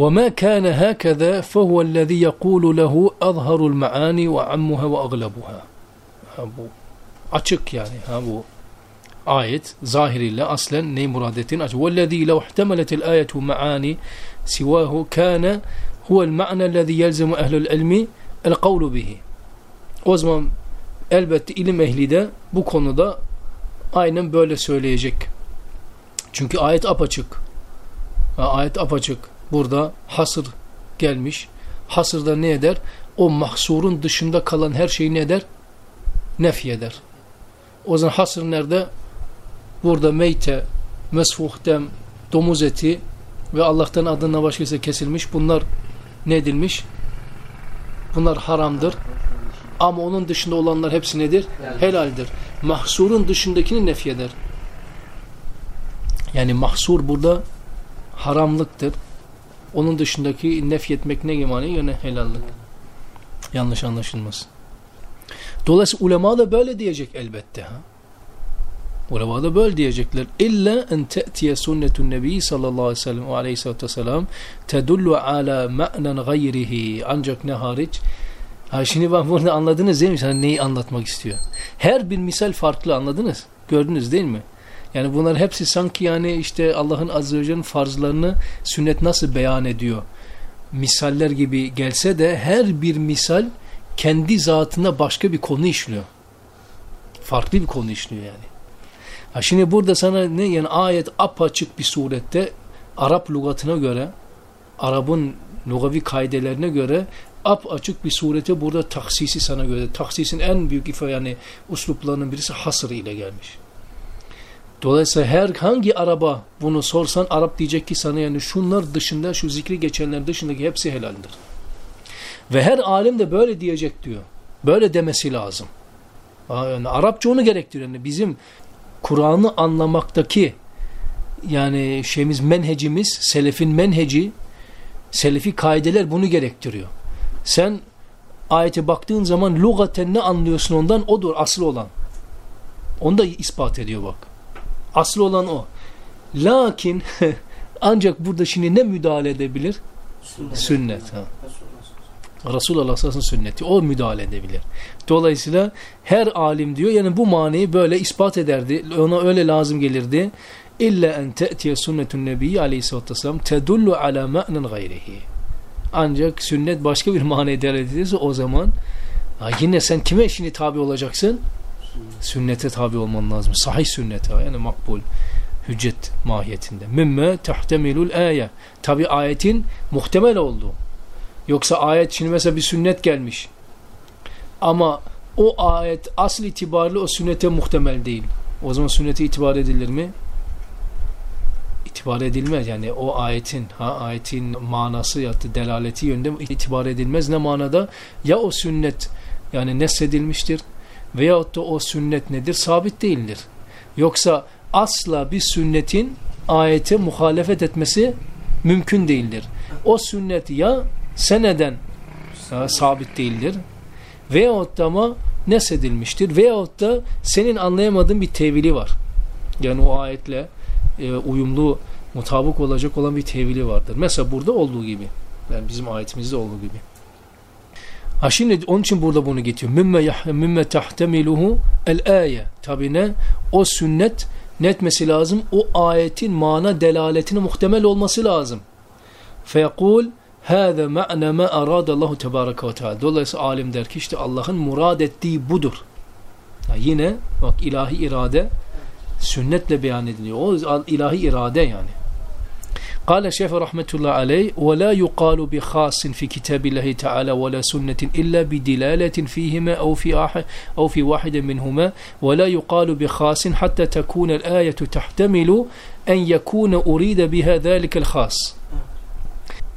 وما كان هكذا فهو الذي يقول له أظهر المعاني وعمها وأغلبها ha bu açık yani ha bu ayet zahiriyle aslen ne murad ettiğini açık. وَالَّذ۪ي لَوْ احْتَمَلَتِ الْآيَةُ مَعَانِ سِوَاهُ كَانَ هُوَ الْمَعْنَى الَّذ۪ي يَلْزَمُ اَهْلُ الْعِلْمِ الْقَوْلُ بِهِ O zaman elbette ilim ehli de bu konuda aynen böyle söyleyecek. Çünkü ayet apaçık. Ha, ayet apaçık. Burada hasır gelmiş. Hasırda ne eder? O mahsurun dışında kalan her şeyi ne eder? Nef eder. O zaman hasır nerede? Burada meyte, mesfuhtem, domuz eti ve Allah'tan adına başkası kesilmiş. Bunlar ne edilmiş? Bunlar haramdır. Ama onun dışında olanlar hepsi nedir? Helaldir. Mahsurun dışındakini nefyeder. Yani mahsur burada haramlıktır. Onun dışındaki nefyetmek ne gemani? Yani helallik. Yanlış anlaşılmasın. Dolayısıyla ulema da böyle diyecek elbette. Ha? Ulema da böyle diyecekler. İlla en te'tiye sünnetun nebi sallallahu aleyhi ve sellem ve aleyhissalatü vesselam tedullu ala ma'nen gayrihi. Ancak ne hariç? Ha şimdi ben burada anladınız değil mi? Sana neyi anlatmak istiyor? Her bir misal farklı anladınız. Gördünüz değil mi? Yani bunlar hepsi sanki yani işte Allah'ın azze ve celle'nin farzlarını sünnet nasıl beyan ediyor? Misaller gibi gelse de her bir misal kendi zatına başka bir konu işliyor. Farklı bir konu işliyor yani. Ha şimdi burada sana ne yani ayet apaçık bir surette Arap lügatına göre Arap'ın lugavi kaidelerine göre ap açık bir surete burada taksisi sana göre. Taksisin en büyük ifa yani usluplarının birisi hasır ile gelmiş. Dolayısıyla her hangi araba bunu sorsan Arap diyecek ki sana yani şunlar dışında şu zikri geçenler dışındaki hepsi helaldir. Ve her alim de böyle diyecek diyor. Böyle demesi lazım. Yani Arapça onu gerektiriyor. Yani bizim Kur'an'ı anlamaktaki yani şeyimiz menhecimiz, selefin menheci, selefi kaideler bunu gerektiriyor. Sen ayete baktığın zaman lugaten ne anlıyorsun ondan odur asıl olan. Onu da ispat ediyor bak. Asıl olan o. Lakin ancak burada şimdi ne müdahale edebilir? Sünnet. Sünnet. Ha. Resulullah. Sallallahu sünneti o müdahale edebilir. Dolayısıyla her alim diyor yani bu manayı böyle ispat ederdi. Ona öyle lazım gelirdi. İlla en te'tiye sünnetun nebiyyi aleyhissalatü vesselam tedullu ala ma'nen gayrihi. Ancak sünnet başka bir manaya delalet ederse o zaman yine sen kime şimdi tabi olacaksın? Sünnete tabi olman lazım. Sahih sünnete yani makbul hüccet mahiyetinde. Mimme tehtemilul ayet. Tabi ayetin muhtemel olduğu. Yoksa ayet şimdi mesela bir sünnet gelmiş. Ama o ayet asıl itibariyle o sünnete muhtemel değil. O zaman sünnete itibar edilir mi? İtibar edilmez. Yani o ayetin ha ayetin manası ya da delaleti yönünde itibar edilmez. Ne manada? Ya o sünnet yani nesedilmiştir veyahut da o sünnet nedir? Sabit değildir. Yoksa asla bir sünnetin ayete muhalefet etmesi mümkün değildir. O sünnet ya seneden ha, sabit değildir veyahut da ama nesedilmiştir veyahut da senin anlayamadığın bir tevili var. Yani o ayetle e, uyumlu, mutabık olacak olan bir tevili vardır. Mesela burada olduğu gibi. Yani bizim ayetimizde olduğu gibi. Ha şimdi onun için burada bunu getiriyor. Mimme, mimme tahtemiluhu el aye. Tabi ne? O sünnet ne etmesi lazım? O ayetin mana delaletine muhtemel olması lazım. Feyekul Hâze me'ne me aradallahu tebareke ve teala. Dolayısıyla alim der ki işte Allah'ın murad ettiği budur. Ya yine bak ilahi irade sünnetle beyan ediliyor. O ilahi irade yani. Kale Şeyh'e rahmetullahi aleyh ve la yuqalu bi khasin fi kitabillahi teala ve la sünnetin illa bi dilaletin fihime ev fi ev fi vahidin minhuma ve la yuqalu bi khasin hatta tekun el ayetu tahtemilu en yekuna urida biha zalika el khas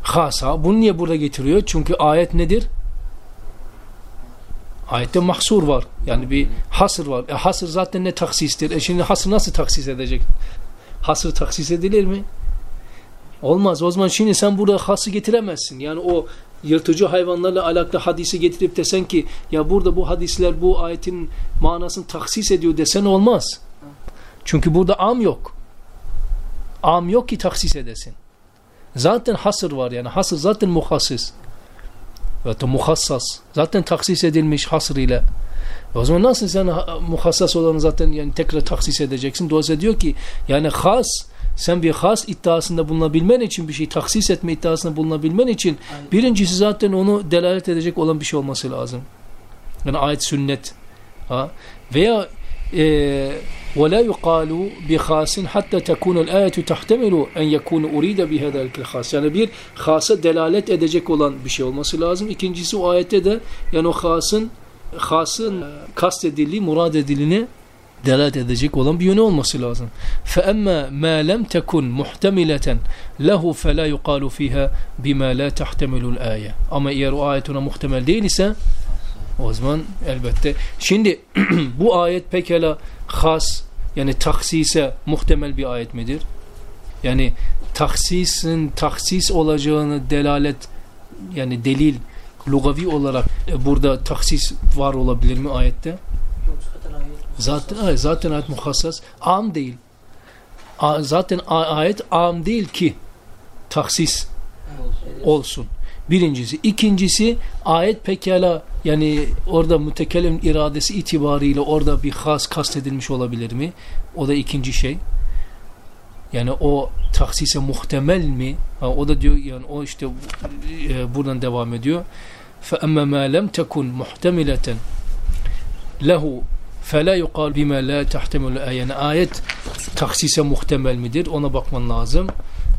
hasa. Bunu niye burada getiriyor? Çünkü ayet nedir? Ayette mahsur var. Yani bir hasır var. E hasır zaten ne taksistir? E şimdi hasır nasıl taksis edecek? Hasır taksis edilir mi? Olmaz. O zaman şimdi sen burada hası getiremezsin. Yani o yırtıcı hayvanlarla alakalı hadisi getirip desen ki ya burada bu hadisler bu ayetin manasını taksis ediyor desen olmaz. Çünkü burada am yok. Am yok ki taksis edesin. Zaten hasır var yani. Hasır zaten muhassis. Veyahut muhassas. Zaten taksis edilmiş hasır ile. O zaman nasıl sen muhassas olanı zaten yani tekrar taksis edeceksin? Dolayısıyla diyor ki yani has sen bir has iddiasında bulunabilmen için bir şey taksis etme iddiasında bulunabilmen için birincisi zaten onu delalet edecek olan bir şey olması lazım. Yani ayet sünnet. Ha? Veya e, ولا يقال بخاص حتى تكون الآية تحتمل أن يكون أريد بهذا الخاص yani bir hasa delalet edecek olan bir şey olması lazım. İkincisi o ayette de yani o hasın hasın kastedildiği murad edildiğine delalet edecek olan bir yönü olması lazım. فَأَمَّا مَا لَمْ تَكُنْ مُحْتَمِلَةً لَهُ فَلَا يُقَالُ فِيهَا بِمَا لَا تَحْتَمِلُ الْآيَةِ Ama eğer o ayet ona muhtemel değil ise o zaman elbette. Şimdi bu ayet pekala has yani taksise muhtemel bir ayet midir? Yani taksisin taksis olacağını delalet yani delil lugavi olarak e, burada taksis var olabilir mi ayette? Yok zaten ayet. Zaten, zaten ayet muhassas. Am değil. A, zaten ayet am değil ki taksis olsun. Birincisi. ikincisi ayet pekala yani orada mütekellim iradesi itibariyle orada bir has kastedilmiş olabilir mi? O da ikinci şey. Yani o taksise muhtemel mi? Ha, o da diyor yani o işte e, buradan devam ediyor. فَأَمَّا مَا لَمْ تَكُنْ مُحْتَمِلَةً lehu فَلَا يُقَالْ بِمَا لَا تَحْتَمِلُ Yani ayet taksise muhtemel midir? Ona bakman lazım.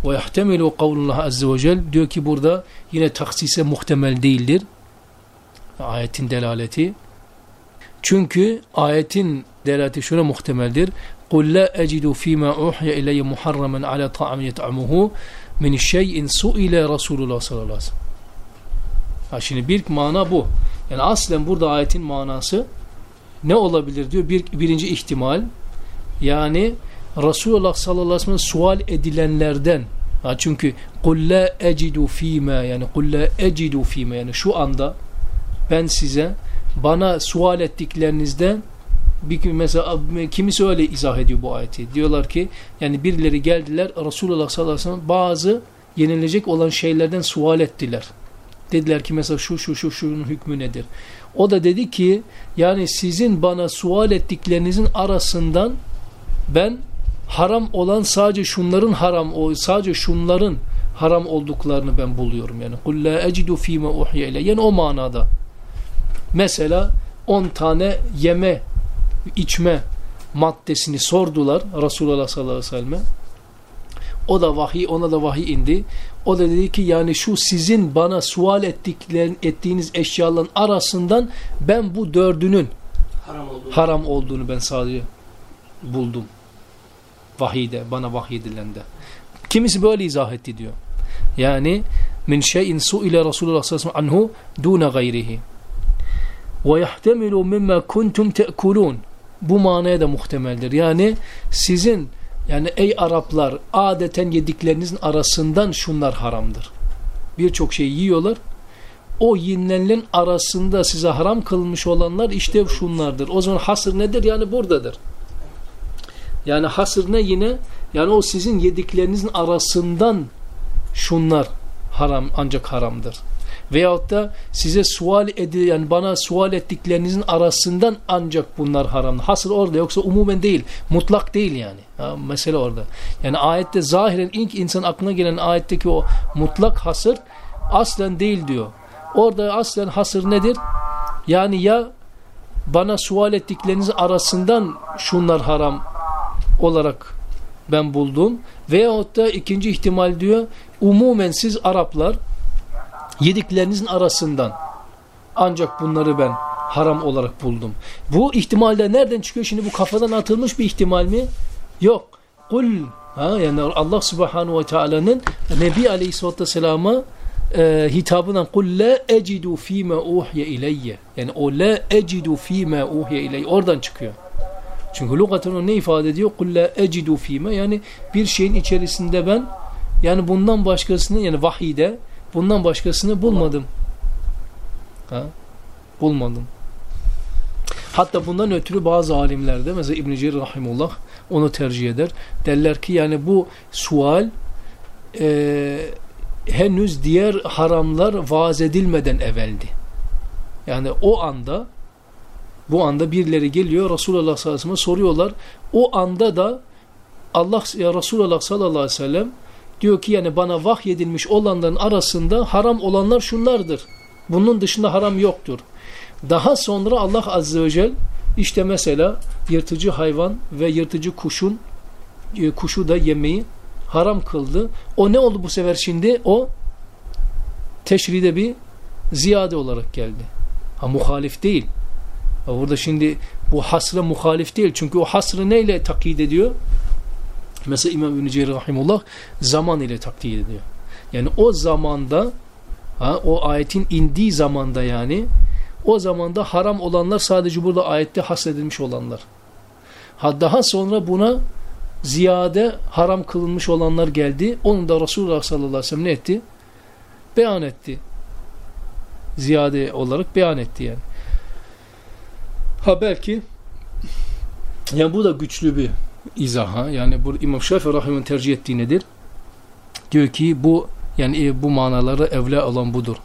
Ve yahtemilu kavlullah azze ve cel diyor ki burada yine taksise muhtemel değildir. Ayetin delaleti. Çünkü ayetin delaleti şuna muhtemeldir. قُلْ لَا أَجِدُ ف۪ي مَا اُحْيَ اِلَيَّ مُحَرَّمًا عَلَى طَعَمْ يَتْعَمُهُ مِنْ شَيْءٍ سُئِلَ Resulullah sallallahu aleyhi ve sellem. Ha şimdi bir mana bu. Yani aslen burada ayetin manası ne olabilir diyor. Bir, birinci ihtimal yani Resulullah sallallahu aleyhi ve sellem sual edilenlerden ha çünkü قُلْ لَا اَجِدُ ف۪ي yani قُلْ لَا اَجِدُ ف۪ي yani şu anda ben size bana sual ettiklerinizden bir mesela kimisi öyle izah ediyor bu ayeti. Diyorlar ki yani birileri geldiler Resulullah sallallahu aleyhi ve sellem bazı yenilecek olan şeylerden sual ettiler. Dediler ki mesela şu şu şu şunun hükmü nedir? O da dedi ki yani sizin bana sual ettiklerinizin arasından ben haram olan sadece şunların haram o sadece şunların haram olduklarını ben buluyorum yani. Kul la ecidu fîme uhye ile. Yani o manada. Mesela 10 tane yeme içme maddesini sordular Resulullah sallallahu aleyhi ve selleme. O da vahiy, ona da vahiy indi. O da dedi ki yani şu sizin bana sual ettiklerin, ettiğiniz eşyaların arasından ben bu dördünün haram olduğunu, haram olduğunu ben sadece buldum. Vahiyde, bana vahyedilende. Kimisi böyle izah etti diyor. Yani min şeyin su ile Resulullah sallallahu aleyhi ve sellem anhu duna gayrihi. Ve yahtemilu mimma kuntum te'kulun. Bu manaya da muhtemeldir. Yani sizin yani ey Araplar adeten yediklerinizin arasından şunlar haramdır. Birçok şey yiyorlar. O yenilenlerin arasında size haram kılmış olanlar işte şunlardır. O zaman hasır nedir? Yani buradadır. Yani hasır ne yine? Yani o sizin yediklerinizin arasından şunlar haram ancak haramdır. Veyahut da size sual edi yani bana sual ettiklerinizin arasından ancak bunlar haram. Hasır orada yoksa umumen değil. Mutlak değil yani. Ha, mesele orada. Yani ayette zahiren ilk insan aklına gelen ayetteki o mutlak hasır aslen değil diyor. Orada aslen hasır nedir? Yani ya bana sual ettikleriniz arasından şunlar haram olarak ben buldum. Veyahut da ikinci ihtimal diyor umumen siz Araplar yediklerinizin arasından ancak bunları ben haram olarak buldum. Bu ihtimalde nereden çıkıyor? Şimdi bu kafadan atılmış bir ihtimal mi? Yok. Kul ha, yani Allah subhanahu ve teala'nın Nebi aleyhisselatü vesselama e, hitabından kul la ecidu fîme uhye ileyye yani o la ecidu fîme uhye ileyye oradan çıkıyor. Çünkü lügaten o ne ifade ediyor? La ecidu fîme yani bir şeyin içerisinde ben yani bundan başkasını yani vahide bundan başkasını bulmadım. Ha? Bulmadım. Hatta bundan ötürü bazı alimlerde mesela İbn-i Cerir Rahimullah onu tercih eder. Derler ki yani bu sual e, henüz diğer haramlar vaaz edilmeden evveldi. Yani o anda bu anda birileri geliyor Resulullah sallallahu aleyhi ve sellem'e soruyorlar. O anda da Allah ya Resulullah sallallahu aleyhi ve sellem diyor ki yani bana vahyedilmiş olanların arasında haram olanlar şunlardır. Bunun dışında haram yoktur. Daha sonra Allah azze ve celle işte mesela yırtıcı hayvan ve yırtıcı kuşun e, kuşu da yemeği haram kıldı. O ne oldu bu sefer şimdi? O teşride bir ziyade olarak geldi. Ha muhalif değil. Burada şimdi bu hasra muhalif değil. Çünkü o hasrı neyle takid ediyor? Mesela İmam İbn-i Rahimullah zaman ile takdir ediyor. Yani o zamanda ha, o ayetin indiği zamanda yani o zamanda haram olanlar sadece burada ayette hasredilmiş olanlar. Ha, daha sonra buna ziyade haram kılınmış olanlar geldi. Onu da Resulullah sallallahu aleyhi ve sellem ne etti? Beyan etti. Ziyade olarak beyan etti yani. Ha belki yani bu da güçlü bir izaha. Yani bu İmam Şafii Rahim'in tercih ettiği nedir? Diyor ki bu yani e, bu manaları evla olan budur.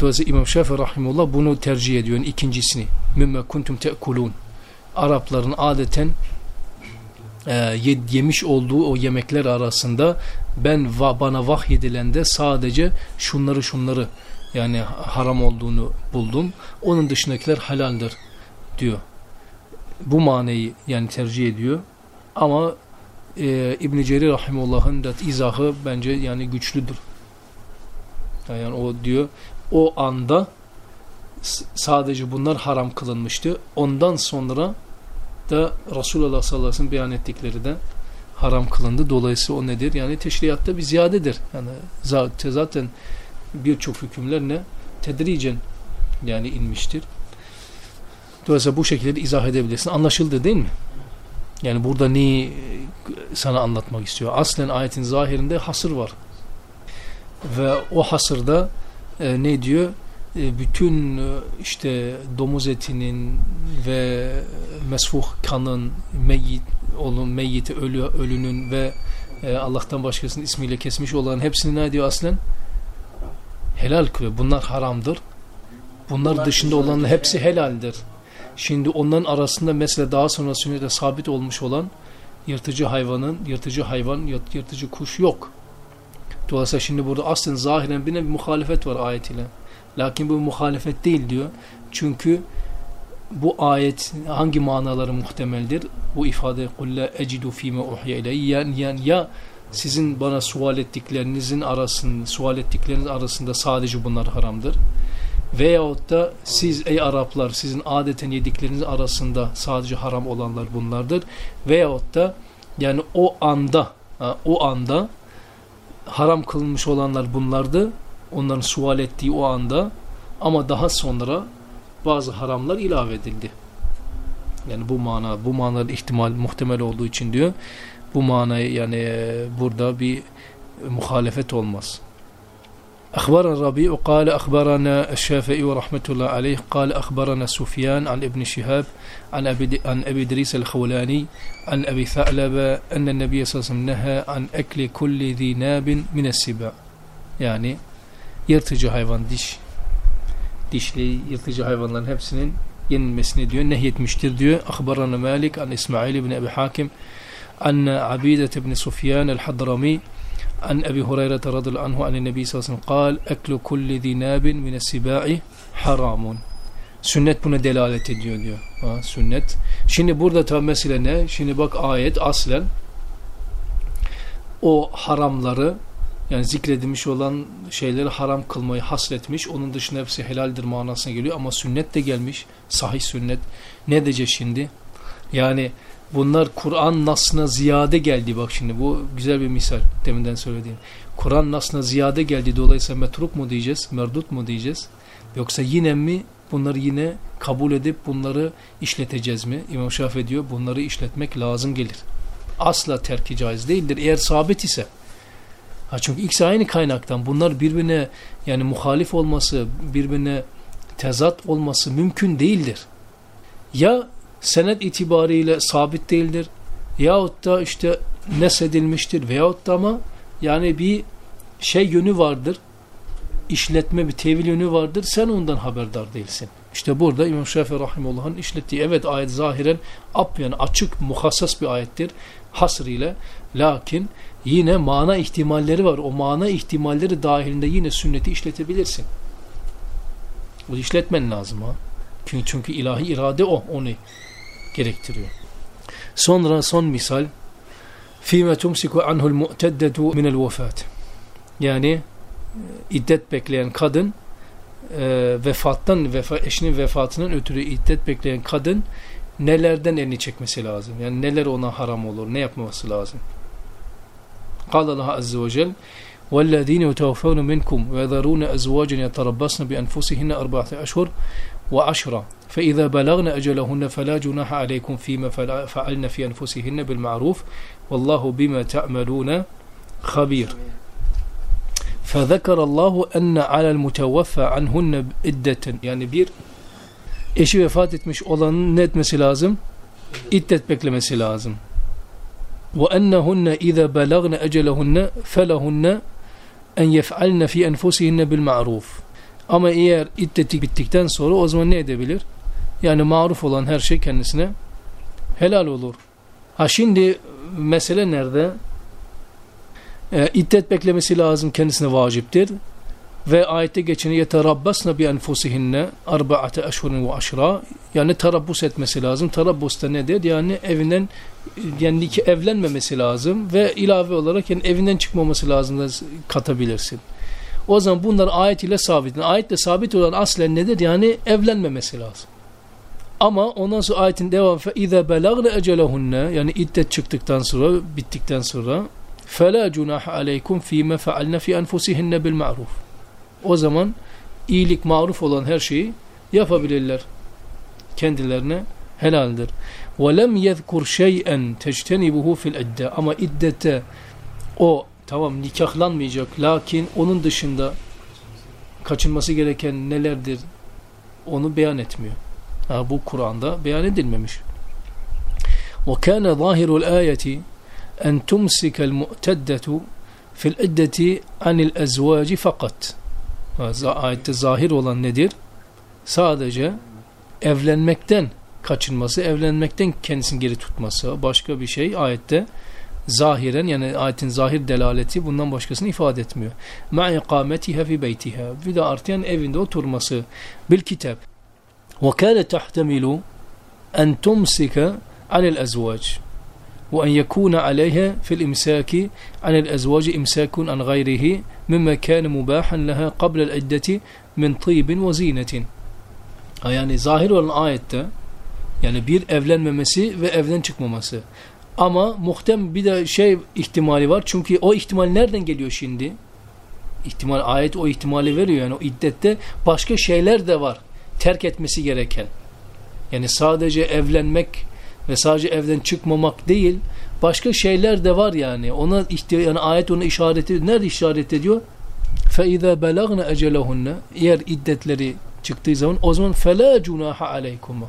Dolayısıyla İmam Şafii Rahimullah bunu tercih ediyor. Yani ikincisini. Mimme kuntum te'kulun. Arapların adeten e, yemiş olduğu o yemekler arasında ben va, bana vahyedilende sadece şunları şunları yani haram olduğunu buldum. Onun dışındakiler halaldir diyor. Bu manayı yani tercih ediyor. Ama e, İbn Cerir rahimullah'ın da izahı bence yani güçlüdür. Yani o diyor o anda sadece bunlar haram kılınmıştı. Ondan sonra da Resulullah sallallahu aleyhi ve sellem beyan ettikleri de haram kılındı. Dolayısıyla o nedir? Yani teşriatta bir ziyadedir. Yani zaten birçok hükümler ne? Tedricen yani inmiştir. Dolayısıyla bu şekilde izah edebilirsin. Anlaşıldı değil mi? Yani burada neyi sana anlatmak istiyor? Aslen ayetin zahirinde hasır var. Ve o hasırda e, ne diyor? E, bütün e, işte domuz etinin ve mesfuh kanın, meyyit olun, meyyiti ölü, ölünün ve e, Allah'tan başkasının ismiyle kesmiş olan hepsini ne diyor aslen? Helal kılıyor. Bunlar haramdır. Bunlar, Bunlar dışında olanlar hepsi helaldir. Şimdi onların arasında mesela daha sonra sünnete sabit olmuş olan yırtıcı hayvanın, yırtıcı hayvan, yırtıcı kuş yok. Dolayısıyla şimdi burada aslında zahiren bir muhalefet var ayet ile. Lakin bu muhalefet değil diyor. Çünkü bu ayet hangi manaları muhtemeldir? Bu ifade kulle ecidu fîme uhye ileyhi yani, yani ya sizin bana sual ettiklerinizin arasında sual ettikleriniz arasında sadece bunlar haramdır Veyahut da siz ey Araplar sizin adeten yedikleriniz arasında sadece haram olanlar bunlardır. Veyahut da yani o anda o anda haram kılınmış olanlar bunlardı. Onların sual ettiği o anda ama daha sonra bazı haramlar ilave edildi. Yani bu mana, bu manalar ihtimal muhtemel olduğu için diyor. Bu manayı yani e, burada bir muhalefet olmaz. أخبر الربيع قال أخبرنا الشافعي ورحمة الله عليه قال أخبرنا سفيان عن ابن شهاب عن أبي, عن أبي دريس الخولاني عن أبي ثعلب أن النبي صلى الله عليه وسلم نهى عن أكل كل ذي ناب من السباع يعني yırtıcı hayvan diş dişli yırtıcı hayvanların hepsinin yenilmesini diyor nehyetmiştir diyor. Akbarana Malik an İsmail ibn Ebi Hakim an Abidet ibn Sufyan el-Hadrami an Ebi Hureyre radıyallahu anhu an Nebi sallallahu aleyhi ve sellem kal eklu kulli zinabin mine sibai haramun. Sünnet buna delalet ediyor diyor. Ha, sünnet. Şimdi burada tabi mesele ne? Şimdi bak ayet aslen o haramları yani zikredilmiş olan şeyleri haram kılmayı hasretmiş. Onun dışında hepsi helaldir manasına geliyor ama sünnet de gelmiş. Sahih sünnet. Ne diyeceğiz şimdi? Yani bunlar Kur'an nasına ziyade geldi. Bak şimdi bu güzel bir misal deminden söylediğim. Kur'an nasına ziyade geldi. Dolayısıyla metruk mu diyeceğiz? Merdut mu diyeceğiz? Yoksa yine mi bunları yine kabul edip bunları işleteceğiz mi? İmam Şafii diyor bunları işletmek lazım gelir. Asla terki caiz değildir. Eğer sabit ise Ha çünkü ikisi aynı kaynaktan. Bunlar birbirine yani muhalif olması, birbirine tezat olması mümkün değildir. Ya senet itibariyle sabit değildir yahut da işte nesedilmiştir veyahut da ama yani bir şey yönü vardır işletme bir tevil yönü vardır sen ondan haberdar değilsin. İşte burada İmam Şafii Rahimullah'ın işlettiği evet ayet zahiren apyan açık muhassas bir ayettir hasr lakin yine mana ihtimalleri var. O mana ihtimalleri dahilinde yine sünneti işletebilirsin. Bu işletmen lazım ha. Çünkü, çünkü ilahi irade o. Onu gerektiriyor. Sonra son misal فِيمَ تُمْسِكُ عَنْهُ الْمُؤْتَدَّةُ مِنَ الْوَفَاتِ Yani e, iddet bekleyen kadın e, vefattan, vefa, eşinin vefatının ötürü iddet bekleyen kadın nelerden elini çekmesi lazım? Yani neler ona haram olur? Ne yapması lazım? قال الله عز وجل والذين يتوفون منكم ويذرون أزواجا يتربصن بأنفسهن أربعة أشهر وعشرة فإذا بلغن أجلهن فلا جناح عليكم فيما فعلن في أنفسهن بالمعروف والله بما تعملون خبير. فذكر الله أن على المتوفى عنهن إدة يعني بير إشي وفاتت مش أولا نت مسي لازم إدة بكلمسي لازم وأنهن إذا بلغن أجلهن فلهن أن يفعلن في أنفسهن بالمعروف أما إيار إدتك بالتكتان صورة أزمان نيدي بلير Yani maruf olan her şey kendisine helal olur. Ha şimdi mesele nerede? E, iddet beklemesi lazım kendisine vaciptir ve ayette geçeni yeterabbasna bi enfusihinne arba'ate eşhurin ve aşra yani tarabbus etmesi lazım. Tarabbus da nedir? Yani evinden yani ki evlenmemesi lazım ve ilave olarak yani evinden çıkmaması lazım da katabilirsin. O zaman bunlar ayet ile sabit. Ayetle sabit olan aslen nedir? Yani evlenmemesi lazım. Ama ondan sonra ayetin devamı فَاِذَا بَلَغْنَ اَجَلَهُنَّ yani iddet çıktıktan sonra, bittikten sonra فَلَا جُنَاحَ عَلَيْكُمْ ف۪ي مَا فَعَلْنَ ف۪ي أَنْفُسِهِنَّ بِالْمَعْرُوفِ o zaman iyilik, maruf olan her şeyi yapabilirler. Kendilerine helaldir. وَلَمْ يَذْكُرْ شَيْئًا تَجْتَنِبُهُ fil الْاِدَّةِ Ama iddete o tamam nikahlanmayacak lakin onun dışında kaçınması gereken nelerdir onu beyan etmiyor. Ha, bu Kur'an'da beyan edilmemiş. وَكَانَ ظَاهِرُ الْآيَةِ أَنْ تُمْسِكَ الْمُؤْتَدَّةُ fil الْاِدَّةِ عَنِ الْاَزْوَاجِ fakat ayette zahir olan nedir? Sadece evlenmekten kaçınması, evlenmekten kendisini geri tutması. Başka bir şey ayette zahiren yani ayetin zahir delaleti bundan başkasını ifade etmiyor. Ma iqametiha fi beytiha. Bir de artıyan evinde oturması. Bil kitap. وكانت تحتمل أن تمسك عن الأزواج وأن يكون عليها في الإمساك عن الأزواج إمساك عن غيره مما كان مباحا لها قبل العدة من طيب وزينة. آه، يعني ظاهر الآية يعني بير أفلان ممسي وأفلان تشك ممسي أما مختم بدا شيء احتمالي var çünkü o احتمال nereden geliyor şimdi ihtimal ayet o ihtimali veriyor yani o iddette başka şeyler de var Terk etmesi gereken. Yani sadece evlenmek ve sadece evden çıkmamak değil başka şeyler de var yani ona yani ayet onu işaret ediyor nerede işaret ediyor فَاِذَا بَلَغْنَ اَجَلَهُنَّ eğer iddetleri çıktığı zaman o zaman فَلَا جُنَاحَ عَلَيْكُمَ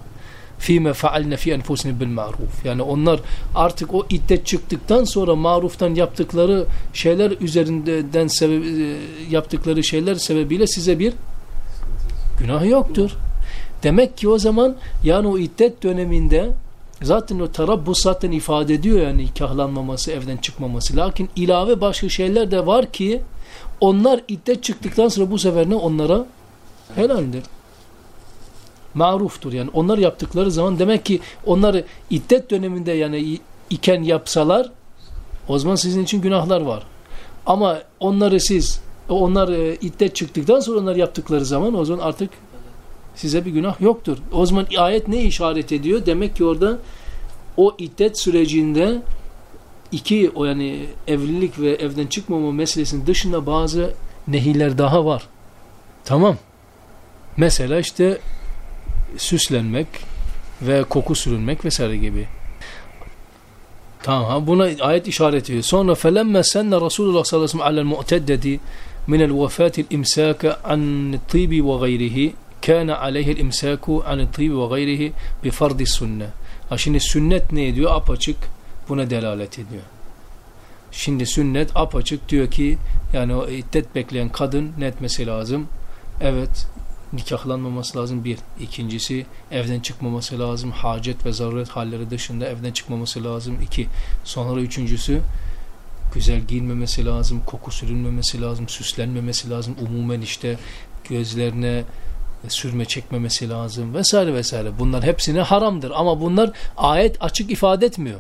fîme fealne fî enfusine bil ma'ruf. Yani onlar artık o iddet çıktıktan sonra maruftan yaptıkları şeyler üzerinden sebep, e, yaptıkları şeyler sebebiyle size bir günah yoktur. Demek ki o zaman yani o iddet döneminde zaten o tarabbus zaten ifade ediyor yani nikahlanmaması, evden çıkmaması. Lakin ilave başka şeyler de var ki onlar iddet çıktıktan sonra bu sefer ne onlara helaldir. Maruftur yani onlar yaptıkları zaman demek ki onları iddet döneminde yani iken yapsalar o zaman sizin için günahlar var. Ama onları siz onlar e, iddet çıktıktan sonra onlar yaptıkları zaman o zaman artık size bir günah yoktur. O zaman ayet ne işaret ediyor? Demek ki orada o iddet sürecinde iki o yani evlilik ve evden çıkmama meselesinin dışında bazı nehiler daha var. Tamam. Mesela işte süslenmek ve koku sürünmek vesaire gibi. Tamam buna ayet işaret ediyor. Sonra felemme senne Resulullah sallallahu aleyhi ve sellem alel mu'teddedi tibi ve gayrihi kana aleyhil imsaku an tibi ve gayrihi bi fardi sünne. Ha şimdi sünnet ne ediyor? Apaçık buna delalet ediyor. Şimdi sünnet apaçık diyor ki yani o iddet bekleyen kadın ne etmesi lazım? Evet nikahlanmaması lazım bir. İkincisi evden çıkmaması lazım. Hacet ve zaruret halleri dışında evden çıkmaması lazım. iki. Sonra üçüncüsü güzel giyinmemesi lazım. Koku sürünmemesi lazım. Süslenmemesi lazım. Umumen işte gözlerine sürme çekmemesi lazım vesaire vesaire. Bunlar hepsine haramdır ama bunlar ayet açık ifade etmiyor.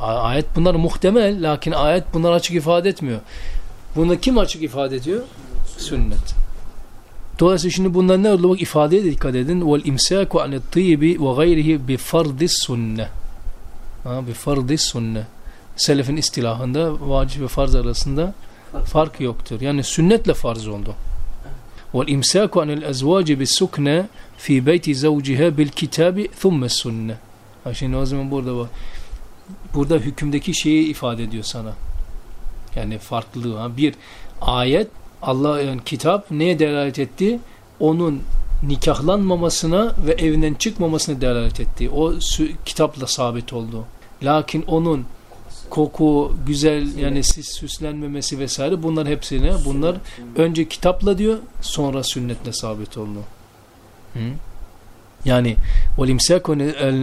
Ayet bunlar muhtemel lakin ayet bunlar açık ifade etmiyor. Bunu kim açık ifade ediyor? Sünnet. Dolayısıyla şimdi bunlar ne oldu? Bak ifadeye de dikkat edin. Vel imsaku anit tıyyibi ve gayrihi bi fardis sünne. Ha, bi fardis sünne. Selefin istilahında vacip ve farz arasında fark yoktur. Yani sünnetle farz oldu. Vel imsaku anil ezvaci bis sukne fi beyti zavciha bil kitabi thumme sünne. Ha şimdi o zaman burada bak. Burada hükümdeki şeyi ifade ediyor sana. Yani farklılığı. Bir ayet Allah yani kitap neye delalet etti? Onun nikahlanmamasına ve evinden çıkmamasına delalet etti. O kitapla sabit oldu. Lakin onun koku, güzel yani sis süslenmemesi vesaire bunlar hepsine bunlar önce kitapla diyor sonra sünnetle sabit oldu. Hı? Yani وَالْاِمْسَاكُ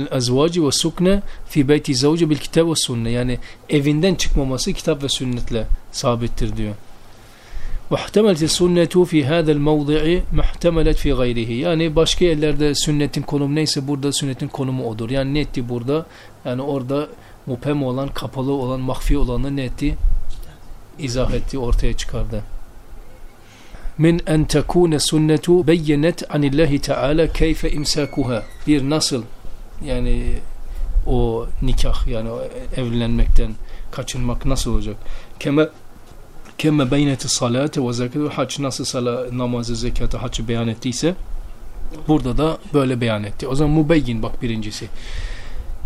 الْاَزْوَاجِ وَالسُّكْنَ فِي بَيْتِ زَوْجِ بِالْكِتَابِ وَالسُّنَّ Yani evinden çıkmaması kitap ve sünnetle sabittir diyor. وَاحْتَمَلَتِ السُنَّةُ فِي هَذَا الْمَوْضِعِ مَحْتَمَلَتْ فِي غَيْرِهِ Yani başka yerlerde sünnetin konumu neyse burada sünnetin konumu odur. Yani ne etti burada? Yani orada mupem olan, kapalı olan, mahfi olanı ne etti? İzah etti, ortaya çıkardı. Min en tekune sünnetu beyyenet anillahi teala keyfe imsakuha. Bir nasıl yani o nikah yani o evlenmekten kaçınmak nasıl olacak? Keme kemme beyneti salate ve zekat ve hac nasıl sala, namazı, zekatı, haccı beyan ettiyse burada da böyle beyan etti. O zaman mübeyyin bak birincisi.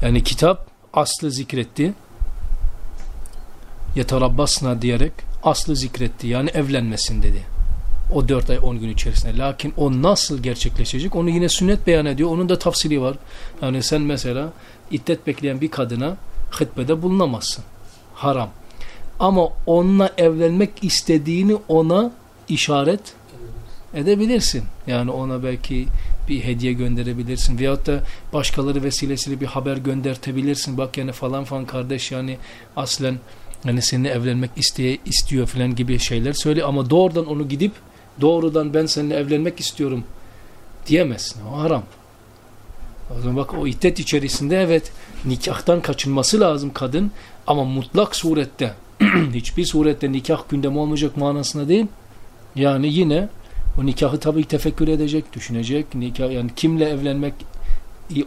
Yani kitap aslı zikretti. Yeterabbasna diyerek aslı zikretti. Yani evlenmesin dedi. O dört ay on gün içerisinde. Lakin o nasıl gerçekleşecek? Onu yine sünnet beyan ediyor. Onun da tafsili var. Yani sen mesela iddet bekleyen bir kadına hıtbede bulunamazsın. Haram. Ama onunla evlenmek istediğini ona işaret edebilirsin. Yani ona belki bir hediye gönderebilirsin. Veyahut da başkaları vesilesiyle bir haber göndertebilirsin. Bak yani falan falan kardeş yani aslen hani seninle evlenmek isteye, istiyor falan gibi şeyler söyle ama doğrudan onu gidip doğrudan ben seninle evlenmek istiyorum diyemezsin. O haram. O zaman bak o iddet içerisinde evet nikahtan kaçınması lazım kadın ama mutlak surette hiçbir surette nikah gündem olmayacak manasında değil. Yani yine o nikahı tabii tefekkür edecek, düşünecek. Nikah yani kimle evlenmek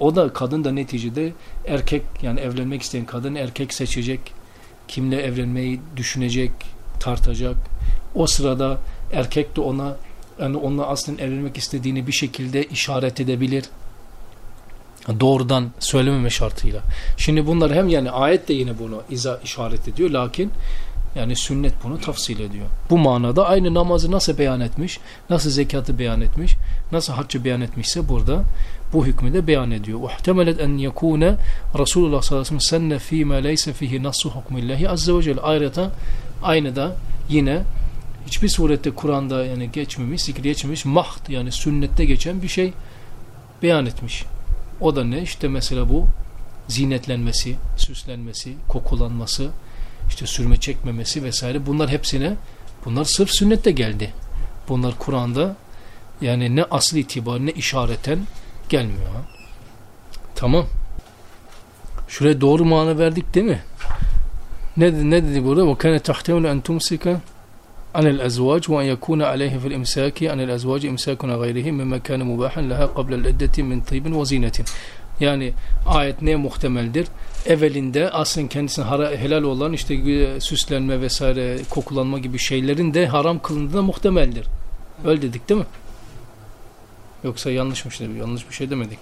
o da kadın da neticede erkek yani evlenmek isteyen kadın erkek seçecek. Kimle evlenmeyi düşünecek, tartacak. O sırada erkek de ona yani onunla aslında evlenmek istediğini bir şekilde işaret edebilir. Doğrudan söylememe şartıyla. Şimdi bunlar hem yani ayet de yine bunu iza işaret ediyor. Lakin Yani sünnet bunu tafsil ediyor. Bu manada aynı namazı nasıl beyan etmiş, nasıl zekatı beyan etmiş, nasıl haccı beyan etmişse burada bu hükmü de beyan ediyor. Muhtemelet en yekune Resulullah sallallahu aleyhi ve sellem senne fîme leyse fihi nassu hukmillahi azze ve celle. Ayrıca aynı da yine hiçbir surette Kur'an'da yani geçmemiş, zikri geçmemiş, mahd yani sünnette geçen bir şey beyan etmiş. O da ne? İşte mesela bu zinetlenmesi, süslenmesi, kokulanması, işte sürme çekmemesi vesaire bunlar hepsine bunlar sırf sünnette geldi. Bunlar Kur'an'da yani ne asli itibar ne işareten gelmiyor. Ha? Tamam. Şuraya doğru mana verdik değil mi? Ne dedi, ne dedi burada? وَكَانَ تَحْتَوْنَ أَنْ تُمْسِكَ عن الأزواج وأن يكون عليه في الإمساك عن الأزواج إمساك غيره مما كان مباحا لها قبل العدة من طيب وزينة yani ayet ne muhtemeldir? Evvelinde aslında kendisine helal olan işte süslenme vesaire kokulanma gibi şeylerin de haram kılındığı muhtemeldir. Öyle dedik değil mi? Yoksa yanlışmış mı? Yanlış bir şey demedik.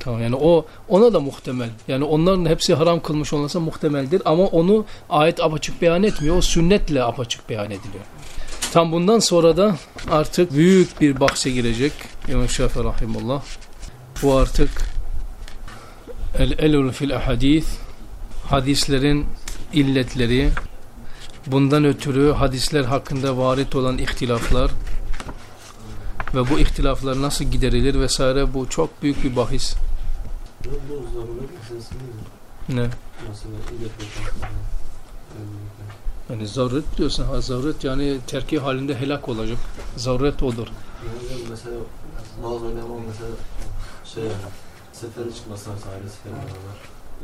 Tamam yani o ona da muhtemel. Yani onların hepsi haram kılmış olmasa muhtemeldir ama onu ayet apaçık beyan etmiyor. O sünnetle apaçık beyan ediliyor. Tam bundan sonra da artık büyük bir bahse girecek İmam Şafii Rahimullah. Bu artık el-elul fil ahadith hadislerin illetleri bundan ötürü hadisler hakkında varit olan ihtilaflar ve bu ihtilaflar nasıl giderilir vesaire bu çok büyük bir bahis. Ne? Yani zaruret diyorsun ha zaruret yani terki halinde helak olacak. Zaruret odur. Yani mesela bazı mesela şey sefere çıkmasına mesela aile seferi beraber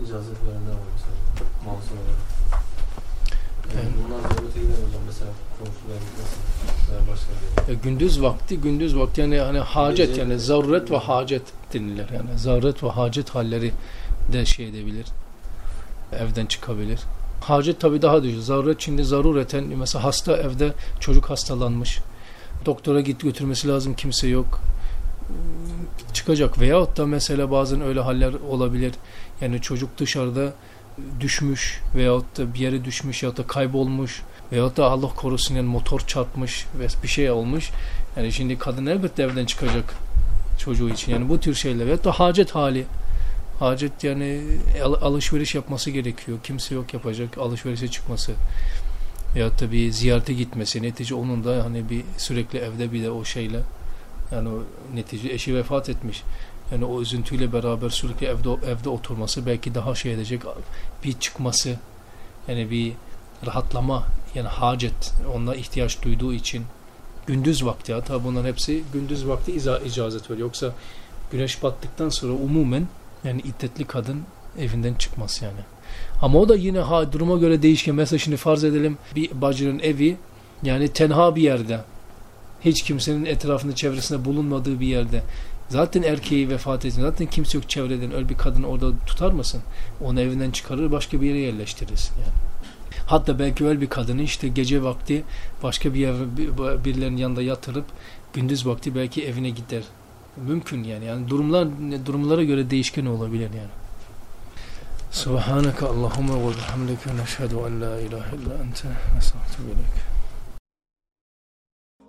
icazet verenler var mesela masum olarak. Yani Evet. bunlar zarurete gider hocam mesela gitmesin veya başka bir E, gündüz vakti gündüz vakti yani hani hacet yani zaruret ve hacet denilir yani. Zaruret ve hacet halleri de şey edebilir evden çıkabilir. Hacet tabi daha düşük. Zaruret şimdi zarureten mesela hasta evde çocuk hastalanmış doktora git götürmesi lazım kimse yok çıkacak veyahut da mesela bazen öyle haller olabilir yani çocuk dışarıda düşmüş veyahut da bir yere düşmüş ya da kaybolmuş veyahut da Allah korusun yani motor çarpmış ve bir şey olmuş. Yani şimdi kadın elbette evden çıkacak çocuğu için. Yani bu tür şeyler veyahut da hacet hali. Hacet yani al- alışveriş yapması gerekiyor. Kimse yok yapacak alışverişe çıkması. Veyahut da bir ziyarete gitmesi. Netice onun da hani bir sürekli evde bir de o şeyle yani netice eşi vefat etmiş. Yani o üzüntüyle beraber sürekli evde evde oturması belki daha şey edecek bir çıkması yani bir rahatlama yani hacet ona ihtiyaç duyduğu için gündüz vakti hatta bunların hepsi gündüz vakti iza, icazet veriyor. Yoksa güneş battıktan sonra umumen yani iddetli kadın evinden çıkmaz yani. Ama o da yine ha, duruma göre değişken. Mesela şimdi farz edelim bir bacının evi yani tenha bir yerde. Hiç kimsenin etrafında çevresinde bulunmadığı bir yerde. Zaten erkeği vefat etsin. Zaten kimse yok çevreden. Öyle bir kadın orada tutar mısın? Onu evinden çıkarır başka bir yere yerleştirirsin yani. Hatta belki öyle bir kadını işte gece vakti başka bir yer bir- birilerinin yanında yatırıp gündüz vakti belki evine gider. Mümkün yani. Yani durumlar durumlara göre değişken olabilir yani. Subhanaka Allahumma ve bihamdika neşhedü en la ilahe illa ente nestağfiruke.